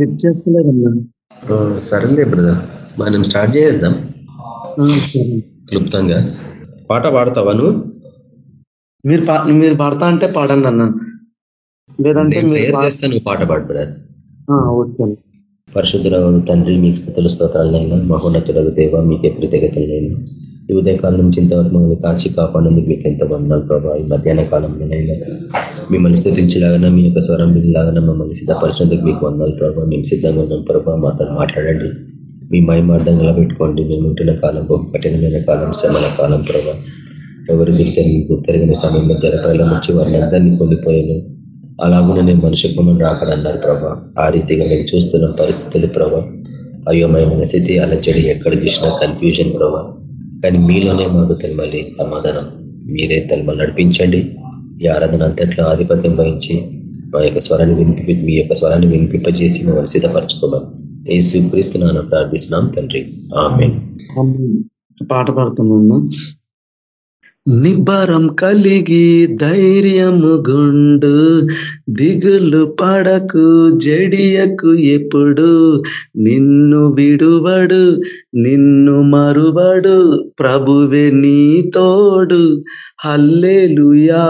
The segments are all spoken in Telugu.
లిఫ్ట్ చేస్తలేదన్నా సరేలే బ్రదర్. మనం స్టార్ట్ చేసేద్దాం. క్లుప్తంగా. పాట పాడతావా నువ్వు? మీరు మీరు పాడతా అంటే పాడండి అన్న. లేదంటే నువ్వు పాట పాడు బ్రదర్. ఓకే. పరిశుద్ధుల తండ్రి మీకు స్థితుల స్తోత్రాలైనా మహోన్నతులకు దేవ మీకే కృతజ్ఞతలైనా ఈ ఉదయకాలం నుంచి ఇంతవరకు మమ్మల్ని కాచి కాపాడేందుకు మీకు ఎంత వందనాలు ప్రభావ ఈ మధ్యాహ్న కాలంలో మిమ్మల్ని స్థుతించలాగా మీ యొక్క స్వరం వినలాగా మమ్మల్ని సిద్ధపరిచినందుకు మీకు వందనాలు ప్రభావ మేము సిద్ధంగా ఉన్నాం ప్రభావ మాతో మాట్లాడండి. మీ మయమార్థంగా పెట్టుకోండి మేము ఉంటున్న కాలం కఠినమైన కాలం శ్రమల కాలం ప్రభావ ఎవరు గుర్తెరిగి గుర్తెరిగిన సమయంలో జలప్రలం వచ్చి వారిని అందరినీ కొనిపోయాను. అలాగే నేను మనుషు కుమార్ రాకడన్నారు ప్రభా. ఆ రీతిగా నేను చూస్తున్న పరిస్థితులు ప్రభా అయోమయమైన స్థితి అలచడి ఎక్కడ చూసినా కన్ఫ్యూజన్ ప్రభా. కానీ మీలోనే మాకు తెలమలి సమాధానం. మీరే తెలమలు. నడిపించండి. ఈ ఆరాధన అంతట్లో ఆధిపత్యం వహించి మా యొక్క స్వరాన్ని వినిపి మీ యొక్క స్వరాన్ని వినిపింపజేసి మమ్మల్ని సిద్ధపరచుకోమని ఏ స్వీకరిస్తున్నాను ప్రార్థిస్తున్నాం తండ్రి. ఆమె పాట పాడుతున్నాను నిబ్బరం కలిగి ధైర్యము గుండు దిగులు పడకు జడియకు ఎప్పుడు నిన్ను విడువడు నిన్ను మరువడు ప్రభువే నీ తోడు. Hallelujah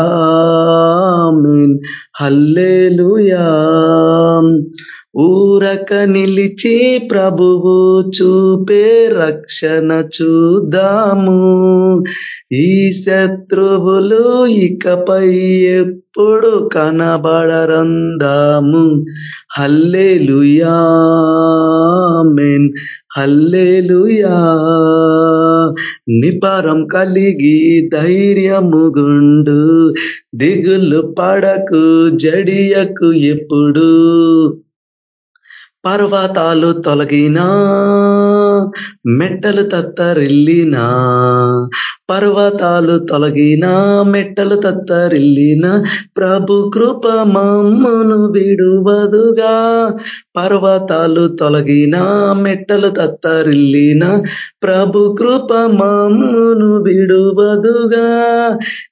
hallelujah. ఊరక నిలిచి ప్రభువు చూపే రక్షణ చూద్దాము. ఈ శత్రువులు ఇకపై ఎప్పుడు కనబడరందాము. Hallelujah amen hallelujah. నిపరం కలిగి ధైర్యము గుండు. దిగులు పడకు జడియకు ఎప్పుడు. పర్వతాలు తొలగినా మెట్టలు తత్తరిల్లినా. పర్వతాలు తొలగిన మెట్టలు తత్తరిల్లిన ప్రభు కృప మమ్మను విడువదుగా. పర్వతాలు తొలగిన మెట్టలు తత్తరిల్లిన ప్రభు కృప మమ్మను విడువదుగా.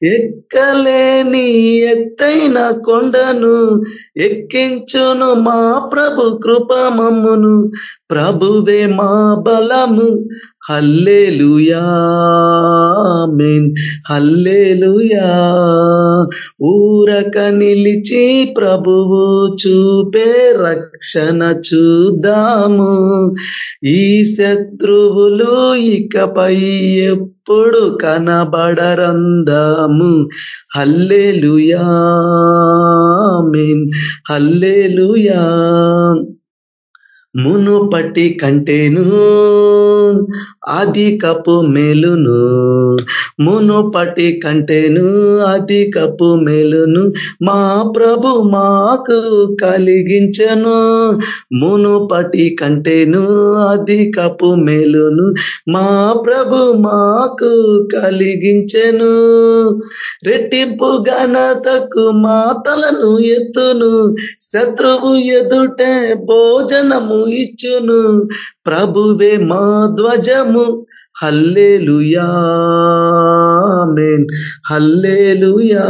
ఎక్కలేని ఎత్తైన కొండను ఎక్కించును మా ప్రభు కృప మమ్మును. ప్రభువే మా బలము హల్లేలుయా హల్లేలుయా ఊరక నిలిచి ప్రభువు చూపే రక్షణ చూద్దాము. ఈ శత్రువులు ఇకపై ఎప్పుడు కనబడరందాము. Hallelujah hallelujah. మునుపటి కంటేను అధికపు మేలును. మునుపటి కంటేను అధికపు మేలును మా ప్రభు మాకు కలిగించను. మునుపటి కంటేను అధికపు మేలును మా ప్రభు మాకు కలిగించెను. రెట్టింపు ఘనతకు మాతలను ఎత్తును శత్రువు ఎదుటే భోజనము ఇచ్చును. ప్రభువే మా ధ్వజము హల్లేలుయా. హల్లేలుయా.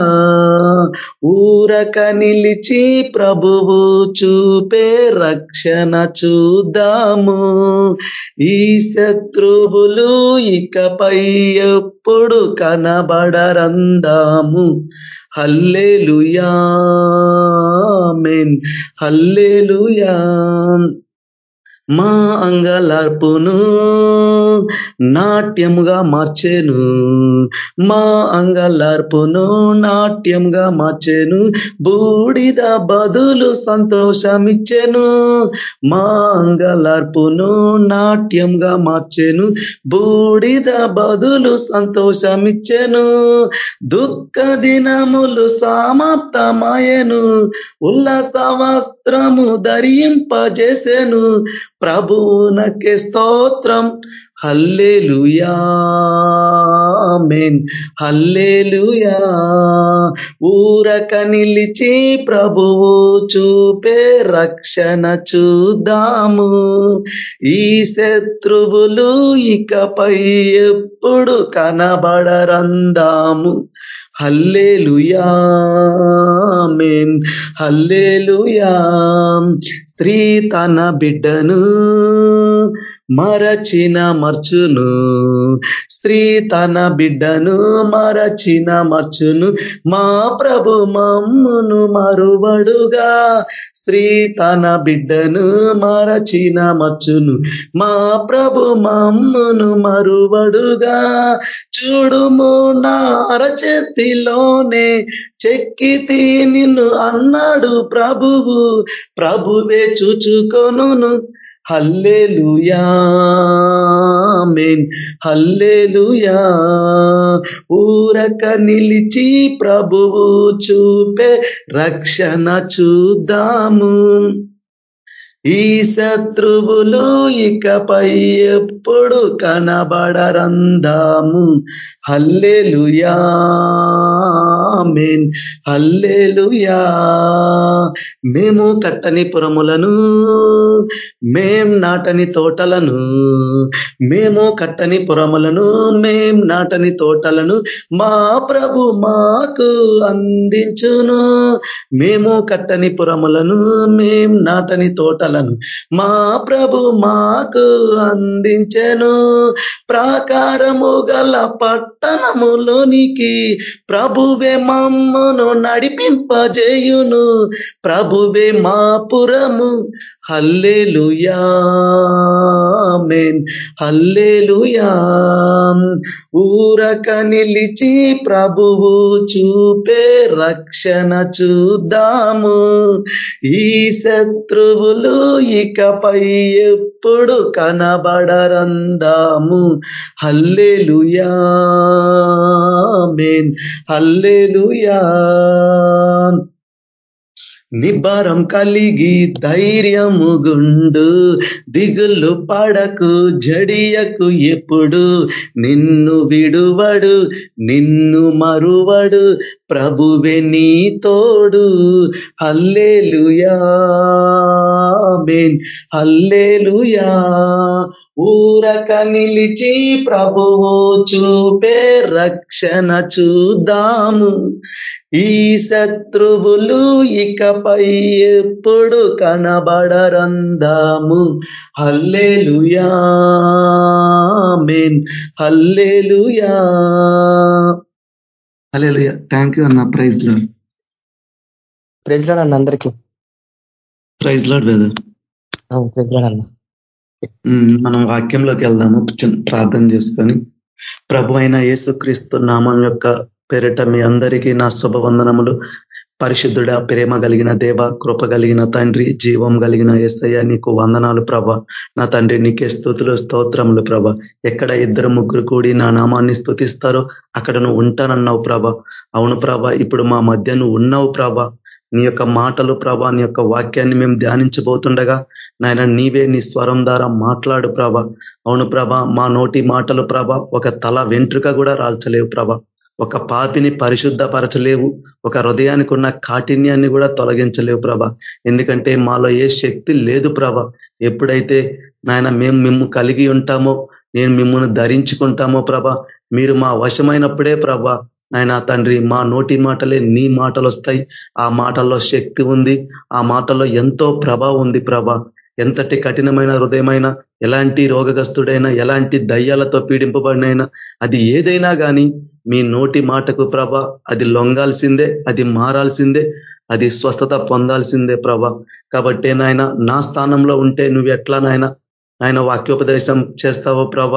ఊరక నిలిచి ప్రభువు చూపే రక్షణ చూద్దాము. ఈ శత్రువులు ఇకపై ఎప్పుడు కనబడరందాము. హల్లేలుయా. హల్లేలుయా. మా అంగలార్పును నాట్యముగా మార్చేను. మా అంగలార్పును నాట్యంగా మార్చేను. బూడిద బదులు సంతోషమిచ్చెను. మా అంగలార్పును నాట్యంగా మార్చెను. బూడిద బదులు సంతోషమిచ్చెను. దుఃఖ దినములు సమాప్తమాయను ఉల్లాస వస్త్రము ధరింపజేసెను. ప్రభువునకే స్తోత్రం. హల్లేలుయా. హల్లేలుయా. ఊరక నిలిచి ప్రభువు చూపే రక్షణ చూద్దాము. ఈ శత్రువులు ఇకపై ఎప్పుడు కనబడరందాము. హల్లేలుయామెన్ హల్లేలుయా. స్త్రీ తన బిడ్డను మరచిన మర్చును. స్త్రీ తన బిడ్డను మరచిన మర్చును. మా ప్రభు మమ్మును మరువడుగా. స్త్రీ తన బిడ్డను మరచిన మచ్చును. మా ప్రభు మమ్మును మరువడుగా. చూడుము నా అరచేతిలోనే చెక్కితి నిన్ను అన్నాడు ప్రభువు. ప్రభువే చూచుకొను హల్లేలుయామెన్ హల్లేలుయా ఊరక నిలిచి ప్రభువు చూపే రక్షణ చూద్దాము. ఈ శత్రువులు ఇకపై ఎప్పుడు కనబడరందాము. Hallelujah amen. హల్లెలుయా. మేము కట్టని పురములను మేం నాటని తోటలను మేము కట్టని పురములను మేం నాటని తోటలను మా ప్రభు మాకు అందించును. మేము కట్టని పురములను మేం నాటని తోటలను మా ప్రభు మాకు అందించెను. ప్రాకారము గల పట్టణములోనికి ప్రభువే మమ్మను నడిపింపజేయును. ప్రభువే మా పురము. Hallelujah amen hallelujah. ఊరక నిలిచి ప్రభువు చూపే రక్షణ చూద్దాము. ఈ శత్రువులు ఇకపై ఎప్పుడు కనబడరందాము. హల్లేలుయామెన్ హల్లేలుయా. నిబ్బరం కలిగి ధైర్యము గుండు దిగులు పడకు జడియకు ఎప్పుడు నిన్ను విడువడు నిన్ను మరువడు ప్రభువే నీ తోడు. Hallelujah hallelujah. ఊరక నిలిచి ప్రభువు చూపే రక్షణ చూద్దాము. ఈ శత్రువులు ఇకపై ఎప్పుడు కనబడరందాము. Hallelujah amen hallelujah. Hallelujah. Thank you అన్న ప్రైజ్ లాడ్. ప్రైజ్ లాడ్ అన్న అందరికీ. ప్రైజ్ లాడ్ ప్రైజ్ లాడ్ అన్న. మనం వాక్యంలోకి వెళ్దాము ప్రార్థన చేసుకొని. ప్రభు అయిన యేసుక్రీస్తు నామం యొక్క పేరిట మీ అందరికీ నా శుభవందనములు. పరిశుద్ధుడ ప్రేమ కలిగిన దేవ కృప కలిగిన తండ్రి జీవం కలిగిన ఏసయ్య నీకు వందనాలు ప్రభ. నా తండ్రి నీకే స్థుతులు స్తోత్రములు ప్రభ. ఎక్కడ ఇద్దరు ముగ్గురు కూడి నా నామాన్ని స్థుతిస్తారో అక్కడ నువ్వు ఉంటానన్నావు ప్రభ. అవును ప్రభ ఇప్పుడు మా మధ్య నువ్వు ఉన్నావు ప్రభ. నీ యొక్క మాటలు ప్రభ నీ యొక్క వాక్యాన్ని మేము ధ్యానించబోతుండగా నాయన నీవే నీ స్వరం ద్వారా మాట్లాడు ప్రభ. అవును ప్రభ మా నోటి మాటలు ప్రభ ఒక తల వెంట్రుక కూడా రాల్చలేవు ప్రభ. ఒక పాపిని పరిశుద్ధపరచలేవు ఒక హృదయానికి ఉన్న కాఠిన్యాన్ని కూడా తొలగించలేవు ప్రభ. ఎందుకంటే మాలో ఏ శక్తి లేదు ప్రభ. ఎప్పుడైతే నాయన మేము మిమ్ము కలిగి ఉంటామో నేను మిమ్మల్ని ధరించుకుంటామో ప్రభ మీరు మా వశమైనప్పుడే ప్రభ నాయన తండ్రి మా నోటి మాటలే నీ మాటలు వస్తాయి ఆ మాటల్లో శక్తి ఉంది ఆ మాటల్లో ఎంతో ప్రభ ఉంది ప్రభ. ఎంతటి కఠినమైన హృదయమైన ఎలాంటి రోగగస్తుడైనా ఎలాంటి దయ్యాలతో పీడింపబడినైనా అది ఏదైనా కానీ మీ నోటి మాటకు ప్రభ అది లొంగాల్సిందే అది మారాల్సిందే అది స్వస్థత పొందాల్సిందే ప్రభ. కాబట్టి నాయన నా స్థానంలో ఉంటే నువ్వు ఎట్లా నాయన ఆయన వాక్యోపదేశం చేస్తావో ప్రభ?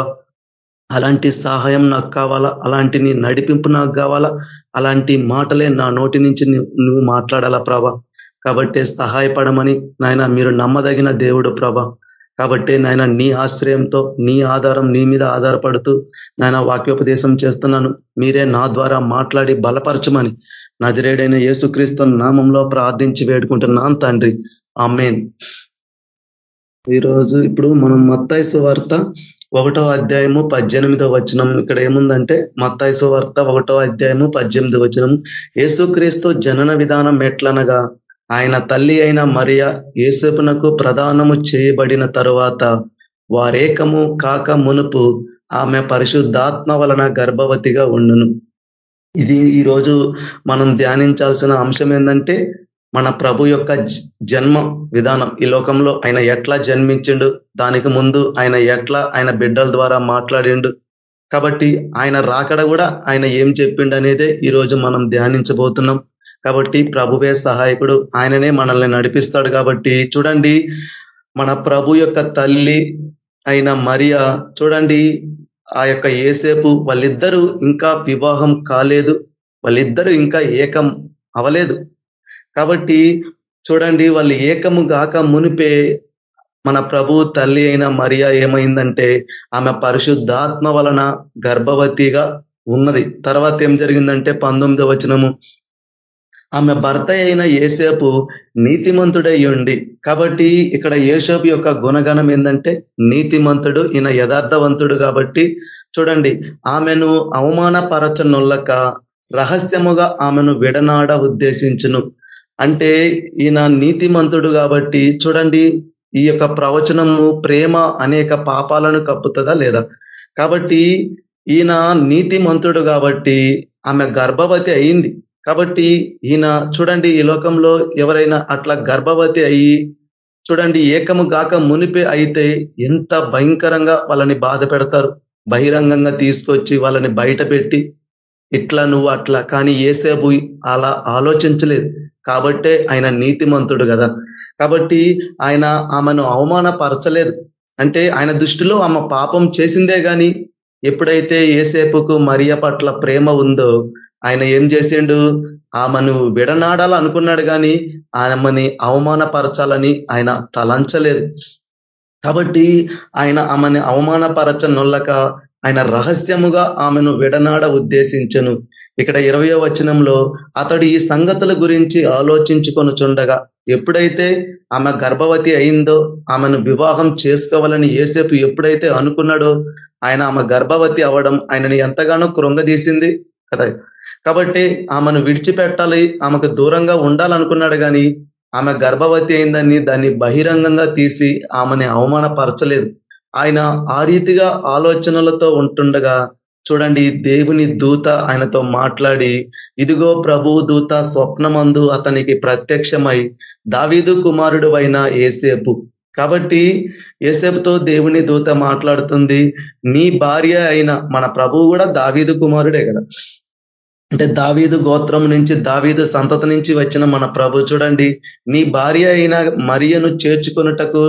అలాంటి సహాయం నాకు కావాలా? అలాంటి నీ నడిపింపు నాకు కావాలా? అలాంటి మాటలే నా నోటి నుంచి నువ్వు మాట్లాడాలా ప్రభ? కాబట్టి సహాయపడమని నాయన మీరు నమ్మదగిన దేవుడు ప్రభ. కాబట్టి నాయన నీ ఆశ్రయంతో నీ ఆధారం నీ మీద ఆధారపడుతూ నాయన వాక్యోపదేశం చేస్తున్నాను. మీరే నా ద్వారా మాట్లాడి బలపరచమని నజరేడైన యేసుక్రీస్తు నామంలో ప్రార్థించి వేడుకుంటున్నాను తండ్రి. అమ్మేన్ ఈరోజు ఇప్పుడు మనం మత్తాయిసు వార్త ఒకటో అధ్యాయము పద్దెనిమిదో వచనం. ఇక్కడ ఏముందంటే మత్తాయిసు వార్త ఒకటో అధ్యాయము పద్దెనిమిది వచనం యేసుక్రీస్తు జనన విధానం ఎట్లనగా? ఆయన తల్లి అయిన మరియ ఏసేపునకు ప్రదానము చేయబడిన తరువాత వారేకము కాక మునుపు ఆమె పరిశుద్ధాత్మ వలన గర్భవతిగా ఉండును. ఇది ఈరోజు మనం ధ్యానించాల్సిన అంశం ఏంటంటే మన ప్రభు యొక్క జన్మ విధానం. ఈ లోకంలో ఆయన ఎట్లా జన్మించిండు దానికి ముందు ఆయన ఎట్లా ఆయన బిడ్డల ద్వారా మాట్లాడిండు కాబట్టి ఆయన రాకడ కూడా ఆయన ఏం చెప్పిండు అనేదే ఈరోజు మనం ధ్యానించబోతున్నాం. కాబట్టి ప్రభువే సహాయకుడు. ఆయననే మనల్ని నడిపిస్తాడు కాబట్టి చూడండి మన ప్రభు యొక్క తల్లి అయిన మరియా చూడండి ఆ యొక్క ఏసేపు వాళ్ళిద్దరూ ఇంకా వివాహం కాలేదు. వాళ్ళిద్దరూ ఇంకా ఏకం అవలేదు. కాబట్టి చూడండి వాళ్ళు ఏకము గాక మునిపే మన ప్రభు తల్లి అయిన మరియా ఏమైందంటే ఆమె పరిశుద్ధాత్మ వలన గర్భవతిగా ఉన్నది. తర్వాత ఏం జరిగిందంటే పంతొమ్మిదో వచనము ఆమె భర్త అయిన ఏసేపు నీతిమంతుడై ఉండి కాబట్టి ఇక్కడ ఏసేపు యొక్క గుణగణం ఏంటంటే నీతిమంతుడు ఈయన యథార్థవంతుడు కాబట్టి చూడండి ఆమెను అవమానపరచనొల్లక రహస్యముగా ఆమెను విడనాడ ఉద్దేశించును. అంటే ఈయన నీతిమంతుడు కాబట్టి చూడండి ఈ యొక్క ప్రవచనము ప్రేమ అనేక పాపాలను కప్పుతుందా లేదా? కాబట్టి ఈయన నీతిమంతుడు కాబట్టి ఆమె గర్భవతి అయింది. కాబట్టి ఈయన చూడండి ఈ లోకంలో ఎవరైనా అట్లా గర్భవతి అయ్యి చూడండి ఏకము గాక మునిపే అయితే ఎంత భయంకరంగా వాళ్ళని బాధ పెడతారు. బహిరంగంగా తీసుకొచ్చి వాళ్ళని బయట పెట్టి ఇట్లా నువ్వు అట్లా కానీ ఏసేపు అలా ఆలోచించలేదు. కాబట్టే ఆయన నీతిమంతుడు కదా. కాబట్టి ఆయన ఆమెను అవమానపరచలేదు. అంటే ఆయన దృష్టిలో ఆమె పాపం చేసిందే కానీ ఎప్పుడైతే ఏసేపుకు మరియ పట్ల ప్రేమ ఉందో ఆయన ఏం చేసిండు? ఆమెను విడనాడాలనుకున్నాడు కానీ ఆమెని అవమానపరచాలని ఆయన తలంచలేదు. కాబట్టి ఆయన ఆమెని అవమానపరచనొల్లక ఆయన రహస్యముగా ఆమెను విడనాడ ఉద్దేశించను. ఇక్కడ ఇరవయో వచనంలో అతడు ఈ సంగతుల గురించి ఆలోచించుకొని చుండగా ఎప్పుడైతే ఆమె గర్భవతి అయిందో ఆమెను వివాహం చేసుకోవాలని ఏసేపు ఎప్పుడైతే అనుకున్నాడో ఆయన ఆమె గర్భవతి అవ్వడం ఆయనని ఎంతగానో కృంగదీసింది కదా. కాబట్టి ఆమెను విడిచిపెట్టాలి ఆమెకు దూరంగా ఉండాలనుకున్నాడు కానీ ఆమె గర్భవతి అయిందని దాన్ని బహిరంగంగా తీసి ఆమెని అవమానపరచలేదు. ఆయన ఆ రీతిగా ఆలోచనలతో ఉంటుండగా చూడండి దేవుని దూత ఆయనతో మాట్లాడి ఇదిగో ప్రభు దూత స్వప్నమందు అతనికి ప్రత్యక్షమై దావీదు కుమారుడు అయిన ఏసేపు కాబట్టి ఏసేపుతో దేవుని దూత మాట్లాడుతుంది నీ భార్య అయిన మన ప్రభువు కూడా దావీదు కుమారుడే కదా. అంటే దావీదు గోత్రం నుంచి దావీదు సంతత నుంచి వచ్చిన మన ప్రభు చూడండి నీ భార్య అయిన మరియను చేర్చుకొనుటకు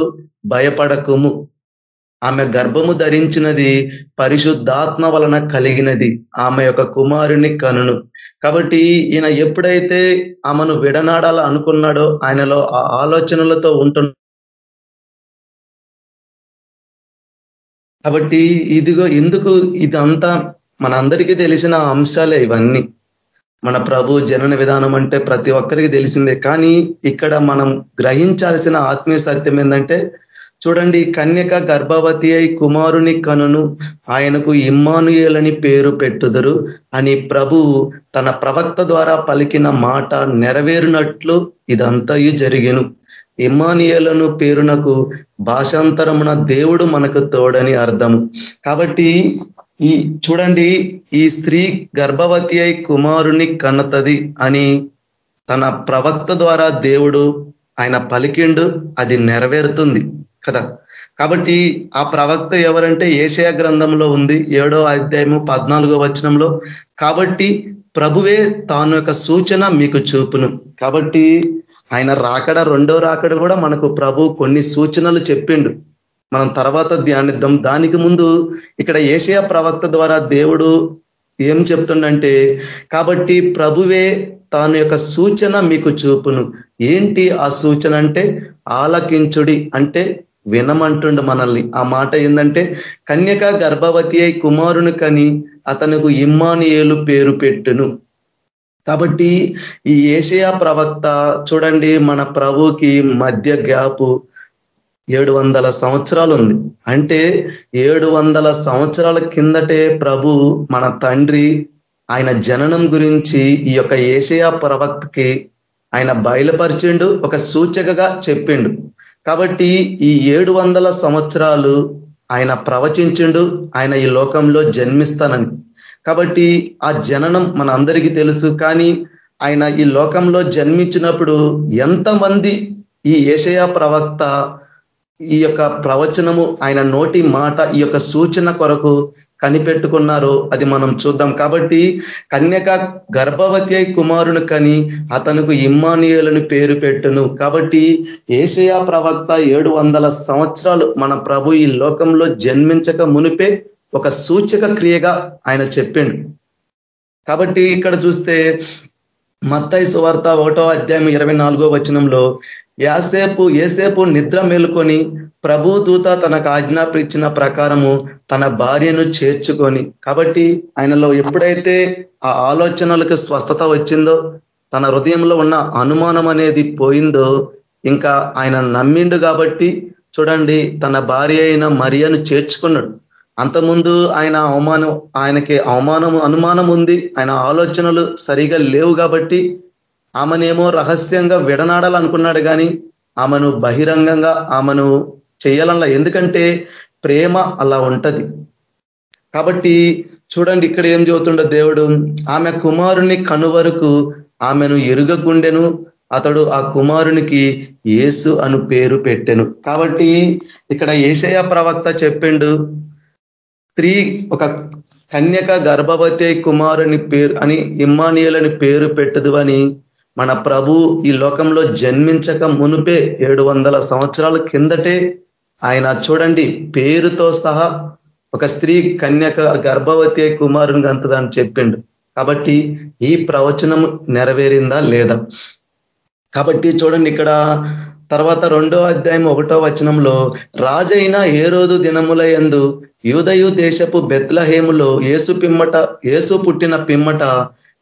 భయపడకుము. ఆమె గర్భము ధరించినది పరిశుద్ధాత్మ వలన కలిగినది. ఆమె యొక్క కుమారుని కనును. కాబట్టి ఈయన ఎప్పుడైతే ఆమెను విడనాడాల అనుకున్నాడో ఆయనలో ఆ ఆలోచనలతో ఉంటున్న కాబట్టి ఇదిగో ఎందుకు ఇదంతా మనందరికీ తెలిసిన అంశాలే ఇవన్నీ. మన ప్రభు జనన విధానం అంటే ప్రతి ఒక్కరికి తెలిసిందే. కానీ ఇక్కడ మనం గ్రహించాల్సిన ఆత్మీయ సత్యం ఏంటంటే చూడండి కన్యక గర్భవతి అయి కుమారుని కనును ఆయనకు ఇమ్మానుయేలని పేరు పెట్టుదరు అని ప్రభు తన ప్రవక్త ద్వారా పలికిన మాట నెరవేరినట్లు ఇదంతయు జరిగిను. ఇమ్మానియలను పేరునకు భాషాంతరమున దేవుడు మనకు తోడని అర్థము. కాబట్టి ఈ చూడండి ఈ స్త్రీ గర్భవతి అయి కుమారుని కన్నతది అని తన ప్రవక్త ద్వారా దేవుడు ఆయన పలికిండు అది నెరవేరుతుంది కదా. కాబట్టి ఆ ప్రవక్త ఎవరంటే ఏషయ గ్రంథంలో ఉంది ఏడో అధ్యాయము పద్నాలుగో వచనంలో కాబట్టి ప్రభువే తాను యొక్క సూచన మీకు చూపును. కాబట్టి ఆయన రాకడ రెండో రాకడ కూడా మనకు ప్రభు కొన్ని సూచనలు చెప్పిండు. మనం తర్వాత ధ్యానిద్దాం. దానికి ముందు ఇక్కడ ఏషియా ప్రవక్త ద్వారా దేవుడు ఏం చెప్తుండంటే కాబట్టి ప్రభువే తాను యొక్క సూచన మీకు చూపును. ఏంటి ఆ సూచన అంటే ఆలకించుడి అంటే వినమంటుండు మనల్ని. ఆ మాట ఏంటంటే కన్యక గర్భవతి అయి కుమారుని కని అతనికి ఇమ్మానియేలు పేరు పెట్టును. కాబట్టి ఈ ఏషియా ప్రవక్త చూడండి మన ప్రభుకి మధ్య గ్యాపు. ఏడు వందల సంవత్సరాలు ఉంది అంటే ఏడు వందల సంవత్సరాల కిందటే ప్రభు మన తండ్రి ఆయన జననం గురించి ఈ యొక్క ఏషయా ప్రవక్తకి ఆయన బయలుపరిచిండు ఒక సూచకగా చెప్పిండు. కాబట్టి ఈ ఏడు వందల సంవత్సరాలు ఆయన ప్రవచించిండు ఆయన ఈ లోకంలో జన్మిస్తానని. కాబట్టి ఆ జననం మన అందరికీ తెలుసు కానీ ఆయన ఈ లోకంలో జన్మించినప్పుడు ఎంతమంది ఈ ఏషయా ప్రవక్త ఈ యొక్క ప్రవచనము ఆయన నోటి మాట ఈ యొక్క సూచన కొరకు కనిపెట్టుకున్నారో అది మనం చూద్దాం. కాబట్టి కన్యక గర్భవతి అయి కుమారుని కని అతనుకు ఇమ్మానియులని పేరు పెట్టును. కాబట్టి ఏషయా ప్రవక్త ఏడు సంవత్సరాలు మన ప్రభు ఈ లోకంలో జన్మించక మునిపే ఒక సూచక క్రియగా ఆయన చెప్పిండు. కాబట్టి ఇక్కడ చూస్తే మత్తయి సువార్త ఒకటో అధ్యాయం ఇరవై నాలుగో వచనంలో యాసేపు ఏసేపు నిద్ర మేలుకొని ప్రభు దూత తనకు ఆజ్ఞాపించిన ప్రకారము తన భార్యను చేర్చుకొని కాబట్టి ఆయనలో ఎప్పుడైతే ఆ ఆలోచనలకు స్వస్థత వచ్చిందో తన హృదయంలో ఉన్న అనుమానం అనేది పోయిందో ఇంకా ఆయన నమ్మిండు కాబట్టి చూడండి తన భార్య అయిన మరియను చేర్చుకున్నాడు. అంతకుముందు ఆయన అవమానం ఆయనకి అవమానం అనుమానం ఉంది ఆయన ఆలోచనలు సరిగా లేవు కాబట్టి ఆమెనేమో రహస్యంగా విడనాడాలనుకున్నాడు కానీ ఆమెను బహిరంగంగా ఆమెను చేయాలన్నా ఎందుకంటే ప్రేమ అలా ఉంటది. కాబట్టి చూడండి ఇక్కడ ఏం చదువుతుండో దేవుడు. ఆమె కుమారుని కనువరకు ఆమెను ఎరుగకుండెను. అతడు ఆ కుమారునికి యేసు అను పేరు పెట్టెను. కాబట్టి ఇక్కడ ఏసయ ప్రవక్త చెప్పిండు స్త్రీ ఒక కన్యక గర్భవతి కుమారుని పేరు అని ఇమ్మానియులని పేరు పెట్టదు అని మన ప్రభు ఈ లోకంలో జన్మించక మునుపే ఏడు సంవత్సరాల కిందటే ఆయన చూడండి పేరుతో సహా ఒక స్త్రీ కన్యక గర్భవతి కుమారుని అంతదని చెప్పిండు. కాబట్టి ఈ ప్రవచనం నెరవేరిందా లేదా? కాబట్టి చూడండి ఇక్కడ తర్వాత రెండో అధ్యాయం ఒకటో వచనంలో రాజైన ఏ రోజు దినముల ఎందు యూదయు దేశపు బెత్లహేములో ఏసు పిమ్మట ఏసు పుట్టిన పిమ్మట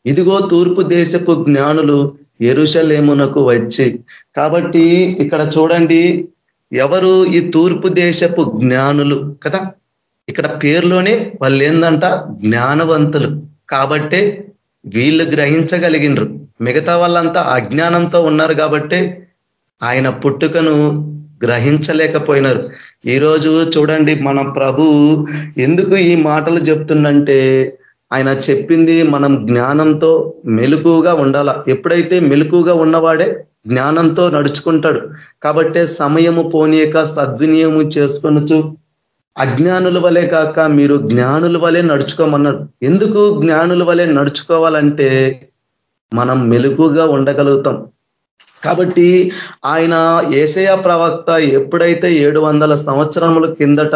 ఇదిగో తూర్పు దేశపు జ్ఞానులు ఎరుషలేమునకు వచ్చి. కాబట్టి ఇక్కడ చూడండి ఎవరు ఈ తూర్పు దేశపు జ్ఞానులు కదా? ఇక్కడ పేర్లోనే వాళ్ళు ఏందంట జ్ఞానవంతులు. కాబట్టే వీళ్ళు గ్రహించగలిగినరు. మిగతా వాళ్ళంతా అజ్ఞానంతో ఉన్నారు కాబట్టే ఆయన పుట్టుకను గ్రహించలేకపోయినారు. ఈరోజు చూడండి మన ప్రభు ఎందుకు ఈ మాటలు చెప్తుందంటే ఆయన చెప్పింది మనం జ్ఞానంతో మెలుకుగా ఉండాల? ఎప్పుడైతే మెలుకుగా ఉన్నవాడే జ్ఞానంతో నడుచుకుంటాడు. కాబట్టే సమయము పోనీయక సద్వినియము చేసుకొనొచ్చు అజ్ఞానుల వలె కాక మీరు జ్ఞానుల వలె నడుచుకోమన్నాడు. ఎందుకు జ్ఞానుల వలె నడుచుకోవాలంటే మనం మెలుకుగా ఉండగలుగుతాం. కాబట్టి ఆయన ఏసయ ప్రవక్త ఎప్పుడైతే ఏడు సంవత్సరముల కిందట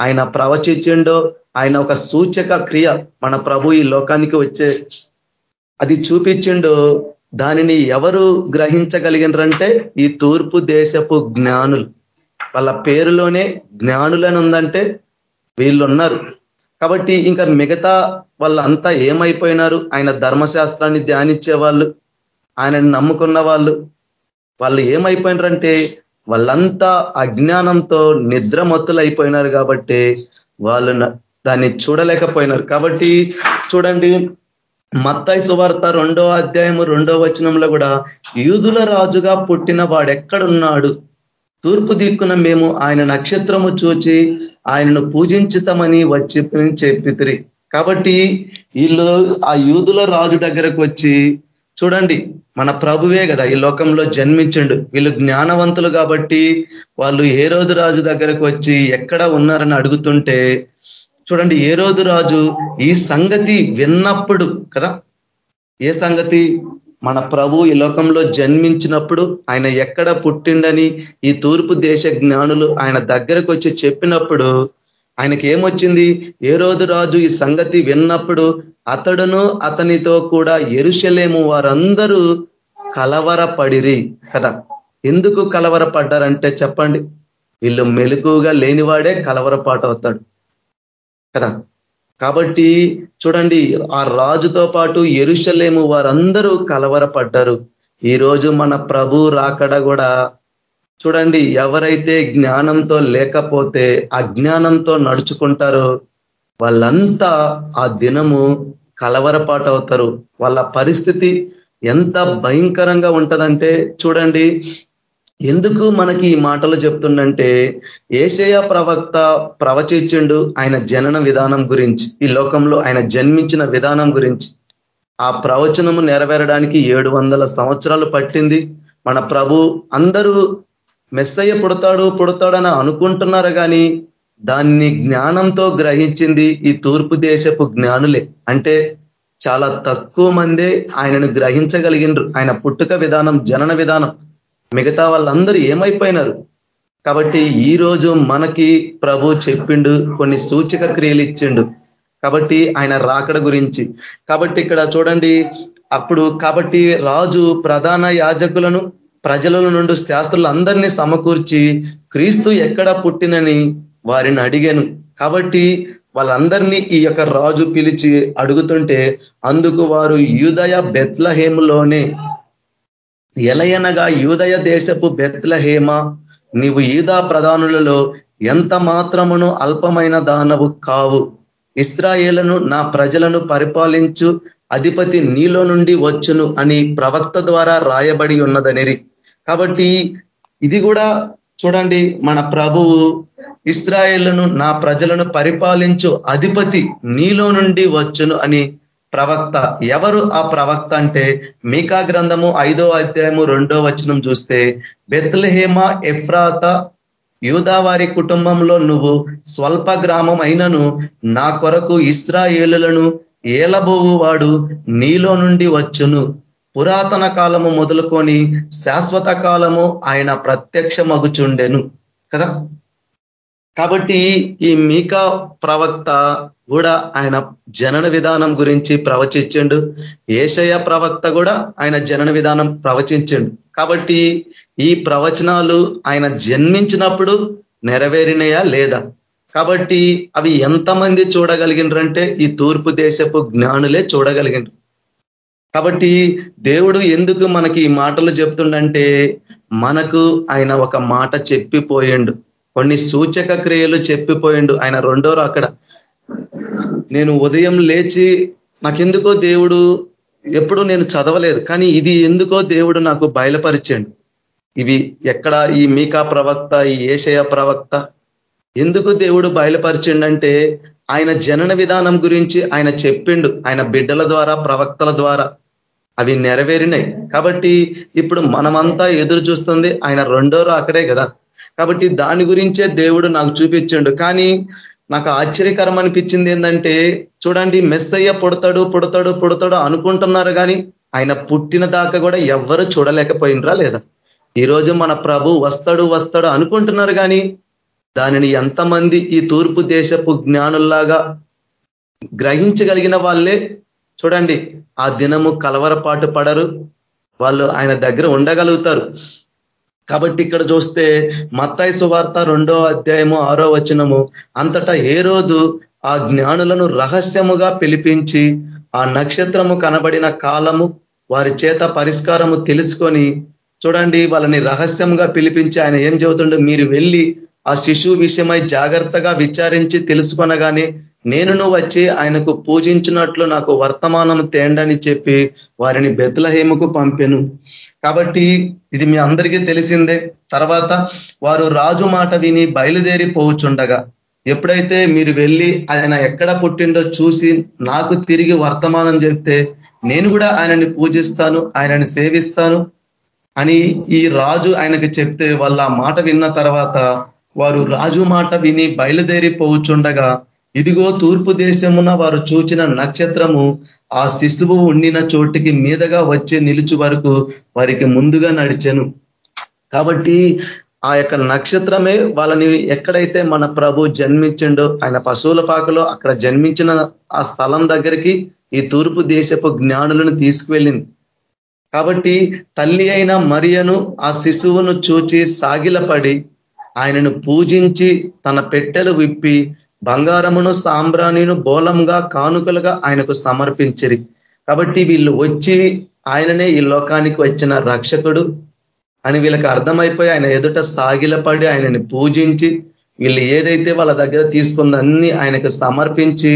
ఆయన ప్రవచించిండో ఆయన ఒక సూచక క్రియ మన ప్రభు ఈ లోకానికి వచ్చే అది చూపించిండో దానిని ఎవరు గ్రహించగలిగినరంటే ఈ తూర్పు దేశపు జ్ఞానులు. వాళ్ళ పేరులోనే జ్ఞానులని ఉందంటే వీళ్ళు ఉన్నారు కాబట్టి ఇంకా మిగతా వాళ్ళంతా ఏమైపోయినారు? ఆయన ధర్మశాస్త్రాన్ని ధ్యానించే వాళ్ళు ఆయనని నమ్ముకున్న వాళ్ళు వాళ్ళు ఏమైపోయినారంటే వాళ్ళంతా అజ్ఞానంతో నిద్రమత్తులు అయిపోయినారు కాబట్టి వాళ్ళు దాన్ని చూడలేకపోయినారు. కాబట్టి చూడండి మత్తాయి సువార్త రెండో అధ్యాయము రెండో వచనంలో కూడా యూదుల రాజుగా పుట్టిన వాడెక్కడున్నాడు? తూర్పు దిక్కున మేము ఆయన నక్షత్రము చూచి ఆయనను పూజించుతామని వచ్చి చెప్పితిరి. కాబట్టి వీళ్ళు ఆ యూదుల రాజు దగ్గరకు వచ్చి చూడండి మన ప్రభువే కదా ఈ లోకంలో జన్మించండు. వీళ్ళు జ్ఞానవంతులు కాబట్టి వాళ్ళు ఏ రోజు రాజు దగ్గరకు వచ్చి ఎక్కడ ఉన్నారని అడుగుతుంటే చూడండి ఏ రోజు రాజు ఈ సంగతి విన్నప్పుడు కదా ఏ సంగతి? మన ప్రభు ఈ లోకంలో జన్మించినప్పుడు ఆయన ఎక్కడ పుట్టిండని ఈ తూర్పు దేశ జ్ఞానులు ఆయన దగ్గరకు వచ్చి చెప్పినప్పుడు ఆయనకి ఏమొచ్చింది ఏ రోజు రాజు ఈ సంగతి విన్నప్పుడు అతడును అతనితో కూడా ఎరుషలేము వారందరూ కలవరపడిరి కదా. ఎందుకు కలవరపడ్డారంటే చెప్పండి. వీళ్ళు మెలుకుగా లేనివాడే కలవరపాటు అవుతాడు కదా. కాబట్టి చూడండి ఆ రాజుతో పాటు ఎరుషలేము వారందరూ కలవరపడ్డారు. ఈరోజు మన ప్రభు రాకడ కూడా చూడండి ఎవరైతే జ్ఞానంతో లేకపోతే అజ్ఞానంతో నడుచుకుంటారో వాళ్ళంతా ఆ దినము కలవరపాటు అవుతారు వాళ్ళ పరిస్థితి ఎంత భయంకరంగా ఉంటుందంటే చూడండి ఎందుకు మనకి ఈ మాటలు చెప్తుండంటే ఏషయ ప్రవక్త ప్రవచించిండు ఆయన జనన విధానం గురించి ఈ లోకంలో ఆయన జన్మించిన విధానం గురించి. ఆ ప్రవచనము నెరవేరడానికి ఏడు సంవత్సరాలు పట్టింది. మన ప్రభు అందరూ మెస్సయ్య పుడతాడు పుడతాడని అనుకుంటున్నారు కానీ దాన్ని జ్ఞానంతో గ్రహించింది ఈ తూర్పు దేశపు జ్ఞానులే. అంటే చాలా తక్కువ మందే ఆయనను గ్రహించగలిగినరు ఆయన పుట్టుక విధానం జనన విధానం. మిగతా వాళ్ళందరూ ఏమైపోయినారు? కాబట్టి ఈ రోజు మనకి ప్రభు చెప్పిండు కొన్ని సూచక క్రియలు ఇచ్చిండు. కాబట్టి ఆయన రాకడ గురించి. కాబట్టి ఇక్కడ చూడండి అప్పుడు కాబట్టి రాజు ప్రధాన యాజకులను ప్రజల నుండి శాస్త్రులు అందరినీ సమకూర్చి క్రీస్తు ఎక్కడ పుట్టినని వారిని అడిగాను. కాబట్టి వాళ్ళందరినీ ఈ యొక్క రాజు పిలిచి అడుగుతుంటే అందుకు వారు యూదయ బెత్లహేములోనే ఎలయనగా యూదయ దేశపు బెత్లహేమ నీవు ఈదా ప్రధానులలో ఎంత మాత్రమును అల్పమైన దానవు కావు. ఇస్రాయేలను నా ప్రజలను పరిపాలించు అధిపతి నీలో నుండి వచ్చును అని ప్రవక్త ద్వారా రాయబడి ఉన్నదనిరి. కాబట్టి ఇది కూడా చూడండి మన ప్రభువు ఇస్రాయేళ్ళను నా ప్రజలను పరిపాలించు అధిపతి నీలో నుండి వచ్చును అని ప్రవక్త. ఎవరు ఆ ప్రవక్త అంటే? మీకా గ్రంథము ఐదో అధ్యాయము రెండో వచనం చూస్తే బెత్లహేమ ఎఫ్రాత యూదావారి కుటుంబంలో నువ్వు స్వల్ప గ్రామం అయినను నా కొరకు ఇస్రాయేలులను ఏలబోవు వాడు నీలో నుండి వచ్చును. పురాతన కాలము మొదలుకొని శాశ్వత కాలము ఆయన ప్రత్యక్ష మగుచుండెను కదా? కాబట్టి ఈ మీకా ప్రవక్త కూడా ఆయన జనన విధానం గురించి ప్రవచించండు. ఏషయ ప్రవక్త కూడా ఆయన జనన విధానం ప్రవచించండు. కాబట్టి ఈ ప్రవచనాలు ఆయన జన్మించినప్పుడు నెరవేరినయా లేదా? కాబట్టి అవి ఎంతమంది చూడగలిగినరంటే ఈ తూర్పు దేశపు జ్ఞానులే చూడగలిగినరు. కాబట్టి దేవుడు ఎందుకు మనకి ఈ మాటలు చెప్తుండంటే మనకు ఆయన ఒక మాట చెప్పిపోయిండు. కొన్ని సూచక క్రియలు చెప్పిపోయిండు. ఆయన రెండో అక్కడ. నేను ఉదయం లేచి నాకెందుకో దేవుడు ఎప్పుడు నేను చదవలేదు కానీ ఇది ఎందుకో దేవుడు నాకు బయలుపరిచాడు. ఇవి ఎక్కడ ఈ మీకా ప్రవక్త ఈ ఏషయ ప్రవక్త ఎందుకు దేవుడు బయలుపరిచిండంటే ఆయన జనన విధానం గురించి ఆయన చెప్పిండు. ఆయన బిడ్డల ద్వారా ప్రవక్తల ద్వారా. అవి నెరవేరినాయి. కాబట్టి ఇప్పుడు మనమంతా ఎదురు చూస్తుంది ఆయన రెండో రాకడే కదా. కాబట్టి దాని గురించే దేవుడు నాకు చూపించిండు. కానీ నాకు ఆశ్చర్యకరం అనిపించింది ఏంటంటే చూడండి మెస్సయ్య పుడతాడు పుడతాడు పుడతాడు అనుకుంటున్నారు కానీ ఆయన పుట్టిన దాకా కూడా ఎవ్వరు చూడలేకపోయినరా లేదా? ఈరోజు మన ప్రభు వస్తాడు వస్తాడు అనుకుంటున్నారు కానీ దానిని ఎంతమంది ఈ తూర్పు దేశపు జ్ఞానుల్లాగా గ్రహించగలిగిన వాళ్ళే చూడండి ఆ దినము కలవరపాటు పడరు. వాళ్ళు ఆయన దగ్గర ఉండగలుగుతారు. కాబట్టి ఇక్కడ చూస్తే మత్తాయి సువార్త రెండో అధ్యాయము ఆరో వచనము అంతటా ఏ రోజు ఆ జ్ఞానులను రహస్యముగా పిలిపించి ఆ నక్షత్రము కనబడిన కాలము వారి చేత పరిష్కారము తెలుసుకొని చూడండి వాళ్ళని రహస్యంగా పిలిపించి ఆయన ఏం చెబుతుండో మీరు వెళ్ళి ఆ శిశువు విషయమై జాగ్రత్తగా విచారించి తెలుసుకొనగానే నేనును వచ్చి ఆయనకు పూజించినట్లు నాకు వర్తమానం తేండని చెప్పి వారిని బెతులహేమకు పంపెను. కాబట్టి ఇది మీ అందరికీ తెలిసిందే. తర్వాత వారు రాజు మాట విని బయలుదేరి పోవుచుండగా ఎప్పుడైతే మీరు వెళ్ళి ఆయన ఎక్కడ పుట్టిండో చూసి నాకు తిరిగి వర్తమానం చెప్తే నేను కూడా ఆయనని పూజిస్తాను ఆయనని సేవిస్తాను అని ఈ రాజు ఆయనకు చెప్తే వాళ్ళ మాట విన్న తర్వాత వారు రాజు మాట విని బయలుదేరి పోవుచుండగా ఇదిగో తూర్పు దేశమున వారు చూచిన నక్షత్రము ఆ శిశువు ఉండిన చోటికి మీదగా వచ్చే నిలుచు వరకు వారికి ముందుగా నడిచెను. కాబట్టి ఆ యొక్క నక్షత్రమే వాళ్ళని ఎక్కడైతే మన ప్రభు జన్మించిండో ఆయన పశువుల పాకలో అక్కడ జన్మించిన ఆ స్థలం దగ్గరికి ఈ తూర్పు దేశపు జ్ఞానులను తీసుకువెళ్ళింది. కాబట్టి తల్లి అయిన మరియను ఆ శిశువును చూచి సాగిలపడి ఆయనను పూజించి తన పెట్టెలు విప్పి బంగారమును సాంబ్రాణిను బోలంగా కానుకలుగా ఆయనకు సమర్పించిరి. కాబట్టి వీళ్ళు వచ్చి ఆయననే ఈ లోకానికి వచ్చిన రక్షకుడు అని వీళ్ళకి అర్థమైపోయి ఆయన ఎదుట సాగిలపడి ఆయనని పూజించి వీళ్ళు ఏదైతే వాళ్ళ దగ్గర తీసుకుందన్నీ ఆయనకు సమర్పించి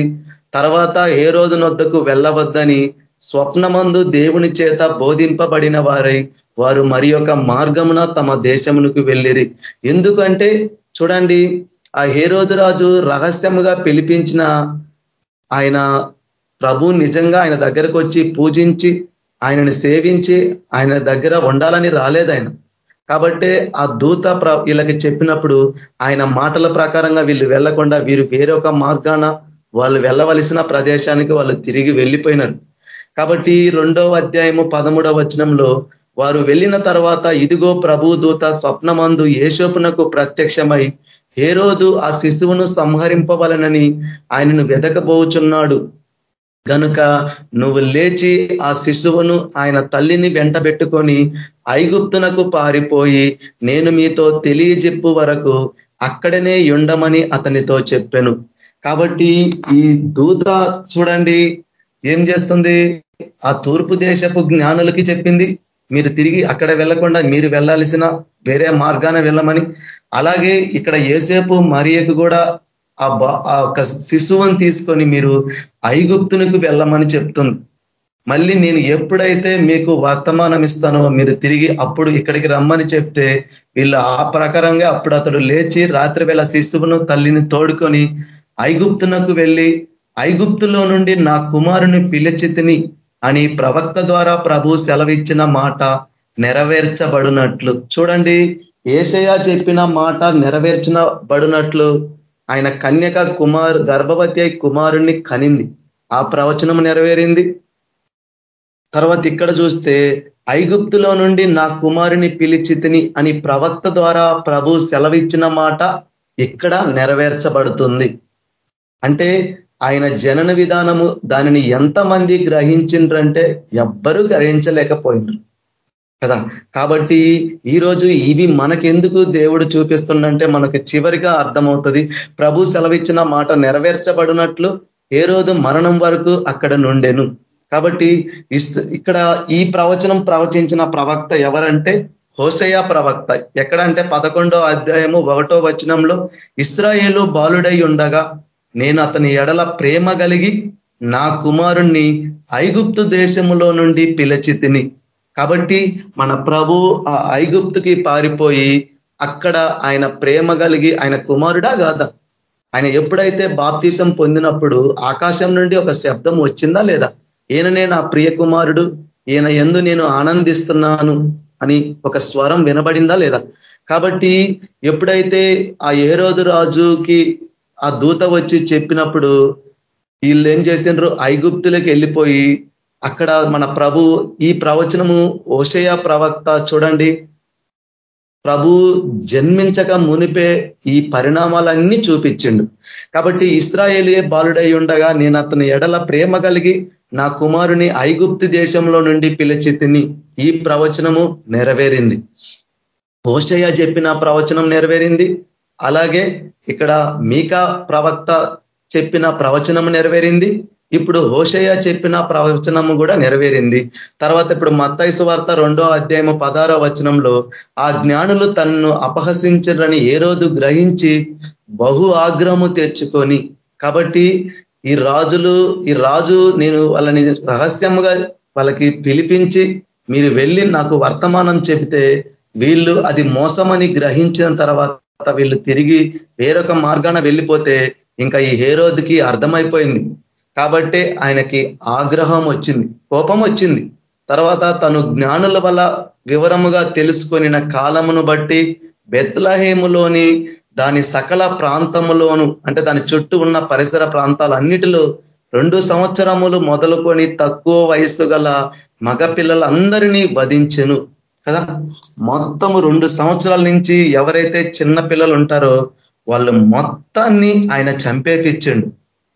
తర్వాత ఏ రోజునొద్దకు వెళ్ళవద్దని స్వప్నమందు దేవుని చేత బోధింపబడిన వారై వారు మరి యొక్క మార్గమున తమ దేశమునకు వెళ్ళిరి. ఎందుకంటే చూడండి ఆ హేరోదు రాజు రహస్యముగా పిలిపించిన ఆయన ప్రభు నిజంగా ఆయన దగ్గరకు వచ్చి పూజించి ఆయనని సేవించి ఆయన దగ్గర ఉండాలని రాలేదు ఆయన. కాబట్టి ఆ దూత వీళ్ళకి చెప్పినప్పుడు ఆయన మాటల ప్రకారంగా వీళ్ళు వెళ్ళకుండా వీరు వేరొక మార్గాన వాళ్ళు వెళ్ళవలసిన ప్రదేశానికి వాళ్ళు తిరిగి వెళ్ళిపోయినారు. కాబట్టి రెండవ అధ్యాయము పదమూడవ వచనంలో వారు వెళ్ళిన తర్వాత ఇదిగో ప్రభు దూత స్వప్నమందు ఏషోపునకు ప్రత్యక్షమై హేరోదు ఆ శిశువును సంహరింపవలనని ఆయనను వెదకబోచున్నాడు. గనుక నువ్వు లేచి ఆ శిశువును ఆయన తల్లిని వెంట పెట్టుకొని ఐగుప్తునకు పారిపోయి నేను మీతో తెలియజెప్పు వరకు అక్కడనే ఉండమని అతనితో చెప్పాను. కాబట్టి ఈ దూత చూడండి ఏం చేస్తుంది? ఆ తూర్పు దేశపు జ్ఞానులకి చెప్పింది మీరు తిరిగి అక్కడ వెళ్ళకుండా మీరు వెళ్ళాల్సిన వేరే మార్గాన వెళ్ళమని. అలాగే ఇక్కడ ఏసేపు మరియకు కూడా ఆ ఒక శిశువుని తీసుకొని మీరు ఐగుప్తునికి వెళ్ళమని చెప్తుంది. మళ్ళీ నేను ఎప్పుడైతే మీకు వర్తమానం ఇస్తానో మీరు తిరిగి అప్పుడు ఇక్కడికి రమ్మని చెప్తే వీళ్ళు ఆ ప్రకారంగా అప్పుడు అతడు లేచి రాత్రి వేళ శిశువును తల్లిని తోడుకొని ఐగుప్తునకు వెళ్ళి ఐగుప్తులో నుండి నా కుమారుని పిలిచితిని అని ప్రవక్త ద్వారా ప్రభు సెలవిచ్చిన మాట నెరవేర్చబడినట్లు. చూడండి ఏసయ చెప్పిన మాట నెరవేర్చబడినట్లు ఆయన కన్యక కుమార్ గర్భవతి అయి కుమారుణ్ణి కనింది. ఆ ప్రవచనం నెరవేరింది. తర్వాత ఇక్కడ చూస్తే ఐగుప్తులో నుండి నా కుమారుని పిలిచితిని అని ప్రవక్త ద్వారా ప్రభు సెలవిచ్చిన మాట ఇక్కడ నెరవేర్చబడుతుంది. అంటే ఆయన జనన విధానము దానిని ఎంతమంది గ్రహించిండ్రంటే ఎవ్వరూ గ్రహించలేకపోయినారు. కదా? కాబట్టి ఈరోజు ఇవి మనకెందుకు దేవుడు చూపిస్తుండంటే మనకు చివరిగా అర్థమవుతుంది. ప్రభు సెలవిచ్చిన మాట నెరవేర్చబడినట్లు ఏ రోజు మరణం వరకు అక్కడ నుండెను. కాబట్టి ఇక్కడ ఈ ప్రవచనం ప్రవచించిన ప్రవక్త ఎవరంటే హోసయ ప్రవక్త. ఎక్కడ అంటే పదకొండో అధ్యాయము ఒకటో వచనంలో ఇస్రాయేలు బాలుడై ఉండగా నేను అతని ఎడల ప్రేమ కలిగి నా కుమారుణ్ణి ఐగుప్తు దేశములో నుండి పిలిచి తిని కాబట్టి మన ప్రభు ఆ ఐగుప్తుకి పారిపోయి అక్కడ ఆయన ప్రేమ కలిగి ఆయన కుమారుడా కాదా? ఆయన ఎప్పుడైతే బాప్తీసం పొందినప్పుడు ఆకాశం నుండి ఒక శబ్దం వచ్చిందా లేదా? ఈయననే నా ప్రియ కుమారుడు ఈయన ఎందు నేను ఆనందిస్తున్నాను అని ఒక స్వరం వినబడిందా లేదా? కాబట్టి ఎప్పుడైతే ఆ ఏరోదు రాజుకి ఆ దూత వచ్చి చెప్పినప్పుడు వీళ్ళు ఏం చేసిండ్రు? ఐగుప్తులకు వెళ్ళిపోయి అక్కడ మన ప్రభు ఈ ప్రవచనము ఓషయ ప్రవక్త చూడండి. ప్రభు జన్మించక మునిపే ఈ పరిణామాలన్నీ చూపించిండు. కాబట్టి ఇస్రాయేలియే బాలుడై ఉండగా నేను అతని ఎడల ప్రేమ కలిగి నా కుమారుని ఐగుప్తి దేశంలో నుండి పిలిచి తిని ఈ ప్రవచనము నెరవేరింది. ఓషయ చెప్పిన ప్రవచనం నెరవేరింది. అలాగే ఇక్కడ మీకా ప్రవక్త చెప్పిన ప్రవచనం నెరవేరింది. ఇప్పుడు హోషయ్య చెప్పిన ప్రవచనము కూడా నెరవేరింది. తర్వాత ఇప్పుడు మత్తైసు వార్త రెండో అధ్యాయము పదారో వచనంలో ఆ జ్ఞానులు తనను అపహసించరని ఏ రోజు గ్రహించి బహు ఆగ్రహము తెచ్చుకొని కాబట్టి ఈ రాజులు ఈ రాజు నేను వాళ్ళని రహస్యముగా వాళ్ళకి పిలిపించి మీరు వెళ్ళి నాకు వర్తమానం చెబితే వీళ్ళు అది మోసమని గ్రహించిన తర్వాత వీళ్ళు తిరిగి వేరొక మార్గాన వెళ్ళిపోతే ఇంకా ఈ హేరోద్కి అర్థమైపోయింది. కాబట్టి ఆయనకి ఆగ్రహం వచ్చింది కోపం వచ్చింది. తర్వాత తను జ్ఞానుల వల్ల వివరముగా తెలుసుకొనిన కాలమును బట్టి బెత్లహేములోని దాని సకల ప్రాంతములోను అంటే దాని చుట్టూ ఉన్న పరిసర ప్రాంతాలన్నిటిలో రెండు సంవత్సరములు మొదలుకొని తక్కువ వయస్సు గల మగపిల్లలందరినీ వధించెను. కదా? మొత్తము రెండు సంవత్సరాల నుంచి ఎవరైతే చిన్న పిల్లలు ఉంటారో వాళ్ళు మొత్తాన్ని ఆయన చంపేపించండు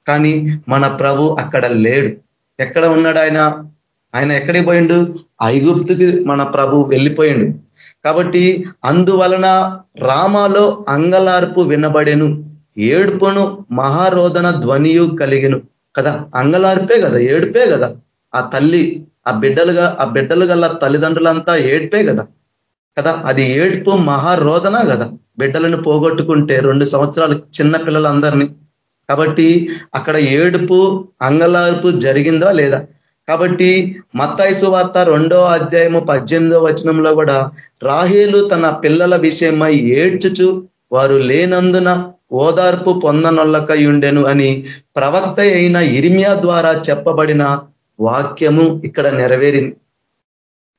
కానీ మన ప్రభు అక్కడ లేడు. ఎక్కడ ఉన్నాడు ఆయన? ఆయన ఎక్కడికి పోయిండు? ఐగుప్తుకి మన ప్రభు వెళ్ళిపోయిండు. కాబట్టి అందువలన రామాలో అంగలార్పు వినబడెను. ఏడుపును మహారోధన ధ్వనియు కలిగిను. కదా? అంగలార్పే కదా? ఏడుపే కదా? ఆ తల్లి ఆ బిడ్డలుగా ఆ బిడ్డలు గల తల్లిదండ్రులంతా ఏడ్పే కదా? కదా? అది ఏడుపు మహారోధన కదా? బిడ్డలను పోగొట్టుకుంటే రెండు సంవత్సరాలు చిన్న పిల్లలందరినీ కాబట్టి అక్కడ ఏడుపు అంగలార్పు జరిగిందా లేదా? కాబట్టి మత్తాయిసు వార్త రెండో అధ్యాయము పద్దెనిమిదో వచనంలో కూడా రాహేలు తన పిల్లల విషయమై ఏడ్చుచు వారు లేనందున ఓదార్పు పొందనొల్లకయుండెను అని ప్రవక్త అయిన ఇరిమియా ద్వారా చెప్పబడిన వాక్యము ఇక్కడ నెరవేరింది.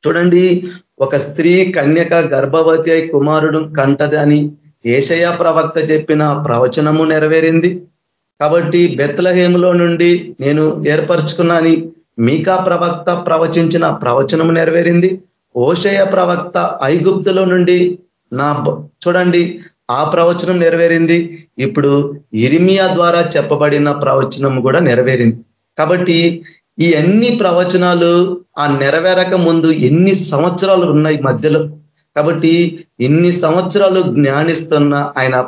చూడండి ఒక స్త్రీ కన్యక గర్భవతి అయి కుమారుడు కంటది అని ప్రవక్త చెప్పిన ప్రవచనము నెరవేరింది. కాబట్టి బెత్తలహేములో నుండి నేను ఏర్పరచుకున్నాని మీకా ప్రవక్త ప్రవచించిన ప్రవచనము నెరవేరింది. ఓషయ ప్రవక్త ఐగుప్తులో నుండి నా చూడండి ఆ ప్రవచనం నెరవేరింది. ఇప్పుడు ఇరిమియా ద్వారా చెప్పబడిన ప్రవచనం కూడా నెరవేరింది. కాబట్టి ఈ అన్ని ప్రవచనాలు ఆ నెరవేరక ముందు ఎన్ని సంవత్సరాలు ఉన్నాయి మధ్యలో? కాబట్టి ఇన్ని సంవత్సరాలు జ్ఞానిస్తున్న ఆయన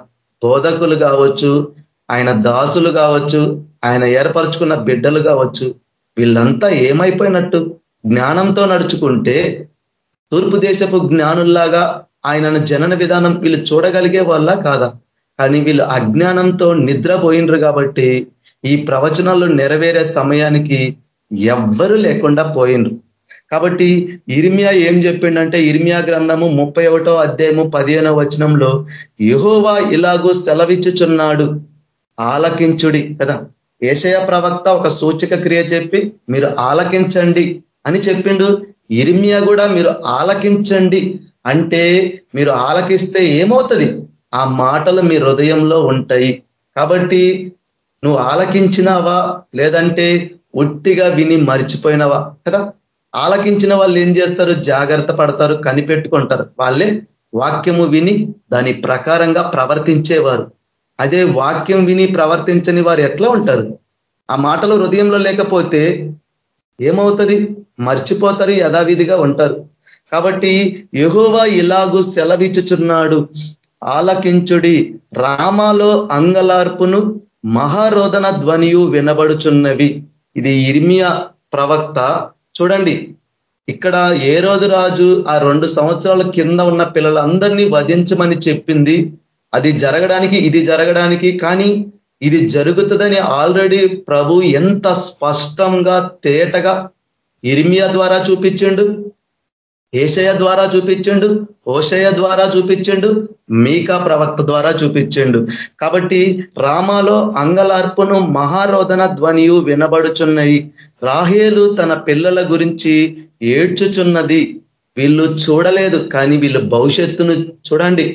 బోధకులు కావచ్చు ఆయన దాసులు కావచ్చు ఆయన ఏర్పరచుకున్న బిడ్డలు కావచ్చు వీళ్ళంతా ఏమైపోయినట్టు? జ్ఞానంతో నడుచుకుంటే తూర్పు దేశపు జ్ఞానుల్లాగా ఆయనను జనన విధానం వీళ్ళు చూడగలిగే వాళ్ళ కాదా? కానీ వీళ్ళు అజ్ఞానంతో నిద్రపోయినరు కాబట్టి ఈ ప్రవచనాలు నెరవేరే సమయానికి ఎవ్వరు లేకుండా పోయిండ్రు. కాబట్టి ఇర్మియా ఏం చెప్పిండంటే ఇర్మియా గ్రంథము ముప్పై ఒకటో అధ్యాయము పదిహేనవ వచనంలో యహోవా ఇలాగూ సెలవిచ్చుచున్నాడు. ఆలకించుడి. కదా? ఏషయ ప్రవక్త ఒక సూచక క్రియ చెప్పి మీరు ఆలకించండి అని చెప్పిండు. ఇరిమియా కూడా మీరు ఆలకించండి అంటే మీరు ఆలకిస్తే ఏమవుతుంది? ఆ మాటలు మీ హృదయంలో ఉంటాయి. కాబట్టి నువ్వు ఆలకించినావా? లేదంటే ఒట్టిగా విని మరిచిపోయినవా? కదా? ఆలకించిన వాళ్ళు ఏం చేస్తారు? జాగ్రత్త పడతారు కనిపెట్టుకుంటారు. వాళ్ళే వాక్యము విని దాని ప్రకారంగా ప్రవర్తించేవారు. అదే వాక్యం విని ప్రవర్తించని వారు ఎట్లా ఉంటారు? ఆ మాటలు హృదయంలో లేకపోతే ఏమవుతుంది? మర్చిపోతారు యథావిధిగా ఉంటారు. కాబట్టి యహోవా ఇలాగూ సెలవిచ్చుచున్నాడు. ఆలకించుడి. రామాలో అంగలార్పును మహారోదన ధ్వనియు వినబడుచున్నవి. ఇది ఇర్మియా ప్రవక్త. చూడండి. ఇక్కడ ఏ రోజు రాజు ఆ రెండు సంవత్సరాల కింద ఉన్న పిల్లలందరినీ వధించమని చెప్పింది అది జరగడానికి ఇది జరగడానికి కానీ ఇది జరుగుతుందని ఆల్రెడీ ప్రభు ఎంత స్పష్టంగా తేటగా ఇర్మియా ద్వారా చూపించిండు ఏషయ ద్వారా చూపించిండు ఓషయ ద్వారా చూపించిండు మీకా ప్రవక్త ద్వారా చూపించిండు. కాబట్టి రామాలో అంగలార్పును మహారోధన ధ్వనియు వినబడుచున్నాయి రాహేలు తన పిల్లల గురించి ఏడ్చుచున్నది. వీళ్ళు చూడలేదు కానీ వీళ్ళు భవిష్యత్తును చూడండి.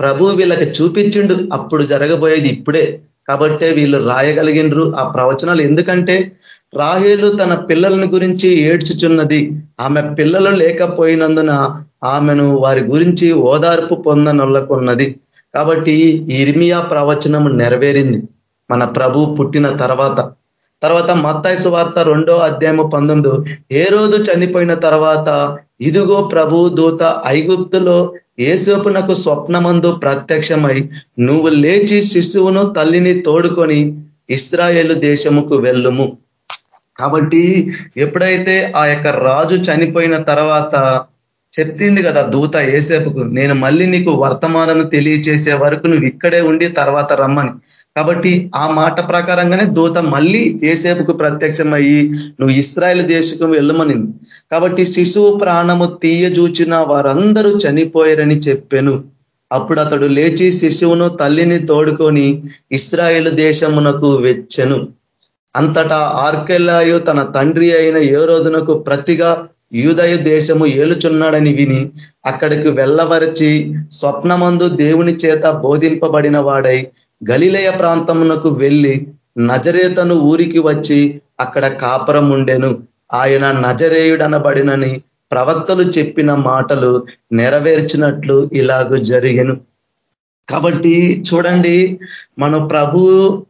ప్రభు వీళ్ళకి చూపించిండు. అప్పుడు జరగబోయేది ఇప్పుడే. కాబట్టే వీళ్ళు రాయగలిగినరు ఆ ప్రవచనాలు ఎందుకంటే రాహేలు తన పిల్లలను గురించి ఏడ్చుచున్నది. ఆమె పిల్లలు లేకపోయినందున ఆమెను వారి గురించి ఓదార్పు పొందనొల్లకున్నది. కాబట్టి ఇర్మియా ప్రవచనం నెరవేరింది. మన ప్రభు పుట్టిన తర్వాత. తర్వాత మత్తాయి వార్త రెండో అధ్యాయము పంతొమ్మిది. ఏ రోజు చనిపోయిన తర్వాత ఇదిగో ప్రభు దూత ఐగుప్తులో ఏసేపు నాకు స్వప్నమందు ప్రత్యక్షమై నువ్వు లేచి శిశువును తల్లిని తోడుకొని ఇస్రాయేలు దేశముకు వెళ్ళుము. కాబట్టి ఎప్పుడైతే ఆ యొక్క రాజు చనిపోయిన తర్వాత చెప్పింది కదా దూత ఏసేపుకు నేను మళ్ళీ నీకు వర్తమానం తెలియచేసే వరకు నువ్వు ఇక్కడే ఉండి తర్వాత రమ్మని. కాబట్టి ఆ మాట ప్రకారంగానే దూత మళ్ళీ ఏసేపుకు ప్రత్యక్షమయ్యి నువ్వు ఇస్రాయల్ దేశకు వెళ్ళమనింది. కాబట్టి శిశువు ప్రాణము తీయజూచిన వారందరూ చనిపోయారని చెప్పాను. అప్పుడు అతడు లేచి శిశువును తల్లిని తోడుకొని ఇస్రాయేల్ దేశమునకు వెచ్చను. అంతటా ఆర్కెల్లాయు తన తండ్రి అయిన ఏ రోజునకు ప్రతిగా యూదయ దేశము ఏలుచున్నాడని విని అక్కడికి వెళ్ళవరచి స్వప్నమందు దేవుని చేత బోధింపబడిన వాడై గలిలయ ప్రాంతమునకు వెళ్ళి నజరేతను ఊరికి వచ్చి అక్కడ కాపురం ఉండెను ఆయన నజరేయుడనబడినని ప్రవక్తలు చెప్పిన మాటలు నెరవేర్చినట్లు ఇలాగ జరిగెను. కాబట్టి చూడండి మన ప్రభు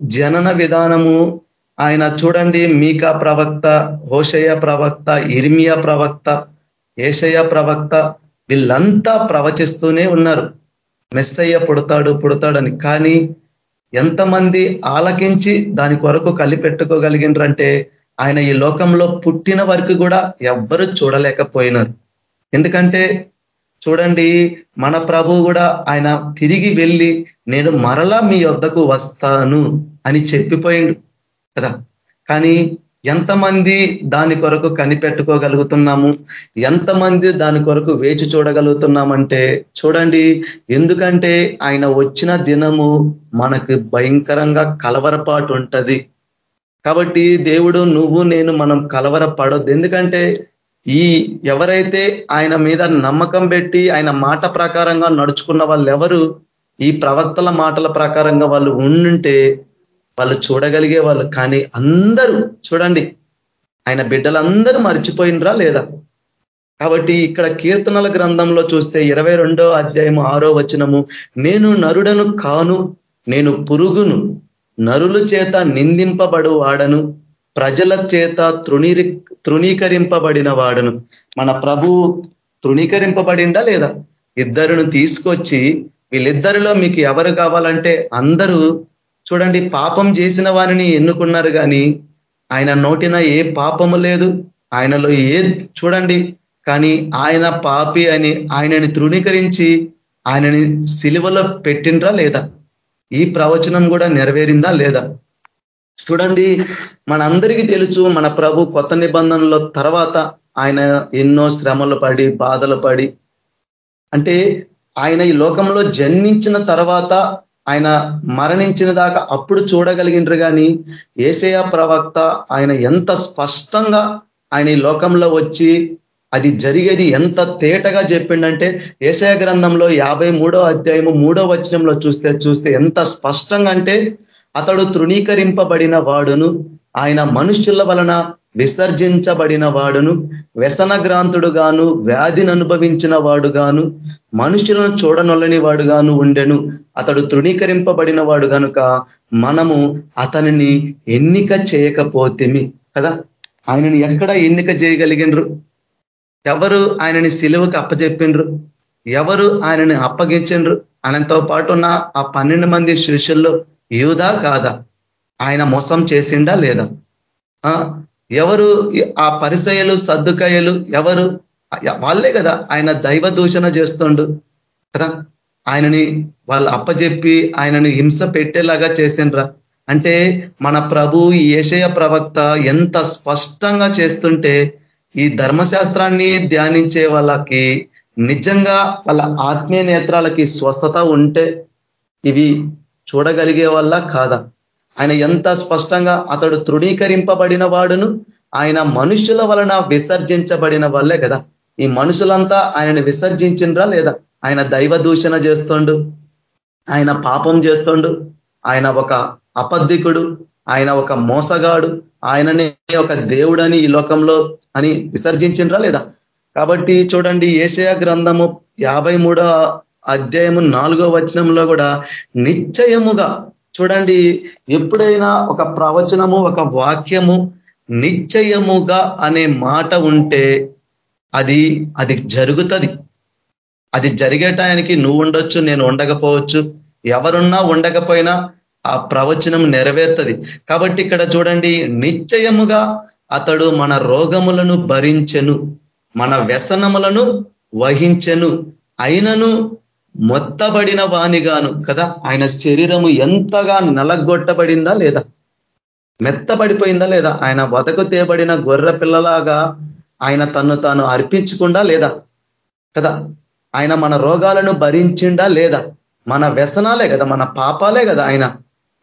జనన విధానము ఆయన చూడండి మీకా ప్రవక్త హోషయ ప్రవక్త ఇర్మియా ప్రవక్త ఏషయ ప్రవక్త వీళ్ళంతా ప్రవచిస్తూనే ఉన్నారు. మెస్సయ్య పుడతాడు పుడతాడని. కానీ ఎంతమంది ఆలకించి దాని కొరకు కలిపెట్టుకోగలిగినరంటే ఆయన ఈ లోకంలో పుట్టిన వరకు కూడా ఎవ్వరు చూడలేకపోయినారు. ఎందుకంటే చూడండి మన ప్రభు కూడా ఆయన తిరిగి వెళ్ళి నేను మరలా మీ వద్దకు వస్తాను అని చెప్పిపోయిండు కదా. కానీ ఎంతమంది దాని కొరకు కనిపెట్టుకోగలుగుతున్నాము? ఎంతమంది దాని కొరకు వేచి చూడగలుగుతున్నామంటే చూడండి ఎందుకంటే ఆయన వచ్చిన దినము మనకు భయంకరంగా కలవరపాటు ఉంటుంది. కాబట్టి దేవుడు నువ్వు నేను మనం కలవరపడొద్దు. ఎందుకంటే ఈ ఎవరైతే ఆయన మీద నమ్మకం పెట్టి ఆయన మాట ప్రకారంగా నడుచుకున్న వాళ్ళు ఎవరు ఈ ప్రవక్తల మాటల ప్రకారంగా వాళ్ళు ఉండుంటే వాళ్ళు చూడగలిగే వాళ్ళు కానీ అందరూ చూడండి ఆయన బిడ్డలందరూ మర్చిపోయినరా లేదా? కాబట్టి ఇక్కడ కీర్తనల గ్రంథంలో చూస్తే ఇరవై అధ్యాయము ఆరో వచనము నేను నరుడను కాను నేను పురుగును నరుల చేత నిందింపబడు వాడను ప్రజల చేత తృణీరి తృణీకరింపబడిన వాడను మన ప్రభు తృణీకరింపబడిందా లేదా? ఇద్దరును తీసుకొచ్చి వీళ్ళిద్దరిలో మీకు ఎవరు కావాలంటే అందరూ చూడండి పాపం చేసిన వారిని ఎన్నుకున్నారు కానీ ఆయన నోటిన ఏ పాపము లేదు. ఆయనలో ఏ చూడండి కానీ ఆయన పాపి అని ఆయనని తృణీకరించి ఆయనని సిలువలో పెట్టిండ్రా లేదా? ఈ ప్రవచనం కూడా నెరవేరిందా లేదా? చూడండి మనందరికీ తెలుసు మన ప్రభు కొత్త నిబంధనల తర్వాత ఆయన ఎన్నో శ్రమలు పడి బాధలు పడి అంటే ఆయన ఈ లోకంలో జన్మించిన తర్వాత ఆయన మరణించిన దాకా అప్పుడు చూడగలిగిండ్రు కానీ ఏసయ ప్రవక్త ఆయన ఎంత స్పష్టంగా ఆయన ఈ లోకంలో వచ్చి అది జరిగేది ఎంత తేటగా చెప్పిండంటే ఏసయ గ్రంథంలో యాభై అధ్యాయము మూడో వచనంలో చూస్తే చూస్తే ఎంత స్పష్టంగా అంటే అతడు తృణీకరింపబడిన వాడును. ఆయన మనుష్యుల వలన విసర్జించబడిన వాడును వ్యసనగ్రాంతుడు గాను వ్యాధిని అనుభవించిన వాడు గాను మనుషులను చూడనొల్లని వాడు గాను ఉండెను. అతడు తృణీకరింపబడిన వాడు కనుక మనము అతనిని ఎన్నిక చేయకపోతేమి కదా? ఆయనని ఎక్కడ ఎన్నిక చేయగలిగినరు? ఎవరు ఆయనని సిలువకు అప్పచెప్పిండ్రు ఎవరు ఆయనని అప్పగించిండ్రు ఆయనతో పాటు ఉన్న ఆ పన్నెండు మంది శిష్యుల్లో యూదా కాదా? ఆయన మోసం చేసిండా లేదా? ఎవరు ఆ పరిసయలు సర్దుకాయలు ఎవరు? వాళ్ళే కదా. ఆయన దైవ దూషణ చేస్తుండు కదా. ఆయనని వాళ్ళు అప్పజెప్పి ఆయనని హింస పెట్టేలాగా చేసిండ్రా. అంటే మన ప్రభు ఏషయ ప్రవక్త ఎంత స్పష్టంగా చేస్తుంటే ఈ ధర్మశాస్త్రాన్ని ధ్యానించే వాళ్ళకి నిజంగా వాళ్ళ ఆత్మీయ నేత్రాలకి స్వస్థత ఉంటే ఇవి చూడగలిగే వల్ల కాదా? ఆయన ఎంత స్పష్టంగా అతడు తృణీకరింపబడిన వాడును? ఆయన మనుషుల వలన విసర్జించబడిన వాళ్ళే కదా. ఈ మనుషులంతా ఆయనను విసర్జించిండ్రా లేదా? ఆయన దైవ దూషణ చేస్తుండు. ఆయన పాపం చేస్తుండు. ఆయన ఒక అపద్ధికుడు. ఆయన ఒక మోసగాడు. ఆయననే ఒక దేవుడని ఈ లోకంలో అని విసర్జించిండ్రా లేదా? కాబట్టి చూడండి ఏషయా గ్రంథము యాభై అధ్యాయము నాలుగో వచనంలో కూడా నిశ్చయముగా చూడండి ఎప్పుడైనా ఒక ప్రవచనము ఒక వాక్యము నిశ్చయముగా అనే మాట ఉంటే అది అది జరుగుతుంది. అది జరిగే టయానికి నువ్వు ఉండొచ్చు నేను ఉండకపోవచ్చు. ఎవరున్నా ఉండకపోయినా ఆ ప్రవచనం నెరవేరుతుంది. కాబట్టి ఇక్కడ చూడండి నిశ్చయముగా అతడు మన రోగములను భరించెను మన వ్యసనములను వహించెను. అయినను మొత్తబడిన వాణిగాను కదా? ఆయన శరీరము ఎంతగా నలగొట్టబడిందా లేదా? మెత్తబడిపోయిందా లేదా? ఆయన వదకు తేబడిన గొర్రె పిల్లలాగా ఆయన తను తాను అర్పించకుండా లేదా? కదా? ఆయన మన రోగాలను భరించిండా లేదా? మన వ్యసనాలే కదా? మన పాపాలే కదా? ఆయన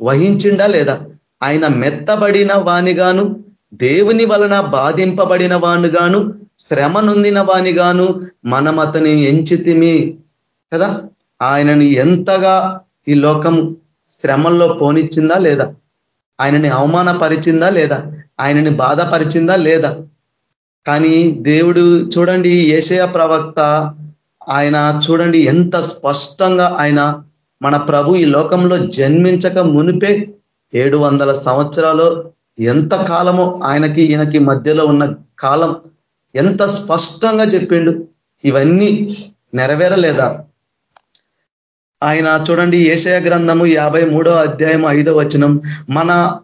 వహించిండా లేదా? ఆయన మెత్తబడిన వానిగాను దేవుని వలన బాధింపబడిన వానుగాను శ్రమ నొందిన వానిగాను మనం అతని ఎంచితిమి. కదా? ఆయనని ఎంతగా ఈ లోకం శ్రమల్లో పోనిచ్చిందా లేదా? ఆయనని అవమానపరిచిందా లేదా? ఆయనని బాధపరిచిందా లేదా? కానీ దేవుడు చూడండి ఏషయ ప్రవక్త ఆయన చూడండి ఎంత స్పష్టంగా ఆయన మన ప్రభు ఈ లోకంలో జన్మించక మునిపే ఏడు వందల సంవత్సరాలు ఎంత కాలమో ఆయనకి ఈయనకి మధ్యలో ఉన్న కాలం ఎంత స్పష్టంగా చెప్పిండు. ఇవన్నీ నెరవేరలేదా? ఆయన చూడండి ఏషయ గ్రంథము యాభై అధ్యాయం ఐదో వచనం. మన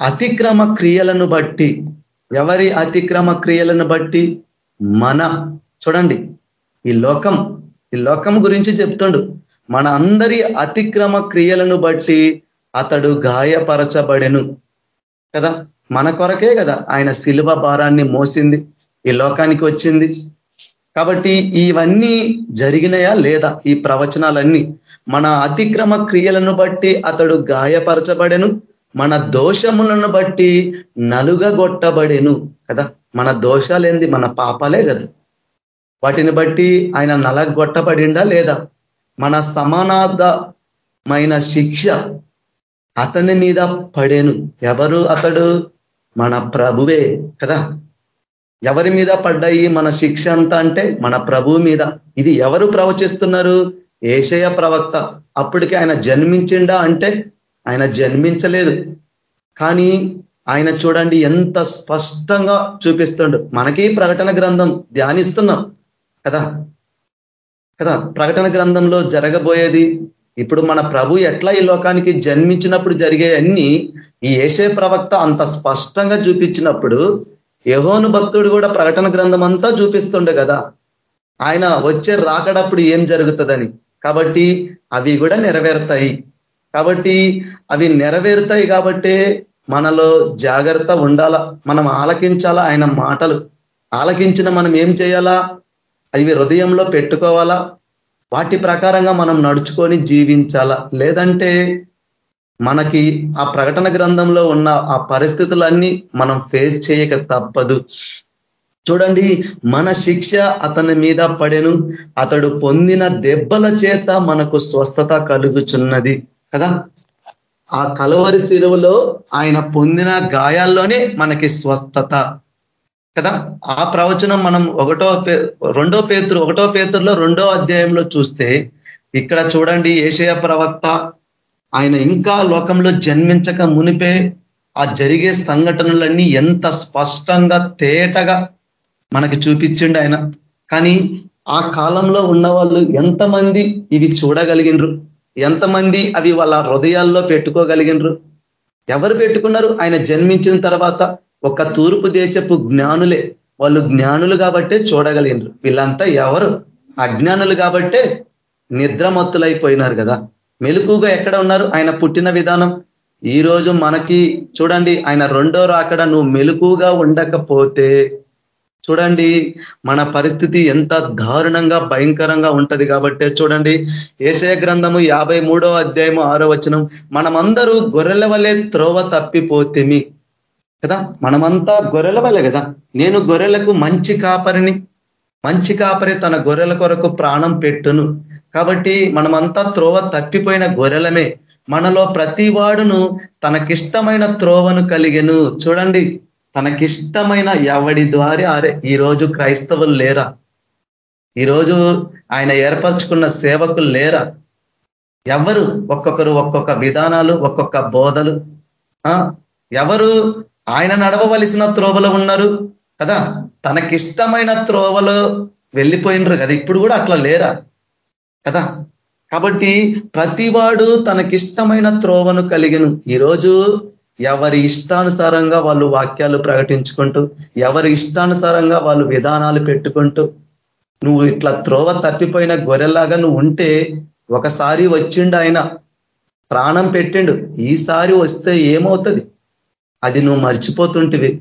అతిక్రమ క్రియలను బట్టి ఎవరి అతిక్రమ క్రియలను బట్టి? మన. చూడండి ఈ లోకం ఈ లోకం గురించి చెప్తుండు. మన అందరి అతిక్రమ క్రియలను బట్టి అతడు గాయపరచబడెను. కదా? మన కొరకే కదా ఆయన శిలువ భారాన్ని మోసింది. ఈ లోకానికి వచ్చింది. కాబట్టి ఇవన్నీ జరిగినాయా లేదా? ఈ ప్రవచనాలన్నీ మన అతిక్రమ క్రియలను బట్టి అతడు గాయపరచబడెను మన దోషములను బట్టి నలుగగొట్టబడెను కదా? మన దోషాలేంది? మన పాపాలే కదా. వాటిని బట్టి ఆయన నలగొట్టబడిండా లేదా? మన సమానార్థమైన శిక్ష అతని మీద పడేను. ఎవరు అతడు? మన ప్రభువే కదా? ఎవరి మీద పడ్డాయి మన శిక్ష అంతా అంటే మన ప్రభు మీద. ఇది ఎవరు ప్రవచిస్తున్నారు? ఏషయ ప్రవక్త. అప్పటికి ఆయన జన్మించిండా అంటే ఆయన జన్మించలేదు. కానీ ఆయన చూడండి ఎంత స్పష్టంగా చూపిస్తుండు. మనకి ప్రకటన గ్రంథం ధ్యానిస్తున్నాం కదా? కదా? ప్రకటన గ్రంథంలో జరగబోయేది ఇప్పుడు మన ప్రభు ఎట్లా ఈ లోకానికి జన్మించినప్పుడు జరిగే అన్ని ఈ ఏషే ప్రవక్త అంత స్పష్టంగా చూపించినప్పుడు యహోను భక్తుడు కూడా ప్రకటన గ్రంథం అంతా చూపిస్తుండే కదా. ఆయన వచ్చే రాకడప్పుడు ఏం జరుగుతుందని? కాబట్టి అవి కూడా నెరవేరుతాయి. కాబట్టి అవి నెరవేరుతాయి కాబట్టి మనలో జాగ్రత్త ఉండాల మనం ఆలకించాలా ఆయన మాటలు. ఆలకించిన మనం ఏం చేయాలా? అవి హృదయంలో పెట్టుకోవాలా? వాటి ప్రకారంగా మనం నడుచుకొని జీవించాలా? లేదంటే మనకి ఆ ప్రకటన గ్రంథంలో ఉన్న ఆ పరిస్థితులన్నీ మనం ఫేస్ చేయక తప్పదు. చూడండి మన శిక్ష అతని మీద పడెను. అతడు పొందిన దెబ్బల చేత మనకు స్వస్థత కలుగుచున్నది కదా? ఆ కలవరి శిలువలో ఆయన పొందిన గాయాల్లోనే మనకి స్వస్థత కదా? ఆ ప్రవచనం మనం ఒకటో రెండో పేతురు ఒకటో పేతురులో రెండో అధ్యాయంలో చూస్తే ఇక్కడ చూడండి ఏషయ ప్రవక్త ఆయన ఇంకా లోకంలో జన్మించక మునిపే ఆ జరిగే సంఘటనలన్నీ ఎంత స్పష్టంగా తేటగా మనకి చూపించిండు ఆయన. కానీ ఆ కాలంలో ఉన్న వాళ్ళు ఎంతమంది ఇవి చూడగలిగినరు ఎంతమంది అవి వాళ్ళ హృదయాల్లో పెట్టుకోగలిగినరు ఎవరు పెట్టుకున్నారు? ఆయన జన్మించిన తర్వాత ఒక తూర్పు దేశపు జ్ఞానులే. వాళ్ళు జ్ఞానులు కాబట్టే చూడగలిగినరు వీళ్ళంతా ఎవరు? అజ్ఞానులు కాబట్టే నిద్రమత్తులైపోయినారు కదా. మెలుకుగా ఎక్కడ ఉన్నారు? ఆయన పుట్టిన విధానం. ఈ రోజు మనకి చూడండి ఆయన రెండో రాకడ నువ్వు మెలుకుగా ఉండకపోతే చూడండి మన పరిస్థితి ఎంత దారుణంగా భయంకరంగా ఉంటది కాబట్టి చూడండి ఏసయ గ్రంథము యాభై మూడో అధ్యాయము ఆరో వచనం మనమందరూ గొర్రెల వలె త్రోవ తప్పిపోతేమి. కదా? మనమంతా గొర్రెల వలె కదా? నేను గొర్రెలకు మంచి కాపరిని మంచి కాపరి తన గొర్రెల కొరకు ప్రాణం పెట్టును. కాబట్టి మనమంతా త్రోవ తప్పిపోయిన గొర్రెలమే. మనలో ప్రతి తనకిష్టమైన త్రోవను కలిగెను. చూడండి తనకిష్టమైన ఎవడి ద్వారా అరే ఈరోజు క్రైస్తవులు లేరా? ఈరోజు ఆయన ఏర్పరచుకున్న సేవకులు లేరా? ఎవరు ఒక్కొక్కరు ఒక్కొక్క విధానాలు ఒక్కొక్క బోధలు? ఎవరు ఆయన నడవవలసిన త్రోవలో ఉన్నారు? కదా? తనకిష్టమైన త్రోవలో వెళ్ళిపోయినరు కదా? ఇప్పుడు కూడా అట్లా లేరా? కదా? కాబట్టి ప్రతివాడు తనకిష్టమైన త్రోవను కలిగిను. ఈరోజు ఎవరి ఇష్టానుసారంగా వాళ్ళు వాక్యాలు ప్రకటించుకుంటూ ఎవరి ఇష్టానుసారంగా వాళ్ళు విధానాలు పెట్టుకుంటూ నువ్వు ఇట్లా త్రోవ తప్పిపోయిన గొర్రెలాగా నువ్వు ఉంటే ఒకసారి వచ్చిండు ఆయన ప్రాణం పెట్టిండు. ఈసారి వస్తే ఏమవుతుంది? అది నువ్వు మర్చిపోతుంటివి.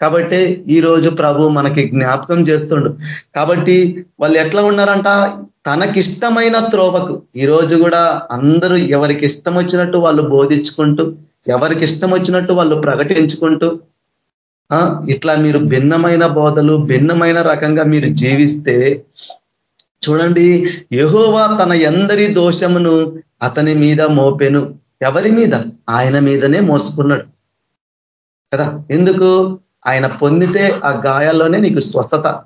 కాబట్టి ఈ రోజు ప్రభు మనకి జ్ఞాపకం చేస్తుండు. కాబట్టి వాళ్ళు ఎట్లా ఉన్నారంట? తనకిష్టమైన త్రోవకు. ఈరోజు కూడా అందరూ ఎవరికి ఇష్టం వచ్చినట్టు వాళ్ళు బోధించుకుంటూ ఎవరికి ఇష్టం వచ్చినట్టు వాళ్ళు ప్రకటించుకుంటూ ఇట్లా మీరు భిన్నమైన బోధలు భిన్నమైన రకంగా మీరు జీవిస్తే చూడండి యహోవా తన ఎందరి దోషమును అతని మీద మోపెను. ఎవరి మీద? ఆయన మీదనే మోసుకున్నాడు. కదా? ఎందుకు? ఆయన పొందితే ఆ గాయాల్లోనే నీకు స్వస్థత.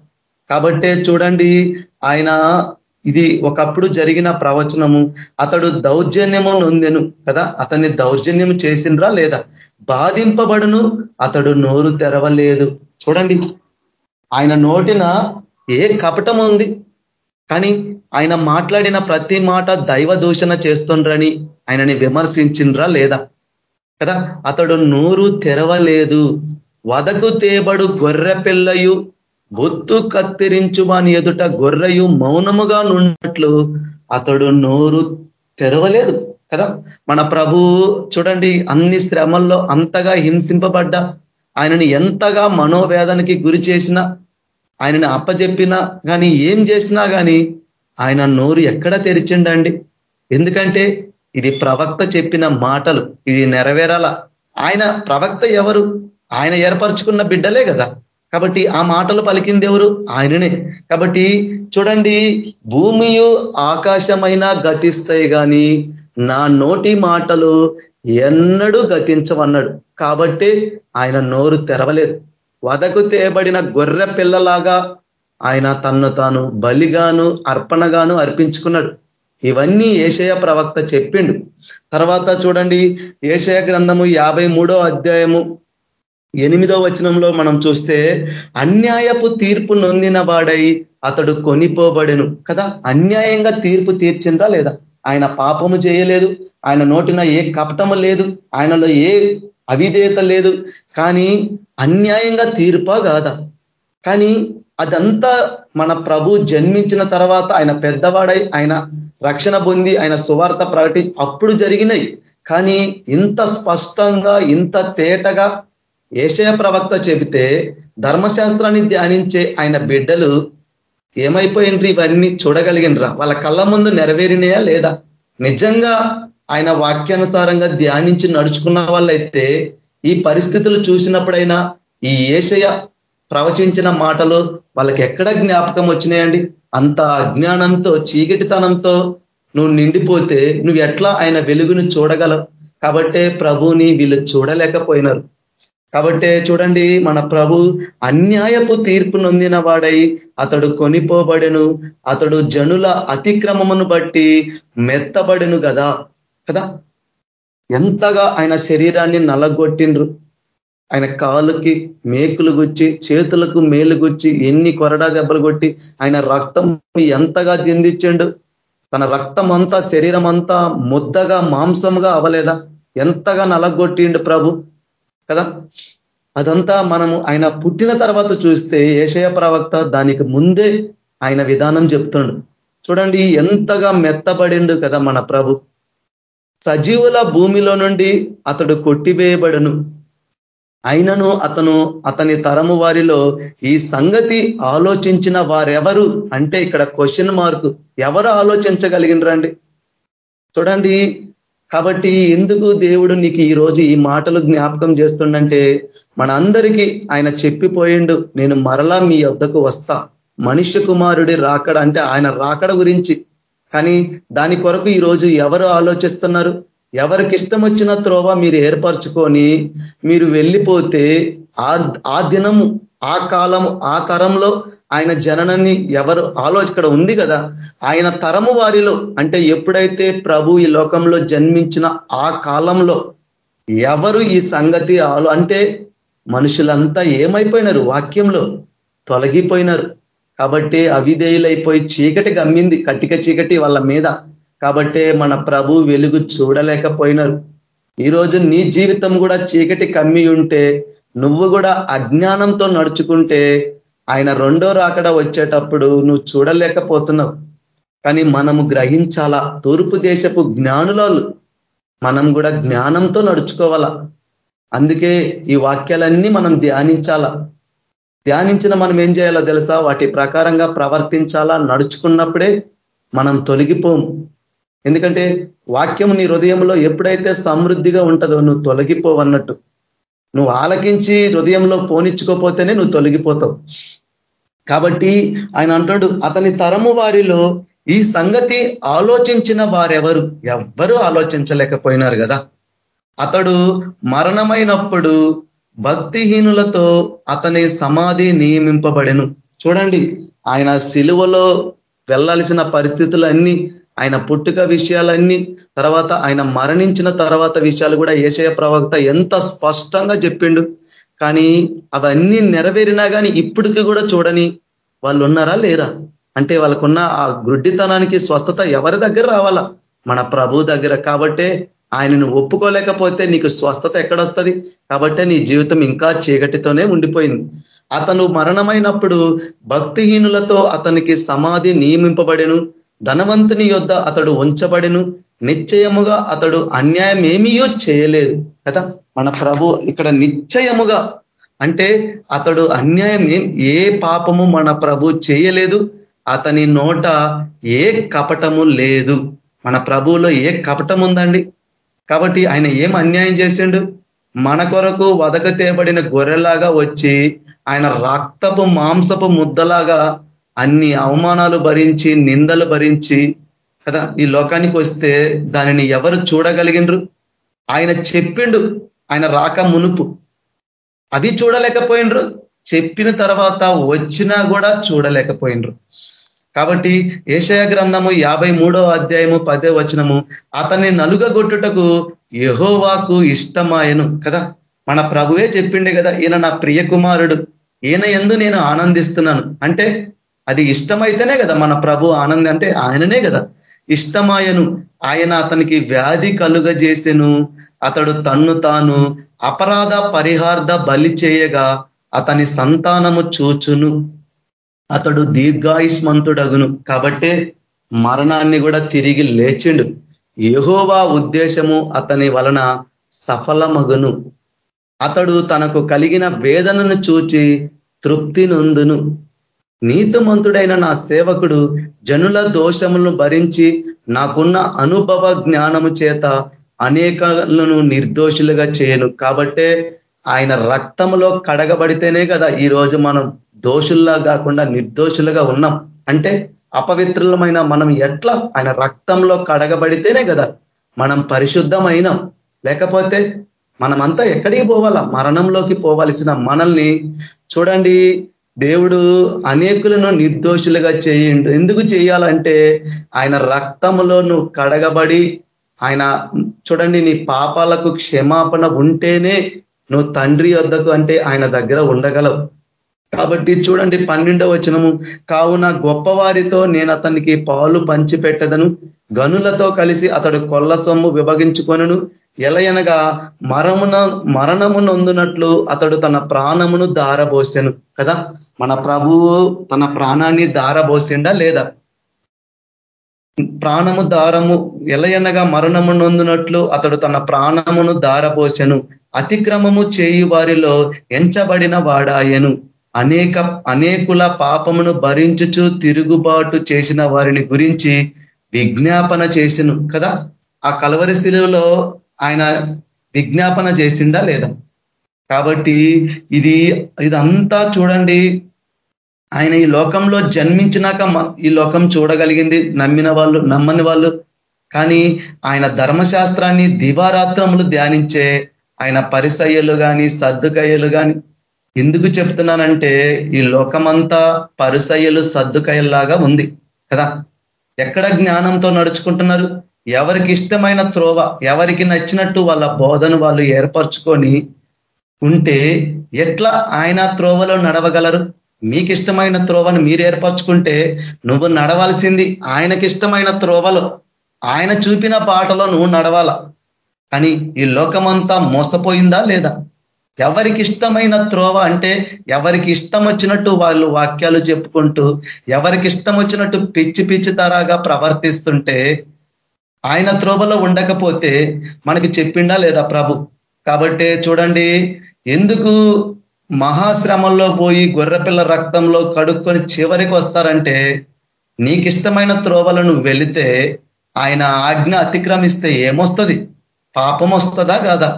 కాబట్టే చూడండి ఆయన ఇది ఒకప్పుడు జరిగిన ప్రవచనము. అతడు దౌర్జన్యము నొందెను కదా? అతన్ని దౌర్జన్యం చేసిండ్రా లేదా? బాధింపబడును అతడు నోరు తెరవలేదు. చూడండి ఆయన నోటిన ఏ కపటం ఉంది? కానీ ఆయన మాట్లాడిన ప్రతి మాట దైవ దూషణ చేస్తుండ్రని ఆయనని విమర్శించిండ్రా లేదా? కదా? అతడు నోరు తెరవలేదు. వదకు తేబడు గొర్రె పిల్లయు బొత్తు కత్తిరించు వాని ఎదుట గొర్రెయు మౌనముగా నున్నట్లు అతడు నోరు తెరవలేదు కదా? మన ప్రభు చూడండి అన్ని శ్రమల్లో అంతగా హింసింపబడ్డా. ఆయనని ఎంతగా మనోవేదనకి గురి చేసినా ఆయనని అప్పజెప్పినా కానీ ఏం చేసినా కానీ ఆయన నోరు ఎక్కడ తెరిచిండండి? ఎందుకంటే ఇది ప్రవక్త చెప్పిన మాటలు ఇది నెరవేరాల? ఆయన ప్రవక్త ఎవరు? ఆయన ఏర్పరచుకున్న బిడ్డలే కదా. కాబట్టి ఆ మాటలు పలికింది ఎవరు? ఆయననే. కాబట్టి చూడండి భూమియు ఆకాశమైనా గతిస్తాయి కానీ నా నోటి మాటలు ఎన్నడూ గతించవన్నాడు. కాబట్టి ఆయన నోరు తెరవలేదు. వదకు తేబడిన గొర్రె పిల్లలాగా ఆయన తన్ను తాను బలిగాను అర్పణగాను అర్పించుకున్నాడు. ఇవన్నీ ఏషయ ప్రవక్త చెప్పిండు. తర్వాత చూడండి ఏషయ గ్రంథము యాభై అధ్యాయము ఎనిమిదో వచనంలో మనం చూస్తే అన్యాయపు తీర్పు నొందిన వాడై అతడు కొనిపోబడెను. కదా? అన్యాయంగా తీర్పు తీర్చిందా లేదా? ఆయన పాపము చేయలేదు ఆయన నోటిన ఏ కపటము లేదు ఆయనలో ఏ అవిధేయత లేదు. కానీ అన్యాయంగా తీర్పా కాదా కానీ అదంతా మన ప్రభు జన్మించిన తర్వాత ఆయన పెద్దవాడై ఆయన రక్షణ పొంది ఆయన సువార్త ప్రకటి అప్పుడు జరిగినాయి. కానీ ఇంత స్పష్టంగా ఇంత తేటగా ఏషయ ప్రవక్త చెబితే ధర్మశాస్త్రాన్ని ధ్యానించే ఆయన బిడ్డలు ఏమైపోయినరు? ఇవన్నీ చూడగలిగినరా? వాళ్ళ కళ్ళ ముందు నెరవేరినాయా లేదా? నిజంగా ఆయన వాక్యానుసారంగా ధ్యానించి నడుచుకున్న వాళ్ళైతే ఈ పరిస్థితులు చూసినప్పుడైనా ఈ ఏషయ ప్రవచించిన మాటలు వాళ్ళకి ఎక్కడ జ్ఞాపకం వచ్చినాయండి? అంత అజ్ఞానంతో చీకటితనంతో నువ్వు నిండిపోతే నువ్వు ఎట్లా ఆయన వెలుగును చూడగలవు? కాబట్టే ప్రభుని వీళ్ళు చూడలేకపోయినారు. కాబట్టి చూడండి మన ప్రభు అన్యాయపు తీర్పు నొందిన వాడై అతడు కొనిపోబడెను. అతడు జనుల అతిక్రమమును బట్టి మెత్తబడెను కదా కదా? ఎంతగా ఆయన శరీరాన్ని నలగొట్టిండ్రు. ఆయన కాలుకి మేకులు గుచ్చి చేతులకు మేలు గుచ్చి ఎన్ని కొరడా దెబ్బలు కొట్టి ఆయన రక్తం ఎంతగా చెందించండు తన రక్తం అంతా శరీరం అంతా ముద్దగా మాంసంగా అవలేదా? ఎంతగా నలగొట్టిండు ప్రభు. కదా? అదంతా మనము ఆయన పుట్టిన తర్వాత చూస్తే ఏషయ ప్రవక్త దానికి ముందే ఆయన విధానం చెప్తుండు. చూడండి ఎంతగా మెత్తబడిండు కదా మన ప్రభు. సజీవుల భూమిలో నుండి అతడు కొట్టివేయబడను. అయినను అతను అతని తరము వారిలో ఈ సంగతి ఆలోచించిన వారెవరు అంటే ఇక్కడ క్వశ్చన్ మార్కు ఎవరు ఆలోచించగలిగినరండి? చూడండి కాబట్టి ఎందుకు దేవుడు నీకు ఈ రోజు ఈ మాటలు జ్ఞాపకం చేస్తుండంటే మన అందరికీ ఆయన చెప్పిపోయిండు నేను మరలా మీ వద్దకు వస్తా. మనుష్య కుమారుడి రాకడ అంటే ఆయన రాకడ గురించి. కానీ దాని కొరకు ఈరోజు ఎవరు ఆలోచిస్తున్నారు? ఎవరికి ఇష్టం వచ్చిన త్రోవ మీరు ఏర్పరచుకొని మీరు వెళ్ళిపోతే ఆ దినము ఆ కాలము ఆ తరంలో ఆయన జననాన్ని ఎవరు ఆలోచన ఇక్కడ ఉంది కదా ఆయన తరము వారిలో అంటే ఎప్పుడైతే ప్రభు ఈ లోకంలో జన్మించిన ఆ కాలంలో ఎవరు ఈ సంగతి ఆలో అంటే మనుషులంతా ఏమైపోయినారు? వాక్యంలో తొలగిపోయినారు. కాబట్టి అవిధేయులైపోయి చీకటి గమ్మింది కటిక చీకటి వాళ్ళ మీద. కాబట్టే మన ప్రభు వెలుగు చూడలేకపోయినారు. ఈరోజు నీ జీవితం కూడా చీకటి కమ్మి ఉంటే నువ్వు కూడా అజ్ఞానంతో నడుచుకుంటే ఆయన రెండో రాకడ వచ్చేటప్పుడు నువ్వు చూడలేకపోతున్నావు. కానీ మనము గ్రహించాలా? తూర్పు దేశపు జ్ఞానులాలు మనం కూడా జ్ఞానంతో నడుచుకోవాలా? అందుకే ఈ వాక్యాలన్నీ మనం ధ్యానించాలా? ధ్యానించిన మనం ఏం చేయాలో తెలుసా? వాటి ప్రకారంగా ప్రవర్తించాలా? నడుచుకున్నప్పుడే మనం తొలగిపోము ఎందుకంటే వాక్యం నీ హృదయంలో ఎప్పుడైతే సమృద్ధిగా ఉంటుందో నువ్వు తొలగిపోవన్నట్టు. నువ్వు ఆలకించి హృదయంలో పోనిచ్చుకోపోతేనే నువ్వు తొలగిపోతావు. కాబట్టి ఆయన అంటాడు అతని తరము వారిలో ఈ సంగతి ఆలోచించిన వారెవరు? ఎవ్వరూ ఆలోచించలేకపోయినారు కదా. అతడు మరణమైనప్పుడు భక్తిహీనులతో అతని సమాధి నియమింపబడెను. చూడండి ఆయన సిలువలో వెళ్ళాల్సిన పరిస్థితులన్నీ ఆయన పుట్టుక విషయాలన్నీ తర్వాత ఆయన మరణించిన తర్వాత విషయాలు కూడా ఏషయ ప్రవక్త ఎంత స్పష్టంగా చెప్పిండు. కానీ అవన్నీ నెరవేరినా కానీ ఇప్పటికి కూడా చూడని వాళ్ళు ఉన్నారా లేరా? అంటే వాళ్ళకున్న ఆ గుడ్డితనానికి స్వస్థత ఎవరి దగ్గర రావాలా? మన ప్రభు దగ్గర. కాబట్టే ఆయనను ఒప్పుకోలేకపోతే నీకు స్వస్థత ఎక్కడొస్తుంది? కాబట్టే నీ జీవితం ఇంకా చీకటితోనే ఉండిపోయింది. అతను మరణమైనప్పుడు భక్తిహీనులతో అతనికి సమాధి నియమింపబడెను. ధనవంతుని యొద్ అతడు ఉంచబడిను. నిశ్చయముగా అతడు అన్యాయం ఏమీయో చేయలేదు. కదా? మన ప్రభు ఇక్కడ నిశ్చయముగా అంటే అతడు అన్యాయం ఏ పాపము మన ప్రభు చేయలేదు. అతని నోట ఏ కపటము లేదు. మన ప్రభువులో ఏ కపటం ఉందండి? కాబట్టి ఆయన ఏం అన్యాయం చేసిండు? మన కొరకు వదక తేబడిన గొర్రెలాగా వచ్చి ఆయన రక్తపు మాంసపు ముద్దలాగా అన్ని అవమానాలు భరించి నిందలు భరించి కదా? ఈ లోకానికి వస్తే దానిని ఎవరు చూడగలిగినరు ఆయన చెప్పిండు ఆయన రాక మునుపు. అది చూడలేకపోయినరు చెప్పిన తర్వాత వచ్చినా కూడా చూడలేకపోయినరు కాబట్టి ఏషయ గ్రంథము యాభై అధ్యాయము పదే వచనము అతన్ని నలుగగొట్టుటకు యహోవాకు ఇష్టమాయను కదా? మన ప్రభువే చెప్పిండే కదా ఈయన నా ప్రియ కుమారుడు ఈయన ఎందు నేను ఆనందిస్తున్నాను. అంటే అది ఇష్టమైతేనే కదా మన ప్రభు ఆనంద్ అంటే ఆయననే కదా. ఇష్టమాయను. ఆయన అతనికి వ్యాధి కలుగజేసెను. అతడు తన్ను తాను అపరాధ పరిహార్థ బలి చేయగా అతని సంతానము చూచును. అతడు దీర్ఘాయుష్మంతుడగును. కాబట్టే మరణాన్ని కూడా తిరిగి లేచిండు. యహోవా ఉద్దేశము అతని వలన సఫలమగును. అతడు తనకు కలిగిన వేదనను చూచి తృప్తి నొందును. నీతిమంతుడైన నా సేవకుడు జనుల దోషములను భరించి నాకున్న అనుభవ జ్ఞానము చేత అనేకలను నిర్దోషులుగా చేయను. కాబట్టే ఆయన రక్తంలో కడగబడితేనే కదా ఈరోజు మనం దోషుల్లా కాకుండా నిర్దోషులుగా ఉన్నాం. అంటే అపవిత్రులమైన మనం ఎట్లా? ఆయన రక్తంలో కడగబడితేనే కదా మనం పరిశుద్ధమైనాం. లేకపోతే మనమంతా ఎక్కడికి పోవాలా? మరణంలోకి పోవలసిన మనల్ని చూడండి దేవుడు అనేకులను నిర్దోషులుగా చేయండు. ఎందుకు చేయాలంటే ఆయన రక్తంలో నువ్వు కడగబడి ఆయన చూడండి నీ పాపాలకు క్షమాపణ ఉంటేనే నువ్వు తండ్రి వద్దకు అంటే ఆయన దగ్గర ఉండగలవు. కాబట్టి చూడండి పన్నెండవ వచనము. కావున గొప్పవారితో నేను అతనికి పాలు పంచిపెట్టదను. గనులతో కలిసి అతడు కొల్ల సొమ్ము విభగించుకొనను ఎలయనగా మరమున మరణము నొందునట్లు అతడు తన ప్రాణమును దారబోసెను కదా? మన ప్రభువు తన ప్రాణాన్ని దారబోసిండా లేదా? ప్రాణము దారము ఎలయనగా మరణము నొందునట్లు అతడు తన ప్రాణమును దారబోసెను అతిక్రమము చేయు వారిలో ఎంచబడిన వాడాయను. అనేక అనేకుల పాపమును భరించుచు తిరుగుబాటు చేసిన వారిని గురించి విజ్ఞాపన చేసిను కదా? ఆ కలవరి శిలువలో ఆయన విజ్ఞాపన చేసిందా లేదా? కాబట్టి ఇది ఇదంతా చూడండి. ఆయన ఈ లోకంలో జన్మించినాక ఈ లోకం చూడగలిగింది నమ్మిన వాళ్ళు నమ్మని వాళ్ళు. కానీ ఆయన ధర్మశాస్త్రాన్ని దివారాత్రములు ధ్యానించే ఆయన పరిసయ్యలు కానీ సర్దుకయ్యలు కానీ ఎందుకు చెప్తున్నానంటే ఈ లోకమంతా పరుసయ్యలు సర్దుకయ్యల్లాగా ఉంది కదా? ఎక్కడ జ్ఞానంతో నడుచుకుంటున్నారు? ఎవరికి ఇష్టమైన త్రోవ ఎవరికి నచ్చినట్టు వాళ్ళ బోధను వాళ్ళు ఏర్పరచుకొని ఉంటే ఎట్లా ఆయన త్రోవలో నడవగలరు? మీకు ఇష్టమైన త్రోవను మీరు ఏర్పరచుకుంటే నువ్వు నడవాల్సింది ఆయనకి ఇష్టమైన త్రోవలో. ఆయన చూపిన పాటలో నువ్వు నడవాల? కానీ ఈ లోకమంతా మోసపోయిందా లేదా? ఎవరికి ఇష్టమైన త్రోవ అంటే ఎవరికి ఇష్టం వచ్చినట్టు వాళ్ళు వాక్యాలు చెప్పుకుంటూ ఎవరికి ఇష్టం వచ్చినట్టు పిచ్చి పిచ్చి తరాగా ప్రవర్తిస్తుంటే ఆయన త్రోవలో ఉండకపోతే మనకి చెప్పిండా లేదా ప్రభు? కాబట్టి చూడండి ఎందుకు మహాశ్రమంలో పోయి గొర్రెపిల్ల రక్తంలో కడుక్కొని చివరికి వస్తారంటే నీకు ఇష్టమైన త్రోవలను వెళితే ఆయన ఆజ్ఞ అతిక్రమిస్తే ఏమొస్తుంది? పాపం వస్తుందా కాదా?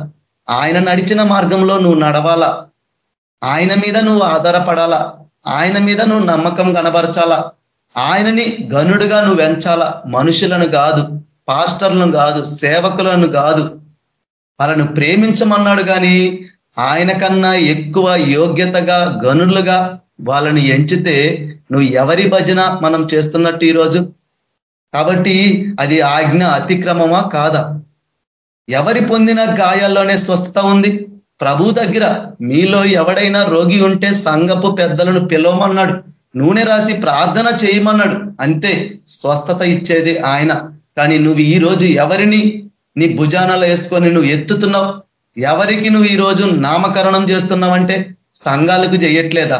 ఆయన నడిచిన మార్గంలో నువ్వు నడవాలా? ఆయన మీద నువ్వు ఆధారపడాలా? ఆయన మీద నువ్వు నమ్మకం కనబరచాలా? ఆయనని గనుడుగా నువ్వు వెంచాలా మనుషులను కాదు పాస్టర్లను కాదు సేవకులను కాదు. వాళ్ళను ప్రేమించమన్నాడు కానీ ఆయన కన్నా ఎక్కువ యోగ్యతగా గనులుగా వాళ్ళని ఎంచితే నువ్వు ఎవరి భజన మనం చేస్తున్నట్టు ఈరోజు? కాబట్టి అది ఆజ్ఞ అతిక్రమమా కాదా? ఎవరి పొందిన గాయాల్లోనే స్వస్థత ఉంది? ప్రభు దగ్గర మీలో ఎవడైనా రోగి ఉంటే సంగపు పెద్దలను పిలవమన్నాడు. నూనె రాసి ప్రార్థన చేయమన్నాడు. అంతే స్వస్థత ఇచ్చేది ఆయన. కానీ నువ్వు ఈ రోజు ఎవరిని? నీ భుజానాలు వేసుకొని నువ్వు ఎత్తుతున్నావు? ఎవరికి నువ్వు ఈరోజు నామకరణం చేస్తున్నావంటే? సంఘాలకు చేయట్లేదా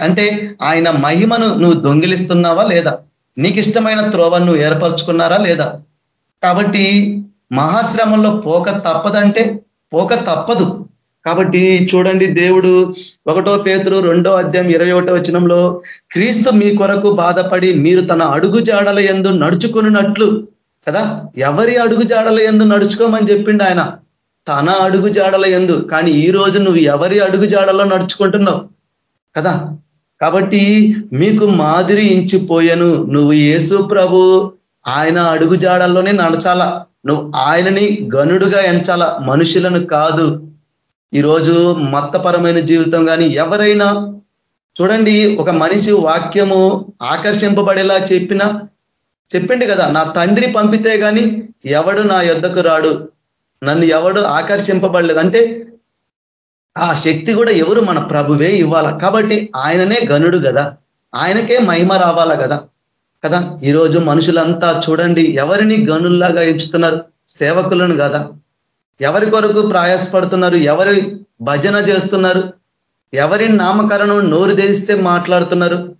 అంటే ఆయన మహిమను నువ్వు దొంగిలిస్తున్నావా లేదా? నీకు ఇష్టమైన త్రోవను నువ్వు ఏర్పరచుకున్నారా లేదా? కాబట్టి మహాశ్రమంలో పోక తప్పదంటే పోక తప్పదు. కాబట్టి చూడండి దేవుడు ఒకటో పేతురు రెండో అధ్యాయం ఇరవై ఒకటో వచనంలో క్రీస్తు మీ కొరకు బాధపడి మీరు తన అడుగు జాడల ఎందు నడుచుకున్నట్లు కదా? ఎవరి అడుగు జాడల ఎందు నడుచుకోమని చెప్పిండు ఆయన? తన అడుగు జాడల ఎందు కానీ ఈ రోజు నువ్వు ఎవరి అడుగు జాడలో నడుచుకుంటున్నావు? కదా? కాబట్టి మీకు మాదిరి ఇంచిపోయాను. నువ్వు యేసు ప్రభు ఆయన అడుగు జాడల్లోనే నడచాలా? నువ్వు ఆయనని గనుడుగా ఎంచాల? మనుషులను కాదు. ఈరోజు మత్తపరమైన జీవితం కానీ ఎవరైనా చూడండి ఒక మనిషి వాక్యము ఆకర్షింపబడేలా చెప్పినా చెప్పిండు కదా నా తండ్రి పంపితే కానీ ఎవడు నా యొద్దకు రాడు. నన్ను ఎవడు ఆకర్షింపబడలేదు. అంటే ఆ శక్తి కూడా ఎవరు మన ప్రభువే ఇవ్వాల? కాబట్టి ఆయననే గనుడు కదా. ఆయనకే మహిమ రావాలా కదా? కదా? ఈరోజు మనుషులంతా చూడండి ఎవరిని గనుల్లాగా ఎంచుతున్నారు? సేవకులను కదా? ఎవరి కొరకు ప్రయాసపడుతున్నారు? ఎవరి భజన చేస్తున్నారు? ఎవరి నామకరణం నోరు తెరిస్తే మాట్లాడుతున్నారు?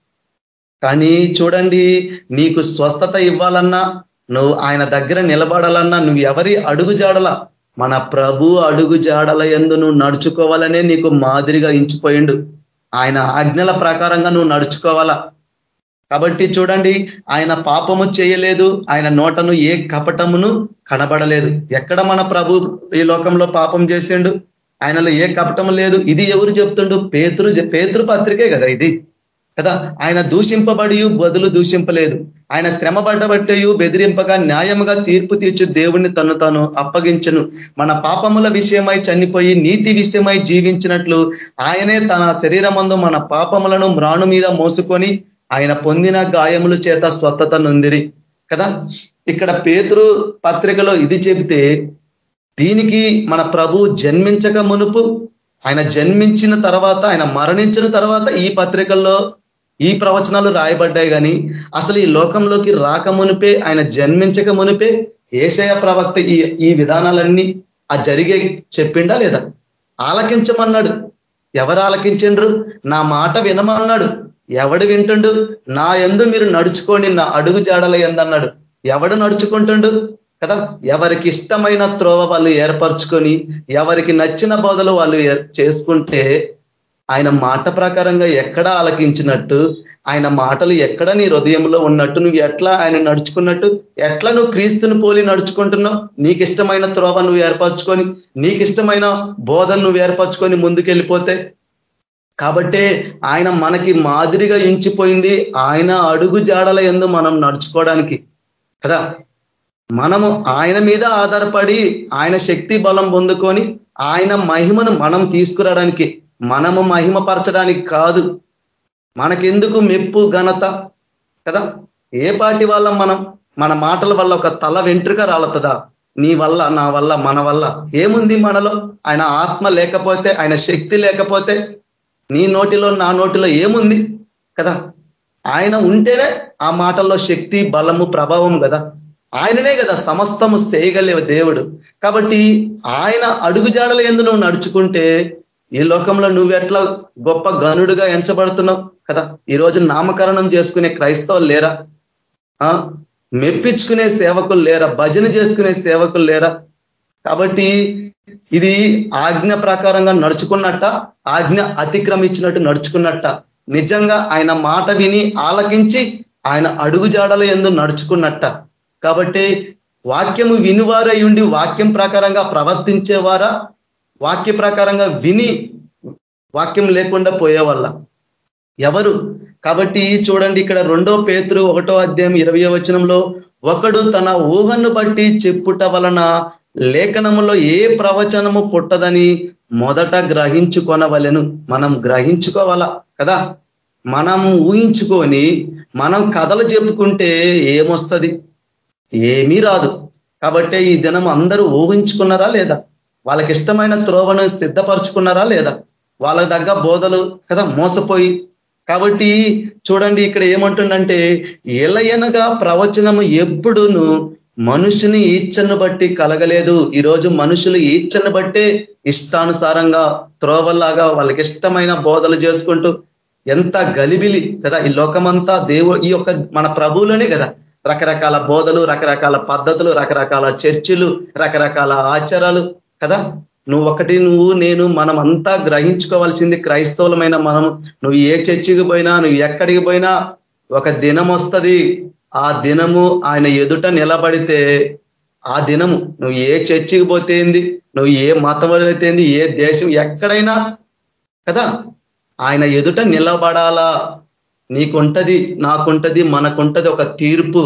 కానీ చూడండి నీకు స్వస్థత ఇవ్వాలన్నా నువ్వు ఆయన దగ్గర నిలబడాలన్నా నువ్వు ఎవరి అడుగు జాడల మన ప్రభు అడుగు జాడల ఎందు నువ్వు నడుచుకోవాలనే నీకు మాదిరిగా ఇంచిపోయిండు ఆయన ఆజ్ఞల ప్రకారంగా నువ్వు నడుచుకోవాలా? కాబట్టి చూడండి ఆయన పాపము చేయలేదు ఆయన నోటను ఏ కపటమును కనబడలేదు. ఎక్కడ మన ప్రభు ఈ లోకంలో పాపం చేసిండు? ఆయనలో ఏ కపటం లేదు. ఇది ఎవరు చెప్తుండు? పేతురు పేతురు పత్రికే కదా ఇది. కదా? ఆయన దూషింపబడి బదులు దూషింపలేదు. ఆయన శ్రమ పడ్డబట్టయు బెదిరింపగా న్యాయముగా తీర్పు తీర్చు దేవుణ్ణి తను తాను అప్పగించను. మన పాపముల విషయమై చనిపోయి నీతి విషయమై జీవించినట్లు ఆయనే తన శరీరమందు మన పాపములను మ్రాణు మీద మోసుకొని ఆయన పొందిన గాయముల చేత స్వస్థత నొందిరి. కదా? ఇక్కడ పేతురు పత్రికలో ఇది చెబితే దీనికి మన ప్రభు జన్మించక మునుపు ఆయన జన్మించిన తర్వాత ఆయన మరణించిన తర్వాత ఈ పత్రికల్లో ఈ ప్రవచనాలు రాయబడ్డాయి కానీ అసలు ఈ లోకంలోకి రాక మునిపే ఆయన జన్మించక మునిపే ఏసయ ప్రవక్త ఈ ఈ విధానాలన్నీ ఆ జరిగే చెప్పిండా లేదా? ఆలకించమన్నాడు. ఎవరు ఆలకించిండ్రు? నా మాట వినమన్నాడు. ఎవడు వింటుండు? నా ఎందు మీరు నడుచుకోండి నా అడుగు జాడల ఎందన్నాడు. ఎవడు నడుచుకుంటుండు? కదా ఎవరికి ఇష్టమైన త్రోవ వాళ్ళు ఏర్పరచుకొని ఎవరికి నచ్చిన బోధలు వాళ్ళు చేసుకుంటే ఆయన మాట ప్రకారంగా ఎక్కడ ఆలకించినట్టు ఆయన మాటలు ఎక్కడ నీ హృదయంలో ఉన్నట్టు నువ్వు ఎట్లా ఆయన నడుచుకున్నట్టు ఎట్లా నువ్వు క్రీస్తుని పోలి నడుచుకుంటున్నావు? నీకు ఇష్టమైన త్రోవ నువ్వు ఏర్పరచుకొని నీకు ఇష్టమైన బోధను నువ్వు ఏర్పరచుకొని ముందుకెళ్ళిపోతే కాబట్టే ఆయన మనకి మాదిరిగా ఇంచిపోయింది. ఆయన అడుగు జాడల ఎందు మనం నడుచుకోవడానికి. కదా? మనము ఆయన మీద ఆధారపడి ఆయన శక్తి బలం పొందుకొని ఆయన మహిమను మనం తీసుకురావడానికి మనము మహిమపరచడానికి కాదు. మనకెందుకు మెప్పు ఘనత? కదా? ఏ పాటి వల్ల మనం? మన మాటల వల్ల ఒక తల వెంట్రుక రాలతదా? నీ వల్ల నా వల్ల మన వల్ల? ఏముంది మనలో? ఆయన ఆత్మ లేకపోతే ఆయన శక్తి లేకపోతే నీ నోటిలో నా నోటిలో ఏముంది కదా? ఆయన ఉంటేనే ఆ మాటల్లో శక్తి బలము ప్రభావం కదా? ఆయననే కదా సమస్తము చేయగలే దేవుడు. కాబట్టి ఆయన అడుగుజాడల ఎందు నువ్వు నడుచుకుంటే ఈ లోకంలో నువ్వెట్లా గొప్ప గనుడుగా ఎంచబడుతున్నావు కదా? ఈరోజు నామకరణం చేసుకునే క్రైస్తవులు లేరా? మెప్పించుకునే సేవకులు లేరా? భజన చేసుకునే సేవకులు లేరా? కాబట్టి ఇది ఆజ్ఞ ప్రకారంగా నడుచుకున్నట్ట ఆజ్ఞ అతిక్రమించినట్టు నడుచుకున్నట్ట. నిజంగా ఆయన మాట విని ఆలకించి ఆయన అడుగుజాడల ఎందు నడుచుకున్నట్ట. కాబట్టి వాక్యము వినివారై ఉండి వాక్యం ప్రకారంగా ప్రవర్తించేవారా? వాక్య ప్రకారంగా విని వాక్యం లేకుండా పోయేవాళ్ళ? ఎవరు? కాబట్టి చూడండి ఇక్కడ రెండో పేతురు ఒకటో అధ్యాయం ఇరవయో వచనంలో ఒకడు తన ఊహను బట్టి చెప్పుట వలన లేఖనములో ఏ ప్రవచనము పుట్టదని మొదట గ్రహించుకొనవలెను. మనం గ్రహించుకోవాలా? కదా? మనం ఊహించుకొని మనం కథలు చెప్పుకుంటే ఏమొస్తుంది? ఏమీ రాదు. కాబట్టి ఈ దినం అందరూ ఊహించుకున్నారా లేదా? వాళ్ళకి ఇష్టమైన త్రోవను సిద్ధపరచుకున్నారా లేదా? వాళ్ళ దగ్గర బోధలు కదా మోసపోయి. కాబట్టి చూడండి ఇక్కడ ఏమంటుండంటే ఎలయనగా ప్రవచనము ఎప్పుడును మనుషుని ఈచ్చను బట్టి కలగలేదు. ఈరోజు మనుషులు ఈచ్ఛను బట్టే ఇష్టానుసారంగా త్రోవల్లాగా వాళ్ళకి ఇష్టమైన బోధలు చేసుకుంటూ ఎంత గలిబిలి కదా ఈ లోకమంతా దేవు ఈ యొక్క మన ప్రభువులోనే కదా రకరకాల బోధలు రకరకాల పద్ధతులు రకరకాల చర్చిలు రకరకాల ఆచారాలు కదా? నువ్వు ఒకటి నువ్వు నేను మనం అంతా గ్రహించుకోవాల్సింది క్రైస్తవులమైన మనం నువ్వు ఏ చర్చికి పోయినా నువ్వు ఎక్కడికి పోయినా ఒక దినం వస్తుంది ఆ దినము ఆయన ఎదుట నిలబడితే ఆ దినము నువ్వు ఏ చర్చికి పోతేంది నువ్వు ఏ మతం అయితేంది ఏ దేశం ఎక్కడైనా కదా? ఆయన ఎదుట నిలబడాలా? నీకుంటది నాకుంటది మనకుంటది ఒక తీర్పు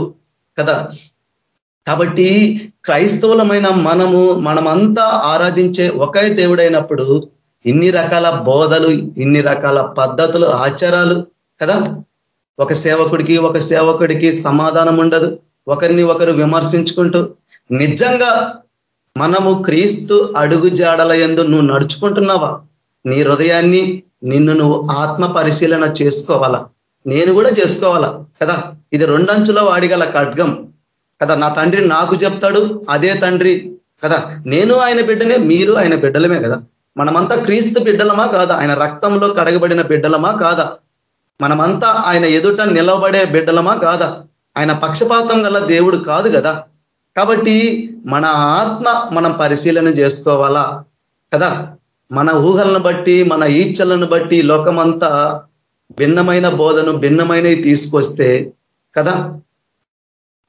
కదా? కాబట్టి క్రైస్తవులమైన మనము మనమంతా ఆరాధించే ఒకే దేవుడైనప్పుడు ఇన్ని రకాల బోధలు ఇన్ని రకాల పద్ధతులు ఆచారాలు కదా? ఒక సేవకుడికి ఒక సేవకుడికి సమాధానం ఉండదు. ఒకరిని ఒకరు విమర్శించుకుంటూ నిజంగా మనము క్రీస్తు అడుగు జాడల ఎందు నువ్వు నడుచుకుంటున్నావా? నీ హృదయాన్ని నిన్ను నువ్వు ఆత్మ పరిశీలన చేసుకోవాలా? నేను కూడా చేసుకోవాలా? కదా? ఇది రెండంచులో వాడిగల ఖడ్గం. కదా? నా తండ్రి నాకు చెప్తాడు అదే తండ్రి. కదా? నేను ఆయన బిడ్డనే మీరు ఆయన బిడ్డలమే కదా? మనమంతా క్రీస్తు బిడ్డలమా కాదా? ఆయన రక్తంలో కడగబడిన బిడ్డలమా కాదా? మనమంతా ఆయన ఎదుట నిలబడే బిడ్డలమా కాదా? ఆయన పక్షపాతం గల దేవుడు కాదు కదా? కాబట్టి మన ఆత్మ మనం పరిశీలన చేసుకోవాలా కదా? మన ఊహలను బట్టి మన ఈచ్చలను బట్టి లోకమంతా భిన్నమైన బోధను భిన్నమైనవి తీసుకొస్తే కదా?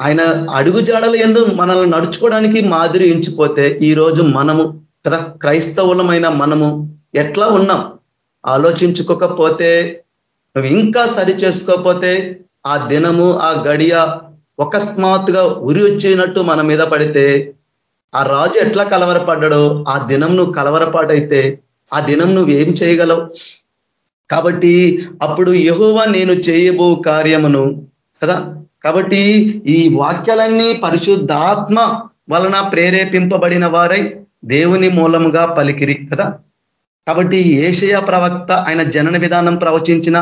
ఆయన అడుగు జాడలు ఎందు మనల్ని నడుచుకోవడానికి మాదిరి ఎంచిపోతే ఈరోజు మనము కదా? క్రైస్తవులమైన మనము ఎట్లా ఉన్నాం? ఆలోచించుకోకపోతే నువ్వు ఇంకా సరి చేసుకోకపోతే ఆ దినము ఆ గడియ అకస్మాత్తుగా ఉరి వచ్చినట్టు మన మీద పడితే ఆ రాజు ఎట్లా కలవరపడ్డాడో ఆ దినం నువ్వు కలవరపాటైతే ఆ దినం నువ్వు ఏం చేయగలవు? కాబట్టి అప్పుడు యహోవా నేను చేయబో కార్యమును కదా? కాబట్టి ఈ వాక్యాలన్నీ పరిశుద్ధాత్మ వలన ప్రేరేపింపబడిన వారై దేవుని మూలముగా పలికిరి కదా? కాబట్టి ఏషయ ప్రవక్త ఆయన జనన విధానం ప్రవచించిన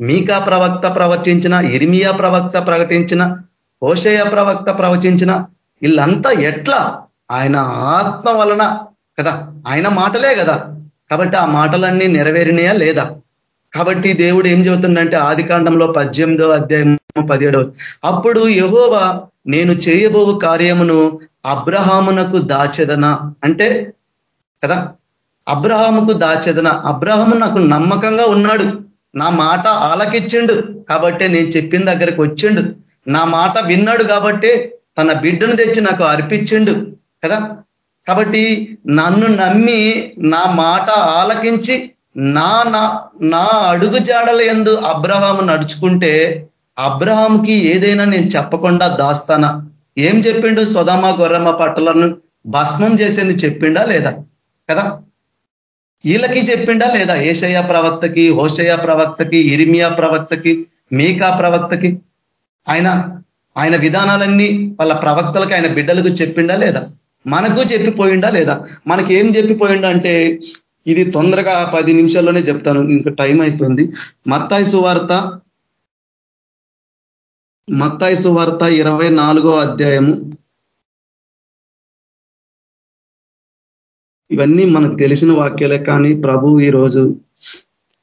మీకా ప్రవక్త ప్రవచించిన ఇర్మియా ప్రవక్త ప్రకటించిన హోషయ ప్రవక్త ప్రవచించిన వీళ్ళంతా ఎట్లా? ఆయన ఆత్మ వలన కదా? ఆయన మాటలే కదా? కాబట్టి ఆ మాటలన్నీ నెరవేరినాయా లేదా? కాబట్టి దేవుడు ఏం చెబుతుందంటే ఆది కాండంలో పద్దెనిమిదో అధ్యాయం పదిహేడవ అప్పుడు యహోవా నేను చేయబో కార్యమును అబ్రహామునకు దాచెదన? అంటే కదా? అబ్రహాముకు దాచెదన? అబ్రహాము నాకు నమ్మకంగా ఉన్నాడు. నా మాట ఆలకిచ్చిండు కాబట్టే నేను చెప్పిన దగ్గరికి వచ్చిండు. నా మాట విన్నాడు కాబట్టే తన బిడ్డను తెచ్చి నాకు అర్పించిండు కదా? కాబట్టి నన్ను నమ్మి నా మాట ఆలకించి నా నా అడుగు జాడల ఎందు అబ్రహాము నడుచుకుంటే అబ్రహాంకి ఏదైనా నేను చెప్పకుండా దాస్తానా? ఏం చెప్పిండు? సొదమ గొర్రమ్మ పట్టలను భస్మం చేసేది చెప్పిండా లేదా? కదా? వీళ్ళకి చెప్పిండా లేదా ఏషయ ప్రవక్తకి హోషయ ప్రవక్తకి ఇరిమియా ప్రవక్తకి మీకా ప్రవక్తకి? ఆయన ఆయన విధానాలన్నీ వాళ్ళ ప్రవక్తలకి ఆయన బిడ్డలకు చెప్పిండా లేదా? మనకు చెప్పిపోయిండా లేదా? మనకి ఏం చెప్పిపోయిండా అంటే ఇది తొందరగా పది నిమిషాల్లోనే చెప్తాను ఇంకా టైం అయిపోయింది. మత్తాయి సువార్త మత్తాయి సువార్త ఇరవై నాలుగో అధ్యాయము. ఇవన్నీ మనకు తెలిసిన వాక్యాలే కానీ ప్రభు ఈరోజు.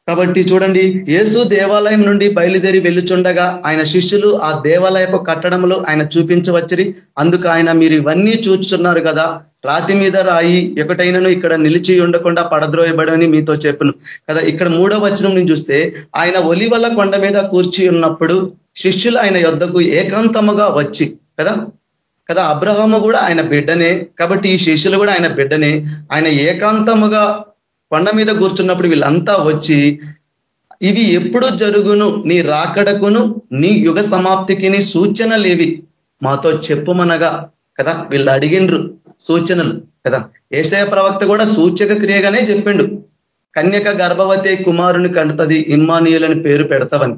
కాబట్టి చూడండి యేసు దేవాలయం నుండి బయలుదేరి వెళ్ళుచుండగా ఆయన శిష్యులు ఆ దేవాలయపు కట్టడంలో ఆయన చూపించవచ్చరి. అందుకు ఆయన మీరు ఇవన్నీ చూచుతున్నారు కదా రాతి మీద రాయి ఒకటైనను ఇక్కడ నిలిచి ఉండకుండా పడద్రోయబడమని మీతో చెప్పను. కదా ఇక్కడ మూడో వచనం నుంచి చూస్తే ఆయన ఒలివల కొండ మీద కూర్చి ఉన్నప్పుడు శిష్యులు ఆయన యొద్దకు ఏకాంతముగా వచ్చి కదా కదా అబ్రహము కూడా ఆయన బిడ్డనే కాబట్టి ఈ శిష్యులు కూడా ఆయన బిడ్డనే. ఆయన ఏకాంతముగా కొండ మీద కూర్చున్నప్పుడు వీళ్ళంతా వచ్చి ఇవి ఎప్పుడు జరుగును? నీ రాకడకును? నీ యుగ సమాప్తికి నీ సూచనలేవి మాతో చెప్పుమనగా. కదా వీళ్ళు అడిగిండ్రు సూచనలు కదా. ఏసయ ప్రవక్త కూడా సూచక క్రియగానే చెప్పిండు. కన్యక గర్భవతి కుమారుని కంటుతుంది ఇమ్మానియులని పేరు పెడతావని.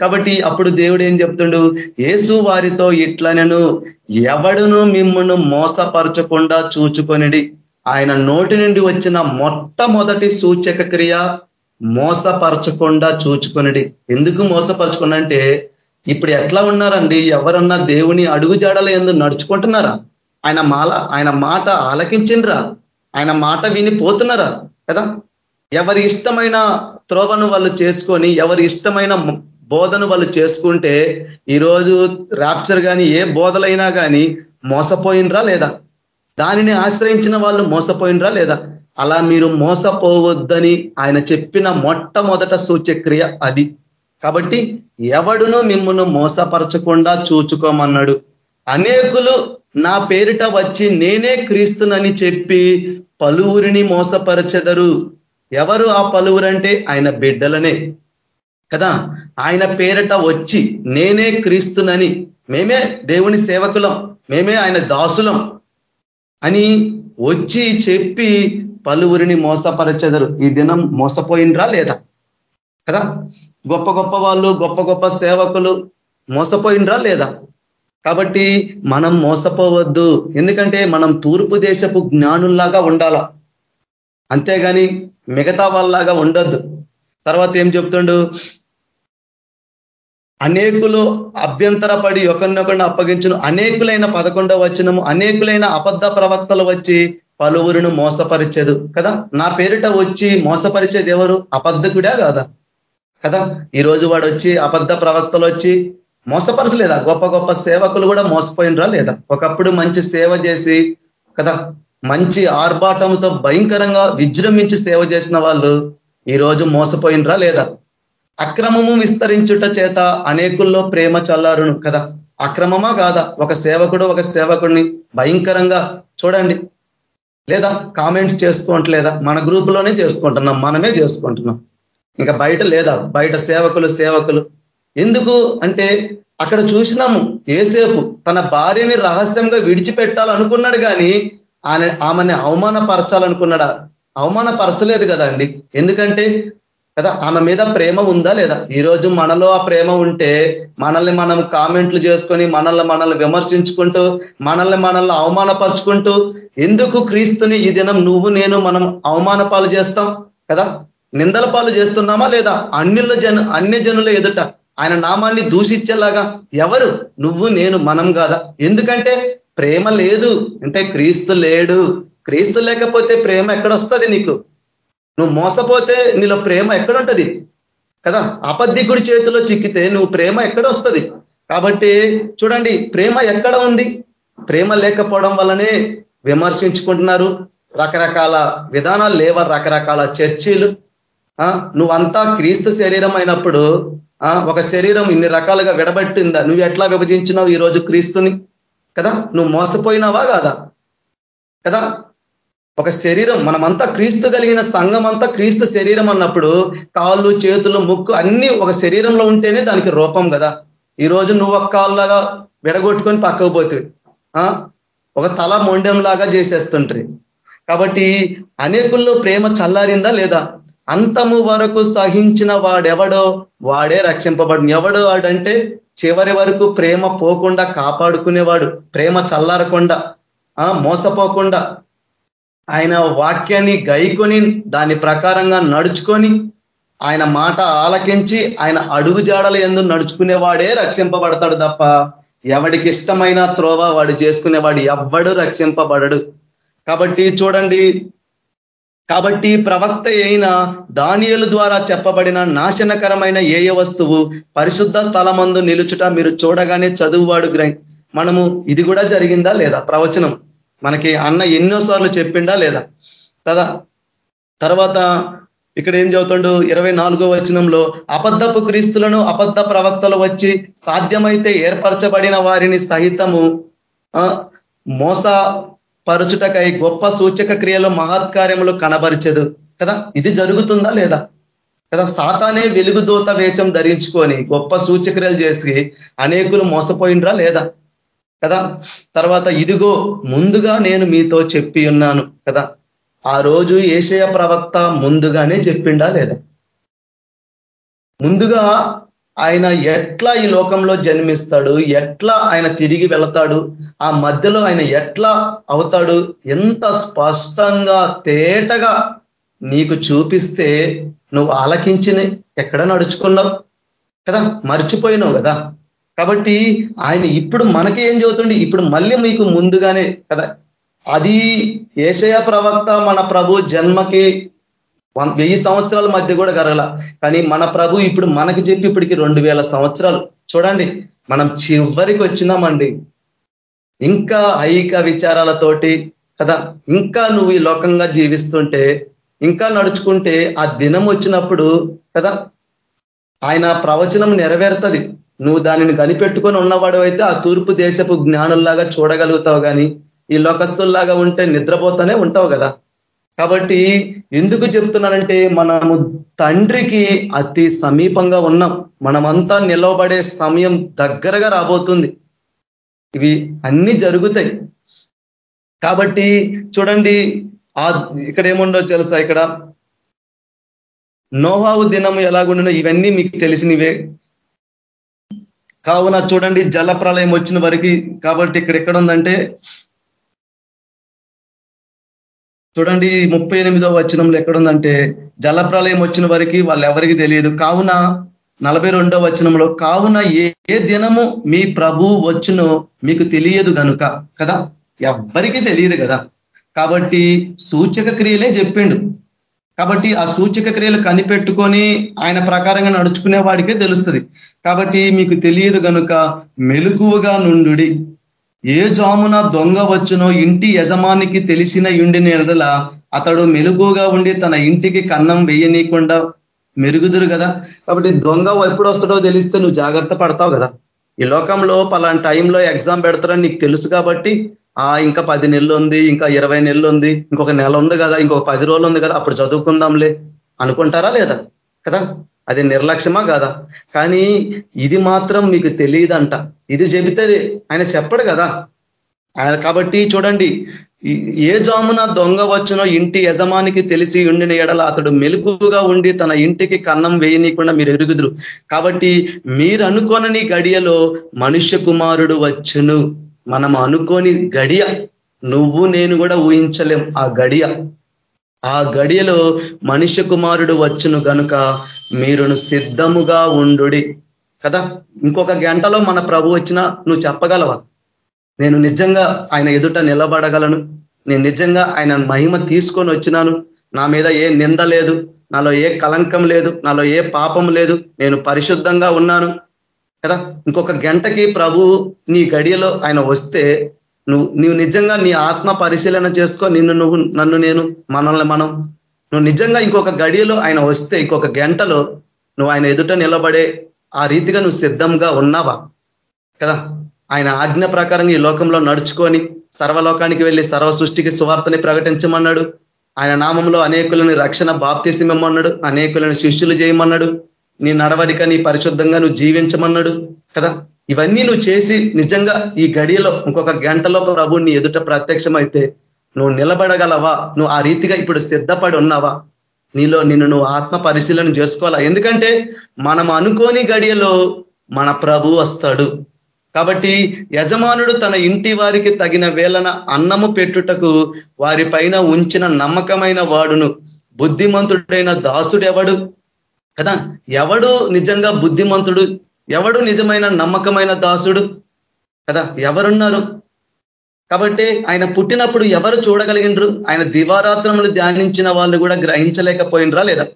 కాబట్టి అప్పుడు దేవుడు ఏం చెప్తుండు? ఏసు వారితో ఇట్లనను ఎవడును మిమ్మను మోసపరచకుండా చూచుకొనిడి. ఆయన నోటి నుండి వచ్చిన మొట్టమొదటి సూచక క్రియ మోసపరచకుండా చూచుకొనిడి. ఎందుకు మోసపరచుకున్నంటే ఇప్పుడు ఎట్లా ఉన్నారండి? ఎవరన్నా దేవుని అడుగు జాడల ఎందు నడుచుకుంటున్నారా? ఆయన మాల ఆయన మాట ఆలకించిండ్రా? ఆయన మాట విని పోతున్నారా? కదా? ఎవరి ఇష్టమైన త్రోవను వాళ్ళు చేసుకొని ఎవరి ఇష్టమైన బోధను వాళ్ళు చేసుకుంటే ఈరోజు ర్యాప్చర్ కానీ ఏ బోధలైనా కానీ మోసపోయినరా లేదా? దానిని ఆశ్రయించిన వాళ్ళు మోసపోయినరా లేదా? అలా మీరు మోసపోవద్దని ఆయన చెప్పిన మొట్టమొదట సూచక్రియ అది. కాబట్టి ఎవడును మిమ్మల్ని మోసపరచకుండా చూచుకోమన్నాడు. అనేకులు నా పేరిట వచ్చి నేనే క్రీస్తునని చెప్పి పలువురిని మోసపరచెదరు. ఎవరు ఆ పలువురంటే ఆయన బిడ్డలనే. కదా? ఆయన పేరిట వచ్చి నేనే క్రీస్తునని మేమే దేవుని సేవకులం మేమే ఆయన దాసులం అని వచ్చి చెప్పి పలువురిని మోసపరచెదరు. ఈ దినం మోసపోయినరా లేదా? కదా? గొప్ప గొప్ప వాళ్ళు గొప్ప గొప్ప సేవకులు మోసపోయినరా లేదా? కాబట్టి మనం మోసపోవద్దు. ఎందుకంటే మనం తూర్పు దేశపు జ్ఞానుల్లాగా ఉండాల? అంతేగాని మిగతా వాళ్ళలాగా ఉండొద్దు. తర్వాత ఏం చెప్తుండు? అనేకులు అభ్యంతరపడి ఒకరినొకరిని అప్పగించను. అనేకులైన పదకొండవ వచనము అనేకులైన అబద్ధ ప్రవక్తలు వచ్చి పలువురును మోసపరిచేదు. కదా? నా పేరిట వచ్చి మోసపరిచేది ఎవరు? అబద్ధకుడా కాదా? కదా? ఈరోజు వాడు వచ్చి అబద్ధ ప్రవక్తలు వచ్చి మోసపరచలేదా? గొప్ప గొప్ప సేవకులు కూడా మోసపోయినరా లేదా? ఒకప్పుడు మంచి సేవ చేసి కదా? మంచి ఆర్భాటంతో భయంకరంగా విజృంభించి సేవ చేసిన వాళ్ళు ఈరోజు మోసపోయినరా లేదా? అక్రమము విస్తరించుట చేత అనేకుల్లో ప్రేమ చల్లారును కదా. అక్రమమా కాదా? ఒక సేవకుడు ఒక సేవకుడిని భయంకరంగా చూడండి. లేదా కామెంట్స్ చేసుకోవట్లేదా? మన గ్రూపులోనే చేసుకుంటున్నాం మనమే చేసుకుంటున్నాం. ఇంకా బయట లేదా? బయట సేవకులు సేవకులు. ఎందుకు? అంటే అక్కడ చూసినాము ఏసేపు తన భార్యని రహస్యంగా విడిచిపెట్టాలనుకున్నాడు కానీ ఆమె ఆమెని అవమానపరచాలనుకున్నాడా? అవమానపరచలేదు కదండి ఎందుకంటే కదా ఆమె మీద ప్రేమ ఉందా లేదా? ఈరోజు మనలో ఆ ప్రేమ ఉంటే మనల్ని మనం కామెంట్లు చేసుకొని మనల్ని మనల్ని విమర్శించుకుంటూ మనల్ని మనల్ని అవమానపరుచుకుంటూ ఎందుకు క్రీస్తుని ఈ దినం నువ్వు నేను మనం అవమాన పాలు చేస్తాం కదా? నిందల పాలు చేస్తున్నామా లేదా? అన్యుల జన అన్య జనుల ఎదుట ఆయన నామాన్ని దూషించేలాగా ఎవరు? నువ్వు నేను మనం కాదా? ఎందుకంటే ప్రేమ లేదు. అంటే క్రీస్తు లేడు. క్రీస్తు లేకపోతే ప్రేమ ఎక్కడ వస్తుంది నీకు? నువ్వు మోసపోతే నీలో ప్రేమ ఎక్కడుంటది? కదా? అపద్ధికుడి చేతిలో చిక్కితే నువ్వు ప్రేమ ఎక్కడ వస్తుంది కాబట్టి చూడండి ప్రేమ ఎక్కడ ఉంది? ప్రేమ లేకపోవడం వల్లనే విమర్శించుకుంటున్నారు రకరకాల విధానాలు లేవ? రకరకాల చర్చీలు. నువ్వంతా క్రీస్తు శరీరం అయినప్పుడు ఒక శరీరం ఇన్ని రకాలుగా విడబట్టిందా? నువ్వు ఎట్లా విభజించినావు ఈరోజు క్రీస్తుని? కదా? నువ్వు మోసపోయినావా కాదా? కదా? ఒక శరీరం మనమంతా క్రీస్తు కలిగిన సంఘం అంతా క్రీస్తు శరీరం అన్నప్పుడు కాళ్ళు చేతులు ముక్కు అన్ని ఒక శరీరంలో ఉంటేనే దానికి రూపం కదా. ఈరోజు నువ్వు ఒక కాళ్ళలాగా విడగొట్టుకొని పక్కకు పోతుంది ఒక తల మొండెంలాగా చేసేస్తుంటారు కాబట్టి అనేకుల్లో ప్రేమ చల్లారిందా లేదా? అంతము వరకు సహించిన వాడెవడో వాడే రక్షింపబడిన ఎవడో వాడంటే చివరి వరకు ప్రేమ పోకుండా కాపాడుకునేవాడు. ప్రేమ చల్లారకుండా మోసపోకుండా ఆయన వాక్యాన్ని గైకొని దాని ప్రకారంగా నడుచుకొని ఆయన మాట ఆలకించి ఆయన అడుగు జాడల ఎందు నడుచుకునేవాడే రక్షింపబడతాడు తప్ప ఎవడికి ఇష్టమైన త్రోవ వాడు చేసుకునేవాడు ఎవ్వడు రక్షింపబడడు. కాబట్టి చూడండి కాబట్టి ప్రవక్త అయిన దానియలు ద్వారా చెప్పబడిన నాశనకరమైన ఏయ వస్తువు పరిశుద్ధ స్థలమందు నిలుచుట మీరు చూడగానే చదువువాడు గ్రహి మనము ఇది కూడా జరిగిందా లేదా? ప్రవచనం మనకి అన్న ఎన్నోసార్లు చెప్పిండా లేదా? కదా తర్వాత ఇక్కడ ఏం చదువుతుండు? ఇరవై నాలుగో వచనంలో అబద్ధపు క్రీస్తులను అబద్ధ ప్రవక్తలు వచ్చి సాధ్యమైతే ఏర్పరచబడిన వారిని సహితము మోసపరుచుటకై గొప్ప సూచక క్రియలు మహత్కార్యములు కనబరిచదు. కదా? ఇది జరుగుతుందా లేదా? కదా? సాతానే వెలుగుదూత వేషం ధరించుకొని గొప్ప సూచక్రియలు చేసి అనేకులు మోసపోయిండ్రా లేదా? కదా? తర్వాత ఇదిగో ముందుగా నేను మీతో చెప్పి ఉన్నాను కదా? ఆ రోజు ఏషయ ప్రవక్త ముందుగానే చెప్పిండా లేదా? ముందుగా ఆయన ఎట్లా ఈ లోకంలో జన్మిస్తాడు? ఎట్లా ఆయన తిరిగి వెళతాడు? ఆ మధ్యలో ఆయన ఎట్లా అవుతాడు? ఎంత స్పష్టంగా తేటగా నీకు చూపిస్తే నువ్వు ఆలకించిన ఎక్కడ నడుచుకున్నావు? కదా? మర్చిపోయినావు కదా? కాబట్టి ఆయన ఇప్పుడు మనకి ఏం చదువుతుండే ఇప్పుడు మళ్ళీ మీకు ముందుగానే కదా. అది ఏషయ ప్రవక్త మన ప్రభు జన్మకి వెయ్యి సంవత్సరాల మధ్య కూడా కరగల. కానీ మన ప్రభు ఇప్పుడు మనకి చెప్పి ఇప్పటికి రెండు సంవత్సరాలు. చూడండి మనం చివరికి వచ్చినామండి. ఇంకా ఐక విచారాలతోటి కదా ఇంకా నువ్వు ఈ లోకంగా జీవిస్తుంటే ఇంకా నడుచుకుంటే ఆ దినం వచ్చినప్పుడు కదా ఆయన ప్రవచనం నెరవేరుతుంది. నువ్వు దానిని కనిపెట్టుకొని ఉన్నవాడు అయితే ఆ తూర్పు దేశపు జ్ఞానుల్లాగా చూడగలుగుతావు కానీ ఈ లోకస్తుల్లాగా ఉంటే నిద్రపోతానే ఉంటావు కదా. కాబట్టి ఎందుకు చెప్తున్నానంటే మనము తండ్రికి అతి సమీపంగా ఉన్నాం. మనమంతా నిలవబడే సమయం దగ్గరగా రాబోతుంది. ఇవి అన్ని జరుగుతాయి. కాబట్టి చూడండి ఆ ఇక్కడ ఏముండో తెలుసా ఇక్కడ? నోహావు దినం ఎలాగుండో ఇవన్నీ మీకు తెలిసినవే. కావున చూడండి జల ప్రళయం వచ్చిన వరకు కాబట్టి ఇక్కడ ఎక్కడ ఉందంటే చూడండి ముప్పై ఎనిమిదో వచనంలో ఎక్కడుందంటే జల ప్రళయం వచ్చిన వరకు వాళ్ళు ఎవరికి తెలియదు. కావున నలభై రెండో వచనంలో కావున ఏ దినము మీ ప్రభు వచ్చునో మీకు తెలియదు గనుక కదా? ఎవ్వరికీ తెలియదు కదా? కాబట్టి సూచక క్రియలే చెప్పిండు. కాబట్టి ఆ సూచక క్రియలు కనిపెట్టుకొని ఆయన ప్రకారంగా నడుచుకునే వాడికే తెలుస్తుంది. కాబట్టి మీకు తెలియదు కనుక మెలుకువగా నుండు ఏ జామున దొంగ వచ్చునో ఇంటి యజమానికి తెలిసిన ఇండిని ఎడల అతడు మెలుగుగా ఉండి తన ఇంటికి కన్నం వేయనీయకుండా మెరుగుదురు కదా కాబట్టి దొంగ ఎప్పుడు వస్తాడో తెలిస్తే నువ్వు జాగ్రత్త పడతావు కదా ఈ లోకంలో పలాంటి టైంలో ఎగ్జామ్ పెడతారని నీకు తెలుసు కాబట్టి ఆ ఇంకా పది నెలలు ఉంది ఇంకా ఇరవై నెలలు ఉంది ఇంకొక నెల ఉంది కదా ఇంకొక పది రోజులు ఉంది కదా అప్పుడు చదువుకుందాంలే అనుకుంటారా లేదా? కదా? అది నిర్లక్ష్యమా కాదా? కానీ ఇది మాత్రం మీకు తెలియదంట. ఇది చెబితే ఆయన చెప్పడు కదా. ఆయన కాబట్టి చూడండి ఏ జామున దొంగ వచ్చునో ఇంటి యజమానికి తెలిసి ఉండిన ఎడల అతడు మెలుపుగా ఉండి తన ఇంటికి కన్నం వేయనీయకుండా మీరు ఎరుగుదురు. కాబట్టి మీరు అనుకోనని గడియలో మనుష్య కుమారుడు వచ్చును. మనం అనుకోని గడియ. నువ్వు నేను కూడా ఊహించలేం ఆ గడియ. ఆ గడియలో మనుష్య కుమారుడు వచ్చును కనుక మీరును సిద్ధముగా ఉండు కదా? ఇంకొక గంటలో మన ప్రభు వచ్చినా నువ్వు చెప్పగలవా? నేను నిజంగా ఆయన ఎదుట నిలబడగలను. నేను నిజంగా ఆయన మహిమ తీసుకొని వచ్చినాను. నా మీద ఏ నింద లేదు. నాలో ఏ కలంకం లేదు. నాలో ఏ పాపం లేదు. నేను పరిశుద్ధంగా ఉన్నాను. కదా? ఇంకొక గంటకి ప్రభు నీ గడియలో ఆయన వస్తే నువ్వు నువ్వు నిజంగా నీ ఆత్మ పరిశీలన చేసుకో నిన్ను నువ్వు నన్ను నేను మనల్ని మనం నువ్వు నిజంగా ఇంకొక గడియలో ఆయన వస్తే ఇంకొక గంటలో నువ్వు ఆయన ఎదుట నిలబడే ఆ రీతిగా నువ్వు సిద్ధంగా ఉన్నావా? కదా? ఆయన ఆజ్ఞ ప్రకారం ఈ లోకంలో నడుచుకొని సర్వలోకానికి వెళ్ళి సర్వ సృష్టికి సువార్తని ప్రకటించమన్నాడు. ఆయన నామంలో అనేకులని రక్షణ బాప్తిసిమన్నాడు. అనేకులను శిష్యులు చేయమన్నాడు. నీ నడవడిక నీ పరిశుద్ధంగా నువ్వు జీవించమన్నాడు. కదా? ఇవన్నీ నువ్వు చేసి నిజంగా ఈ గడియలో ఇంకొక గంటలో ప్రభు నీ ఎదుట ప్రత్యక్షమైతే నువ్వు నిలబడగలవా? నువ్వు ఆ రీతిగా ఇప్పుడు సిద్ధపడి ఉన్నావా? నీలో నిన్ను నువ్వు ఆత్మ పరిశీలన చేసుకోవాలా? ఎందుకంటే మనం అనుకోని గడియలో మన ప్రభు వస్తాడు. కాబట్టి యజమానుడు తన ఇంటి వారికి తగిన వేళన అన్నము పెట్టుటకు వారి పైన ఉంచిన నమ్మకమైన వాడును. బుద్ధిమంతుడైన దాసుడు ఎవడు కదా? ఎవడు నిజంగా బుద్ధిమంతుడు? ఎవడు నిజమైన నమ్మకమైన దాసుడు? కదా? ఎవరున్నారు? కాబట్టి ఆయన పుట్టినప్పుడు ఎవరు చూడగలిగినరు ఆయన దివారాత్రములు ధ్యానించిన వాళ్ళు కూడా గ్రహించలేకపోయినరా లేదా?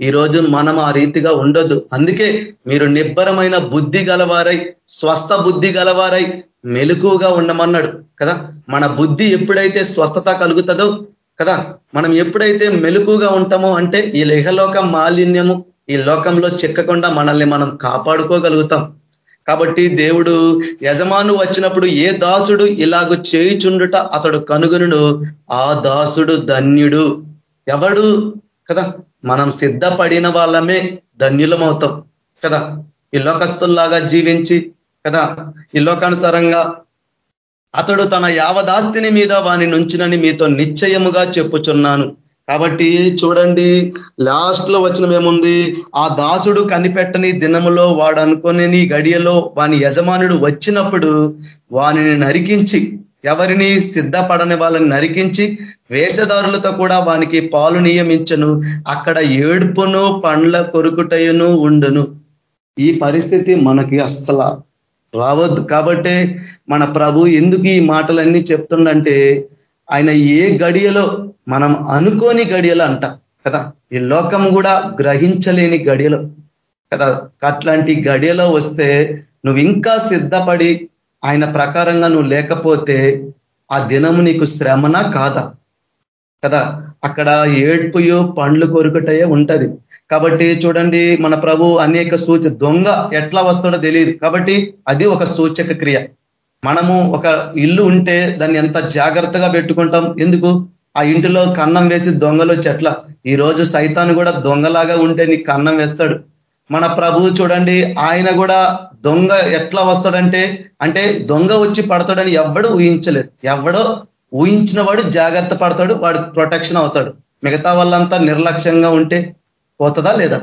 ఈరోజు మనం ఆ రీతిగా ఉండొద్దు. అందుకే మీరు నిబ్బరమైన బుద్ధి గలవారై స్వస్థ బుద్ధి గలవారై మెలుకుగా ఉండమన్నాడు కదా? మన బుద్ధి ఎప్పుడైతే స్వస్థత కలుగుతుందో కదా? మనం ఎప్పుడైతే మెలుకుగా ఉంటామో అంటే ఈ లేహలోక మాలిన్యము ఈ లోకంలో చిక్కకుండా మనల్ని మనం కాపాడుకోగలుగుతాం. కాబట్టి దేవుడు యజమాను వచ్చినప్పుడు ఏ దాసుడు ఇలాగ చేయుచుండుట అతడు కనుగొనుడు ఆ దాసుడు ధన్యుడు. ఎవడు? కదా? మనం సిద్ధపడిన వాళ్ళమే ధన్యులమవుతాం. కదా? ఈ లోకస్తుల్లాగా జీవించి కదా? ఈ లోకానుసారంగా అతడు తన యావదాస్తిని మీద వాని నుంచినని మీతో నిశ్చయముగా చెప్పుచున్నాను. కాబట్టి చూడండి లాస్ట్లో వచ్చిన ఏముంది? ఆ దాసుడు కనిపెట్టని దినములో వాడు అనుకుని గడియలో వాని యజమానుడు వచ్చినప్పుడు వానిని నరికించి ఎవరిని సిద్ధపడని వాళ్ళని నరికించి వేషధారులతో కూడా వానికి పాలు నియమించను. అక్కడ ఏడుపును పండ్ల కొరుకుటయును ఉండును. ఈ పరిస్థితి మనకి అస్సలు రావద్దు. కాబట్టే మన ప్రభు ఎందుకు ఈ మాటలన్నీ చెప్తుండంటే ఆయన ఏ గడియలో మనం అనుకోని గడియలో అంట కదా? ఈ లోకం కూడా గ్రహించలేని గడియలో కదా? అట్లాంటి గడియలో వస్తే నువ్వు ఇంకా సిద్ధపడి ఆయన ప్రకారంగా నువ్వు లేకపోతే ఆ దినము నీకు శ్రమన కాదా? కదా? అక్కడ ఏడ్పుయో పండ్లు కొరుకుటయే ఉంటది. కాబట్టి చూడండి మన ప్రభు అనేక సూచ దొంగ ఎట్లా వస్తాడో తెలియదు కాబట్టి అది ఒక సూచక క్రియ. మనము ఒక ఇల్లు ఉంటే దాన్ని ఎంత జాగ్రత్తగా పెట్టుకుంటాం? ఎందుకు? ఆ ఇంటిలో కన్నం వేసి దొంగలు చెట్ల. ఈ రోజు సైతాన్ని కూడా దొంగలాగా ఉంటే నీకు కన్నం వేస్తాడు. మన ప్రభువు చూడండి ఆయన కూడా దొంగ ఎట్లా వస్తాడంటే అంటే దొంగ వచ్చి పడతాడని ఎవడు ఊహించలేడు ఎవడో ఊహించిన వాడు జాగ్రత్త పడతాడు వాడు ప్రొటెక్షన్ అవుతాడు. మిగతా వాళ్ళంతా నిర్లక్ష్యంగా ఉంటే పోతుందా లేదా?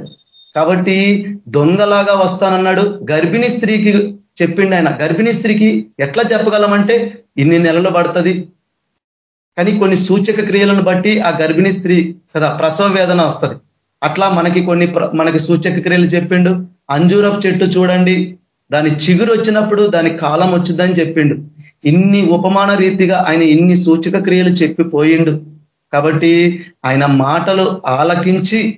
కాబట్టి దొంగలాగా వస్తానన్నాడు. గర్భిణీ స్త్రీకి చెప్పిండు ఆయన గర్భిణీ స్త్రీకి ఎట్లా చెప్పగలమంటే ఇన్ని నెలలు పడుతుంది. కానీ కొన్ని సూచక క్రియలను బట్టి ఆ గర్భిణీ స్త్రీ కదా ప్రసవ వేదన వస్తుంది. అట్లా మనకి కొన్ని మనకి సూచక క్రియలు చెప్పిండు. అంజూరపు చెట్టు చూడండి. దాని చిగురు వచ్చినప్పుడు దాని కాలం వచ్చిందని చెప్పిండు. ఇన్ని ఉపమాన రీతిగా ఆయన ఇన్ని సూచక క్రియలు చెప్పిపోయిండు. కాబట్టి ఆయన మాటలు ఆలకించి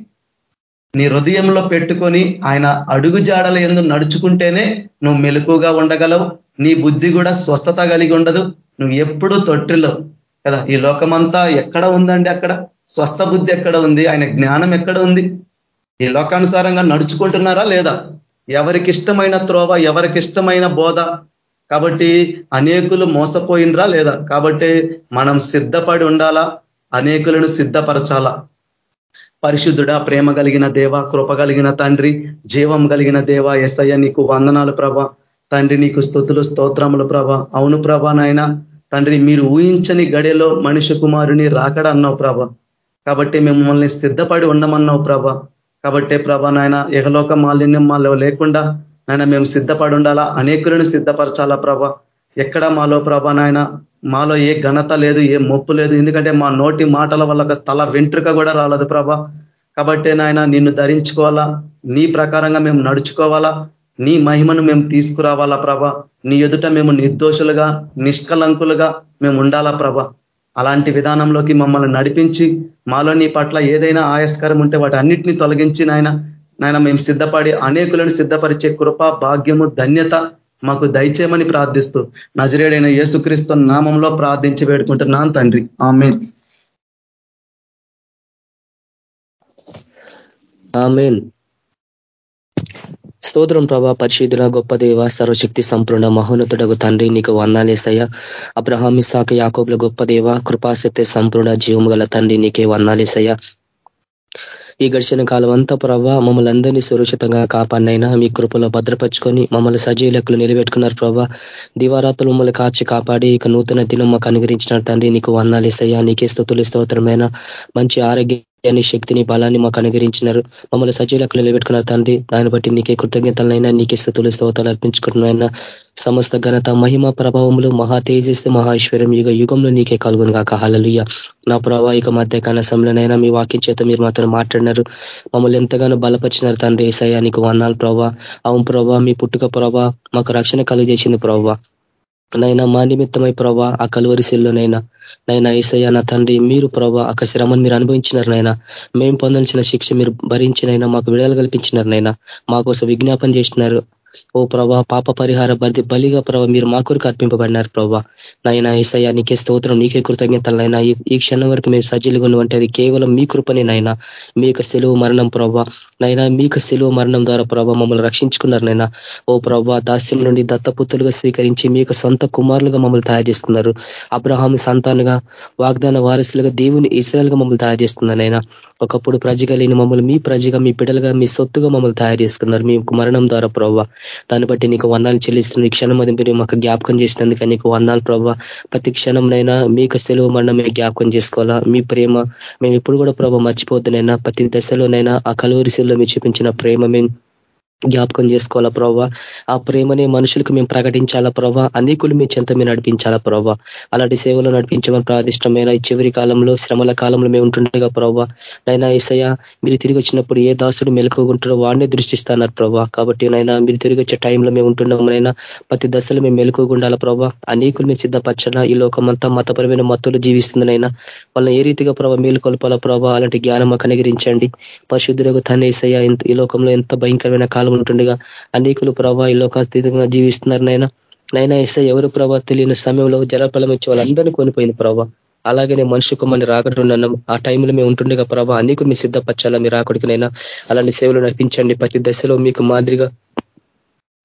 నీ హృదయంలో పెట్టుకొని ఆయన అడుగు జాడల ఎందు నడుచుకుంటేనే నువ్వు మెలుకుగా ఉండగలవు. నీ బుద్ధి కూడా స్వస్థత కలిగి ఉండదు. నువ్వు ఎప్పుడూ తొట్టిలో కదా? ఈ లోకమంతా ఎక్కడ ఉందండి అక్కడ? స్వస్థ బుద్ధి ఎక్కడ ఉంది? ఆయన జ్ఞానం ఎక్కడ ఉంది? ఈ లోకానుసారంగా నడుచుకుంటున్నారా లేదా? ఎవరికి ఇష్టమైన త్రోవ ఎవరికి ఇష్టమైన బోధ? కాబట్టి అనేకులు మోసపోయినరా లేదా? కాబట్టి మనం సిద్ధపడి ఉండాలా? అనేకులను సిద్ధపరచాలా? పరిశుద్ధుడా ప్రేమ కలిగిన దేవ కృప కలిగిన తండ్రి జీవం కలిగిన దేవ ఎస్ఐ నీకు వందనాలు ప్రభ. తండ్రి నీకు స్థుతులు స్తోత్రములు ప్రభ. అవును ప్రభ నాయన తండ్రి మీరు ఊహించని గడిలో మనిషి కుమారుని రాకడ అన్నావు ప్రభ. కాబట్టి మిమ్మల్ని సిద్ధపడి ఉండమన్నావు ప్రభ. కాబట్టే ప్రభ నాయన ఎగలోక మాలిన్యం మాలో లేకుండా నాయన మేము సిద్ధపడి ఉండాలా? అనేకులను సిద్ధపరచాలా ప్రభ? ఎక్కడ మాలో ప్రభ నాయన మాలో ఏ ఘనత లేదు ఏ మొప్పు లేదు. ఎందుకంటే మా నోటి మాటల వల్ల తల వెంట్రుక కూడా రాలేదు ప్రభ. కాబట్టే నాయన నిన్ను ధరించుకోవాలా? నీ ప్రకారంగా మేము నడుచుకోవాలా? నీ మహిమను మేము తీసుకురావాలా ప్రభ? నీ ఎదుట మేము నిర్దోషులుగా నిష్కలంకులుగా మేము ఉండాలా ప్రభ? అలాంటి విధానంలోకి మమ్మల్ని నడిపించి మాలో నీ పట్ల ఏదైనా ఆయస్కారం ఉంటే వాటి అన్నిటినీ తొలగించి నాయన నాయన మేము సిద్ధపడి అనేకులను సిద్ధపరిచే కృప భాగ్యము ధన్యత మాకు దయచేయమని ప్రార్థిస్తూ నజరేడైన యేసుక్రీస్తు నామంలో ప్రార్థించి వేడుకుంటున్నాను తండ్రి. ఆమె ఆమెన్. స్తోత్రం ప్రభా పరిశుద్ధుల గొప్ప దేవ సర్వశక్తి సంపూర్ణ మహోన్నతుడకు తండ్రి నీకు వందాలేసయ్య అబ్రహామి సాక యాకోబుల గొప్ప దేవ కృపాశక్తి సంపూర్ణ జీవము గల తండ్రి నీకే వందాలేసయ్య ఈ గడిచిన కాలం అంతా ప్రభావ మమ్మల్ని అందరినీ సురక్షితంగా కాపాడినైనా మీ కృపలో భద్రపరుచుకొని మమ్మల్ని సజీలకులు నిలబెట్టుకున్నారు ప్రభా. దివారాత్రులు మమ్మల్ని కాచి కాపాడి ఇక నూతన దినం మాకు అనుగ్రహించిన తండ్రి నీకు వందాలేసయ్యా నీకే స్థుతులు స్తోత్రమైన? మంచి ఆరోగ్యం ని శక్తిని బలాన్ని మాకు అనుగరించినారు మమ్మల్ని సజీలకు నిలబెట్టుకున్నారు తండ్రి. దాన్ని బట్టి నీకే కృతజ్ఞతలైనా నీకే స్థుతులు స్తోతాలు అర్పించుకుంటున్నాయన్న సమస్త ఘనత మహిమ ప్రభావములు మహా తేజస్సు మహేశ్వరం యుగ యుగంలో నీకే కలుగును కాక హలలుయ్య నా ప్రభావ ఇక మధ్య కనసంలోనైనా మీ వాక్యం చేత మీరు మాతో మాట్లాడినారు. మమ్మల్ని ఎంతగానో బలపరిచినారు తండ్రి ఏసయ్యా. నీకు వందాలు ప్రభా. అవును ప్రభా. మీ పుట్టుక ప్రభా. మాకు రక్షణ కలుగజేసింది ప్రభా. నైనా మా నిమిత్తమై ప్రభా ఆ కలువరిశిల్లోనైనా నైనా ఏసయ్య నా తండ్రి మీరు ప్రభా ఒక శ్రమను మీరు అనుభవించినారు నైనా మేము పొందాల్సిన శిక్ష మీరు భరించినైనా మాకు విడుదల కల్పించినారు నైనా మా కోసం విజ్ఞాపన చేసినారు. ఓ ప్రభా పాప పరిహార బది బలిగా ప్రభ మీరు మా కొరకు అర్పింపబడినారు ప్రభా. నాయన ఏసయ్య నీకే స్తోత్రం నీకే కృతజ్ఞతలైనా ఈ క్షణం వరకు మేము సజ్జలుగా ఉన్నవంటే అది కేవలం మీ కృపనే నైనా మీ యొక్క సెలవు మరణం ప్రభా. నైనా మీ యొక్క మరణం ద్వారా ప్రభా మమ్మల్ని రక్షించుకున్నారు నైనా ఓ ప్రభా దాస్యం నుండి దత్తపుత్రులుగా స్వీకరించి మీ సొంత కుమారులుగా మమ్మల్ని తయారు చేస్తున్నారు. అబ్రహాం సంతానుగా వాగ్దాన వారసులుగా దేవుని ఇస్రాయల్గా మమ్మల్ని తయారు చేస్తున్నారు నైనా ఒకప్పుడు ప్రజగా లేని మమ్మల్ని మీ ప్రజగా మీ బిడ్డలుగా మీ సొత్తుగా మమ్మల్ని తయారు చేసుకున్నారు మీ మరణం ద్వారా ప్రభావ దాన్ని బట్టి నీకు వందాలు చెల్లిస్తున్న క్షణం అది మీరు మాకు జ్ఞాపకం చేసినందుకే నీకు వందాలు ప్రభావ ప్రతి క్షణంనైనా మీకు సెలవు మరణం మేము జ్ఞాపకం చేసుకోవాలా? మీ ప్రేమ మేము ఇప్పుడు కూడా ప్రభావ మర్చిపోతున్నాయినా ప్రతి దశలోనైనా ఆ కలువరిశల్లో మీరు చూపించిన ప్రేమ మేము జ్ఞాపకం చేసుకోవాలా ప్రభావ ఆ ప్రేమని మనుషులకు మేము ప్రకటించాలా ప్రభావ అనేకులు మీ చెంత మేము నడిపించాలా ప్రభావ అలాంటి సేవలు నడిపించమని ప్రాదిష్టమైన ఈ చివరి కాలంలో శ్రమల కాలంలో మేము ఉంటుండగా ప్రభావ నైనా ఏసయ్య మీరు తిరిగి వచ్చినప్పుడు ఏ దాసుడు మెలుకుంటారో వాడినే దృష్టిస్తున్నారు ప్రవ్వా. కాబట్టి నైనా మీరు తిరిగి వచ్చే టైంలో మేము ఉంటున్నామునైనా ప్రతి దశలో మేము మెలుకుండాలా ప్రభావ అనేకులు మీ సిద్ధపరచాలా ఈ లోకమంతా మతపరమైన మత్తులు జీవిస్తుందనైనా వాళ్ళని ఏ రీతిగా ప్రభావ మేలుకొల్పాలా ప్రభావ అలాంటి జ్ఞానం మాకు అనుగరించండి పరిశుద్ధులకు తన ఏసయ్య ఈ లోకంలో ఎంత భయంకరమైన కాలం ఉంటుండగా అనేకులు ప్రభావ ఈ లోకాస్థితంగా జీవిస్తున్నారు నైనా నైనా ఇస్తే ఎవరు ప్రభావ తెలియని సమయంలో జలఫలం ఇచ్చే వాళ్ళందరినీ కొనిపోయింది ప్రభావ అలాగనే మనిషి కుమ్మని రాకడున్నాం ఆ టైంలో మేము ఉంటుండగా ప్రభావ అనేకులు మీ సిద్ధపరచాలా మీరు రాకడికినైనా అలాంటి సేవలు నడిపించండి. ప్రతి దశలో మీకు మాదిరిగా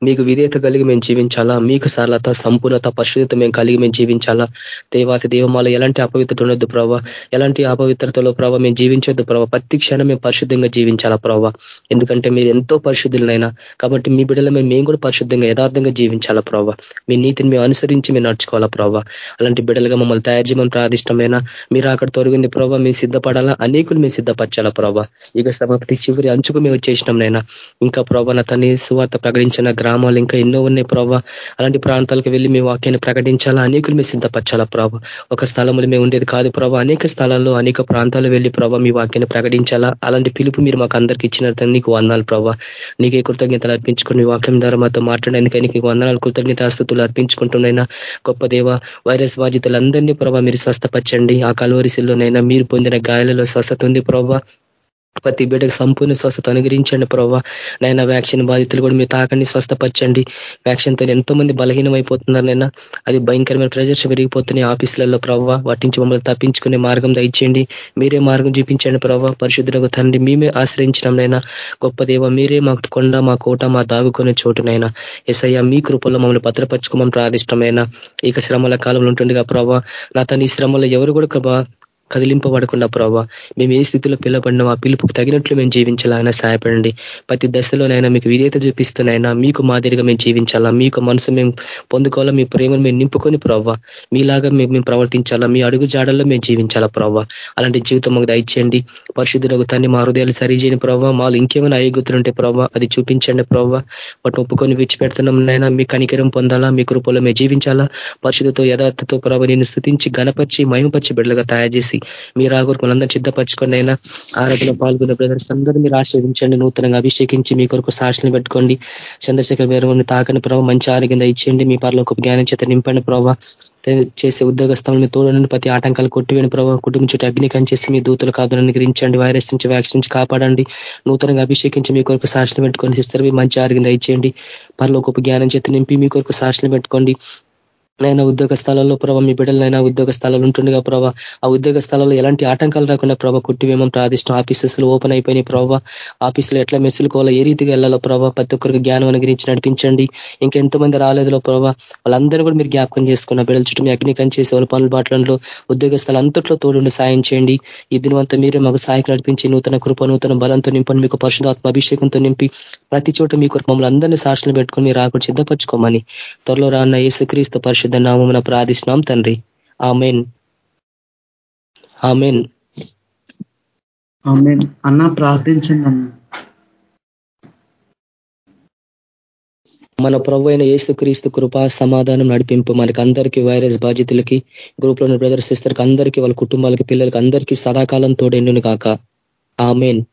మీకు విధేయత కలిగి మేము జీవించాలా? మీకు సరళత సంపూర్ణత పరిశుద్ధత మేము కలిగి మేము జీవించాలా? దేవాతి దేవమాల ఎలాంటి అపవిత్రత ఉండొద్దు ప్రభావ ఎలాంటి అపవిత్రతలో ప్రభావ మేము జీవించొద్దు ప్రభావ ప్రతి క్షణం మేము పరిశుద్ధంగా జీవించాలా ప్రభావ ఎందుకంటే మీరు ఎంతో పరిశుద్ధులనైనా కాబట్టి మీ బిడ్డల మేము మేము కూడా పరిశుద్ధంగా యథార్థంగా జీవించాలా ప్రభావ మీ నీతిని మేము అనుసరించి మేము నడుచుకోవాలా ప్రభావ అలాంటి బిడ్డలుగా మమ్మల్ని తయారు చేయమని ప్రాదిష్టమైన మీరు అక్కడ తొరిగింది ప్రభావ మేము సిద్ధపడాలా? అనేకులు మేము సిద్ధపరచాలా ప్రభావ ఇక సమాప్తి చివరి అంచుకు మేము వచ్చేసినాం నైనా ఇంకా ప్రభావ నా తన సువార్త ప్రకటించిన గ్రామాలు ఇంకా ఎన్నో ఉన్నాయి ప్రభావ అలాంటి ప్రాంతాలకు వెళ్ళి మీ వాక్యాన్ని ప్రకటించాలా? అనేకులు మీరు సిద్ధపరచాలా ప్రభావ ఒక స్థలంలో మేము ఉండేది కాదు ప్రభావ అనేక స్థలాల్లో అనేక ప్రాంతాలు వెళ్ళి ప్రభావ మీ వాక్యాన్ని ప్రకటించాలా? అలాంటి పిలుపు మీరు మాకు అందరికి ఇచ్చినట్టు నీకు వందాలు ప్రభావ నీకే కృతజ్ఞతలు అర్పించుకుని మీ వాక్యం ద్వారా మాతో మాట్లాడేందుకే నీకు వందనాలు కృతజ్ఞతాస్తుతులు అర్పించుకుంటున్నైనా గొప్ప దేవ వైరస్ బాధితులందరినీ ప్రభావ మీరు స్వస్థపరచండి. ఆ కలవరిశిల్లోనైనా మీరు పొందిన గాయాలలో స్వస్థత ఉంది ప్రభావ ప్రతి బిడ్డకు సంపూర్ణ స్వస్థత అనుగ్రహించండి ప్రభావ నైనా వ్యాక్సిన్ బాధితులు కూడా మీరు తాకండి స్వస్థపరచండి. వ్యాక్సిన్తో ఎంతో మంది బలహీనం అయిపోతున్నారు నైనా అది భయంకరమైన ప్రెజర్స్ పెరిగిపోతున్నాయి ఆఫీసులలో ప్రభావ వాటించి మమ్మల్ని తప్పించుకునే మార్గం దయచేయండి. మీరే మార్గం చూపించండి ప్రభావ పరిశుద్ధులకు తండ్రి మేమే ఆశ్రయించడం నైనా గొప్ప దేవ మీరే మాకు కొండ మా కోట మా దాగుకునే చోటునైనా ఎసయ్య మీ కృపల్లో మమ్మల్ని భద్రపరచుకోమని ప్రాదిష్టమైన ఇక శ్రమల కాలంలో ఉంటుండగా ప్రభావ నా తన ఈ శ్రమలో ఎవరు కూడా కదిలింపబడకుండా ప్రభావ మేము ఏ స్థితిలో పిల్లబడినా ఆ పిలుపుకు తగినట్లు మేము జీవించాలైనా సహాయపడండి. ప్రతి దశలోనైనా మీకు విధేత చూపిస్తున్నాయినా మీకు మాదిరిగా మేము జీవించాలా? మీకు మనసు మేము పొందుకోవాలా? మీ ప్రేమను మేము నింపుకొని ప్రవ్వ మీలాగా మేము ప్రవర్తించాలా? మీ అడుగు జాడల్లో మేము జీవించాలా ప్రవ్వ అలాంటి జీవితం మాకు దయచేయండి. పరిశుద్ధులకు తన్ని మా హృదయాలు సరిచేయని ప్రవ్వ మాలు ఇంకేమైనా అయ్యగుతులు ఉంటే ప్రవ్వ అది చూపించండి ప్రవ్వ వాటిని ఒప్పుకొని విడిచిపెడుతున్నాం నైనా మీ కనికరం పొందాలా? మీ కృపలో మేము జీవించాలా? పరిశుద్ధతో యథార్థతో ప్రభావ నేను స్థుతించి గణపరిచి మయంపరిచి బిడ్డలుగా తయారు చేసి మీరు ఆ కొరకు మనందరూ సిద్ధపరచుకోండి అయినా. ఆరోగ్యంలో పాల్గొన్న బ్రదర్స్ అందరూ మీరు ఆశ్రయించండి నూతనంగా అభిషేకించి మీ కొరకు సాక్షులు పెట్టుకోండి. చంద్రశేఖర్ వేరు తాకని ప్రభావ మంచి ఆరోగ్యం ఇచ్చేయండి మీ పరలో ఒక జ్ఞానం చేత నింపండి ప్రభావ చేసే ఉద్యోగస్థలను తోడని ప్రతి ఆటంకాలు కొట్టివేని ప్రభావ కుటుంబం చుట్టూ అగ్నికం చేసి మీ దూతలు కాదని గ్రహించండి వైరస్ నుంచి వ్యాక్సిన్ నుంచి కాపాడండి. నూతనంగా అభిషేకించి మీ కొరకు సాక్షులు పెట్టుకొని ఇస్తారు మంచి ఆరోగ్యం ఇచ్చేయండి పర్లో ఒక జ్ఞానం చేత నింపి మీ కొరకు సాక్షులు పెట్టుకోండి. నైనా ఉద్యోగ స్థలాల్లో ప్రభావ మీ బిడ్డలైనా ఉద్యోగ స్థలాలు ఉంటుండగా ప్రభావ ఆ ఉద్యోగ స్థలాల్లో ఎలాంటి ఆటంకాలు రాకుండా ప్రభావ కుట్టివేమం ప్రాదిష్టం ఆఫీసెస్లు ఓపెన్ అయిపోయినాయి ప్రభావ ఆఫీసులు ఎట్లా మెచ్చుకోవాలో ఏ రీతిగా వెళ్ళాలో ప్రభావ ప్రతి ఒక్కరికి జ్ఞానం అనుగ్రహించి నడిపించండి. ఇంకెంతో మంది రాలేదులో ప్రభావ వాళ్ళందరూ కూడా మీరు జ్ఞాపకం చేసుకున్న బిడ్డల చుట్టూ మీ అగ్నికం చేసి వాళ్ళ పనులు బాటలలో ఉద్యోగ స్థలం అంతట్లో తోడుండి సాయం చేయండి. ఈ దినవంతా మీరే మాకు సాయకు నడిపించి నూతన కృప నూతన బలంతో నింపని మీకు పరిశుధాత్మ అభిషేకంతో నింపి ప్రతి చోట మీ కొరకు మమ్మల్ని అందరినీ సాక్షులు పెట్టుకొని మీరు రాకుండా సిద్ధపరచుకోమని త్వరలో రాన్న యేసుక్రీస్తు పరిశుద్ధ నామమున ప్రార్థిస్తున్నాం తండ్రి. ఆమెన్. ఆమెన్. అన్న ప్రార్థించండి అన్న. మన ప్రభు అయిన క్రీస్తు కృపా సమాధానం నడిపింపు మనకి అందరికీ వైరస్ బాధితులకి గ్రూప్లో బ్రదర్స్ సిస్టర్కి అందరికీ వాళ్ళ కుటుంబాలకి పిల్లలకి అందరికీ సదాకాలం తోడెండును కాక ఆమెన్.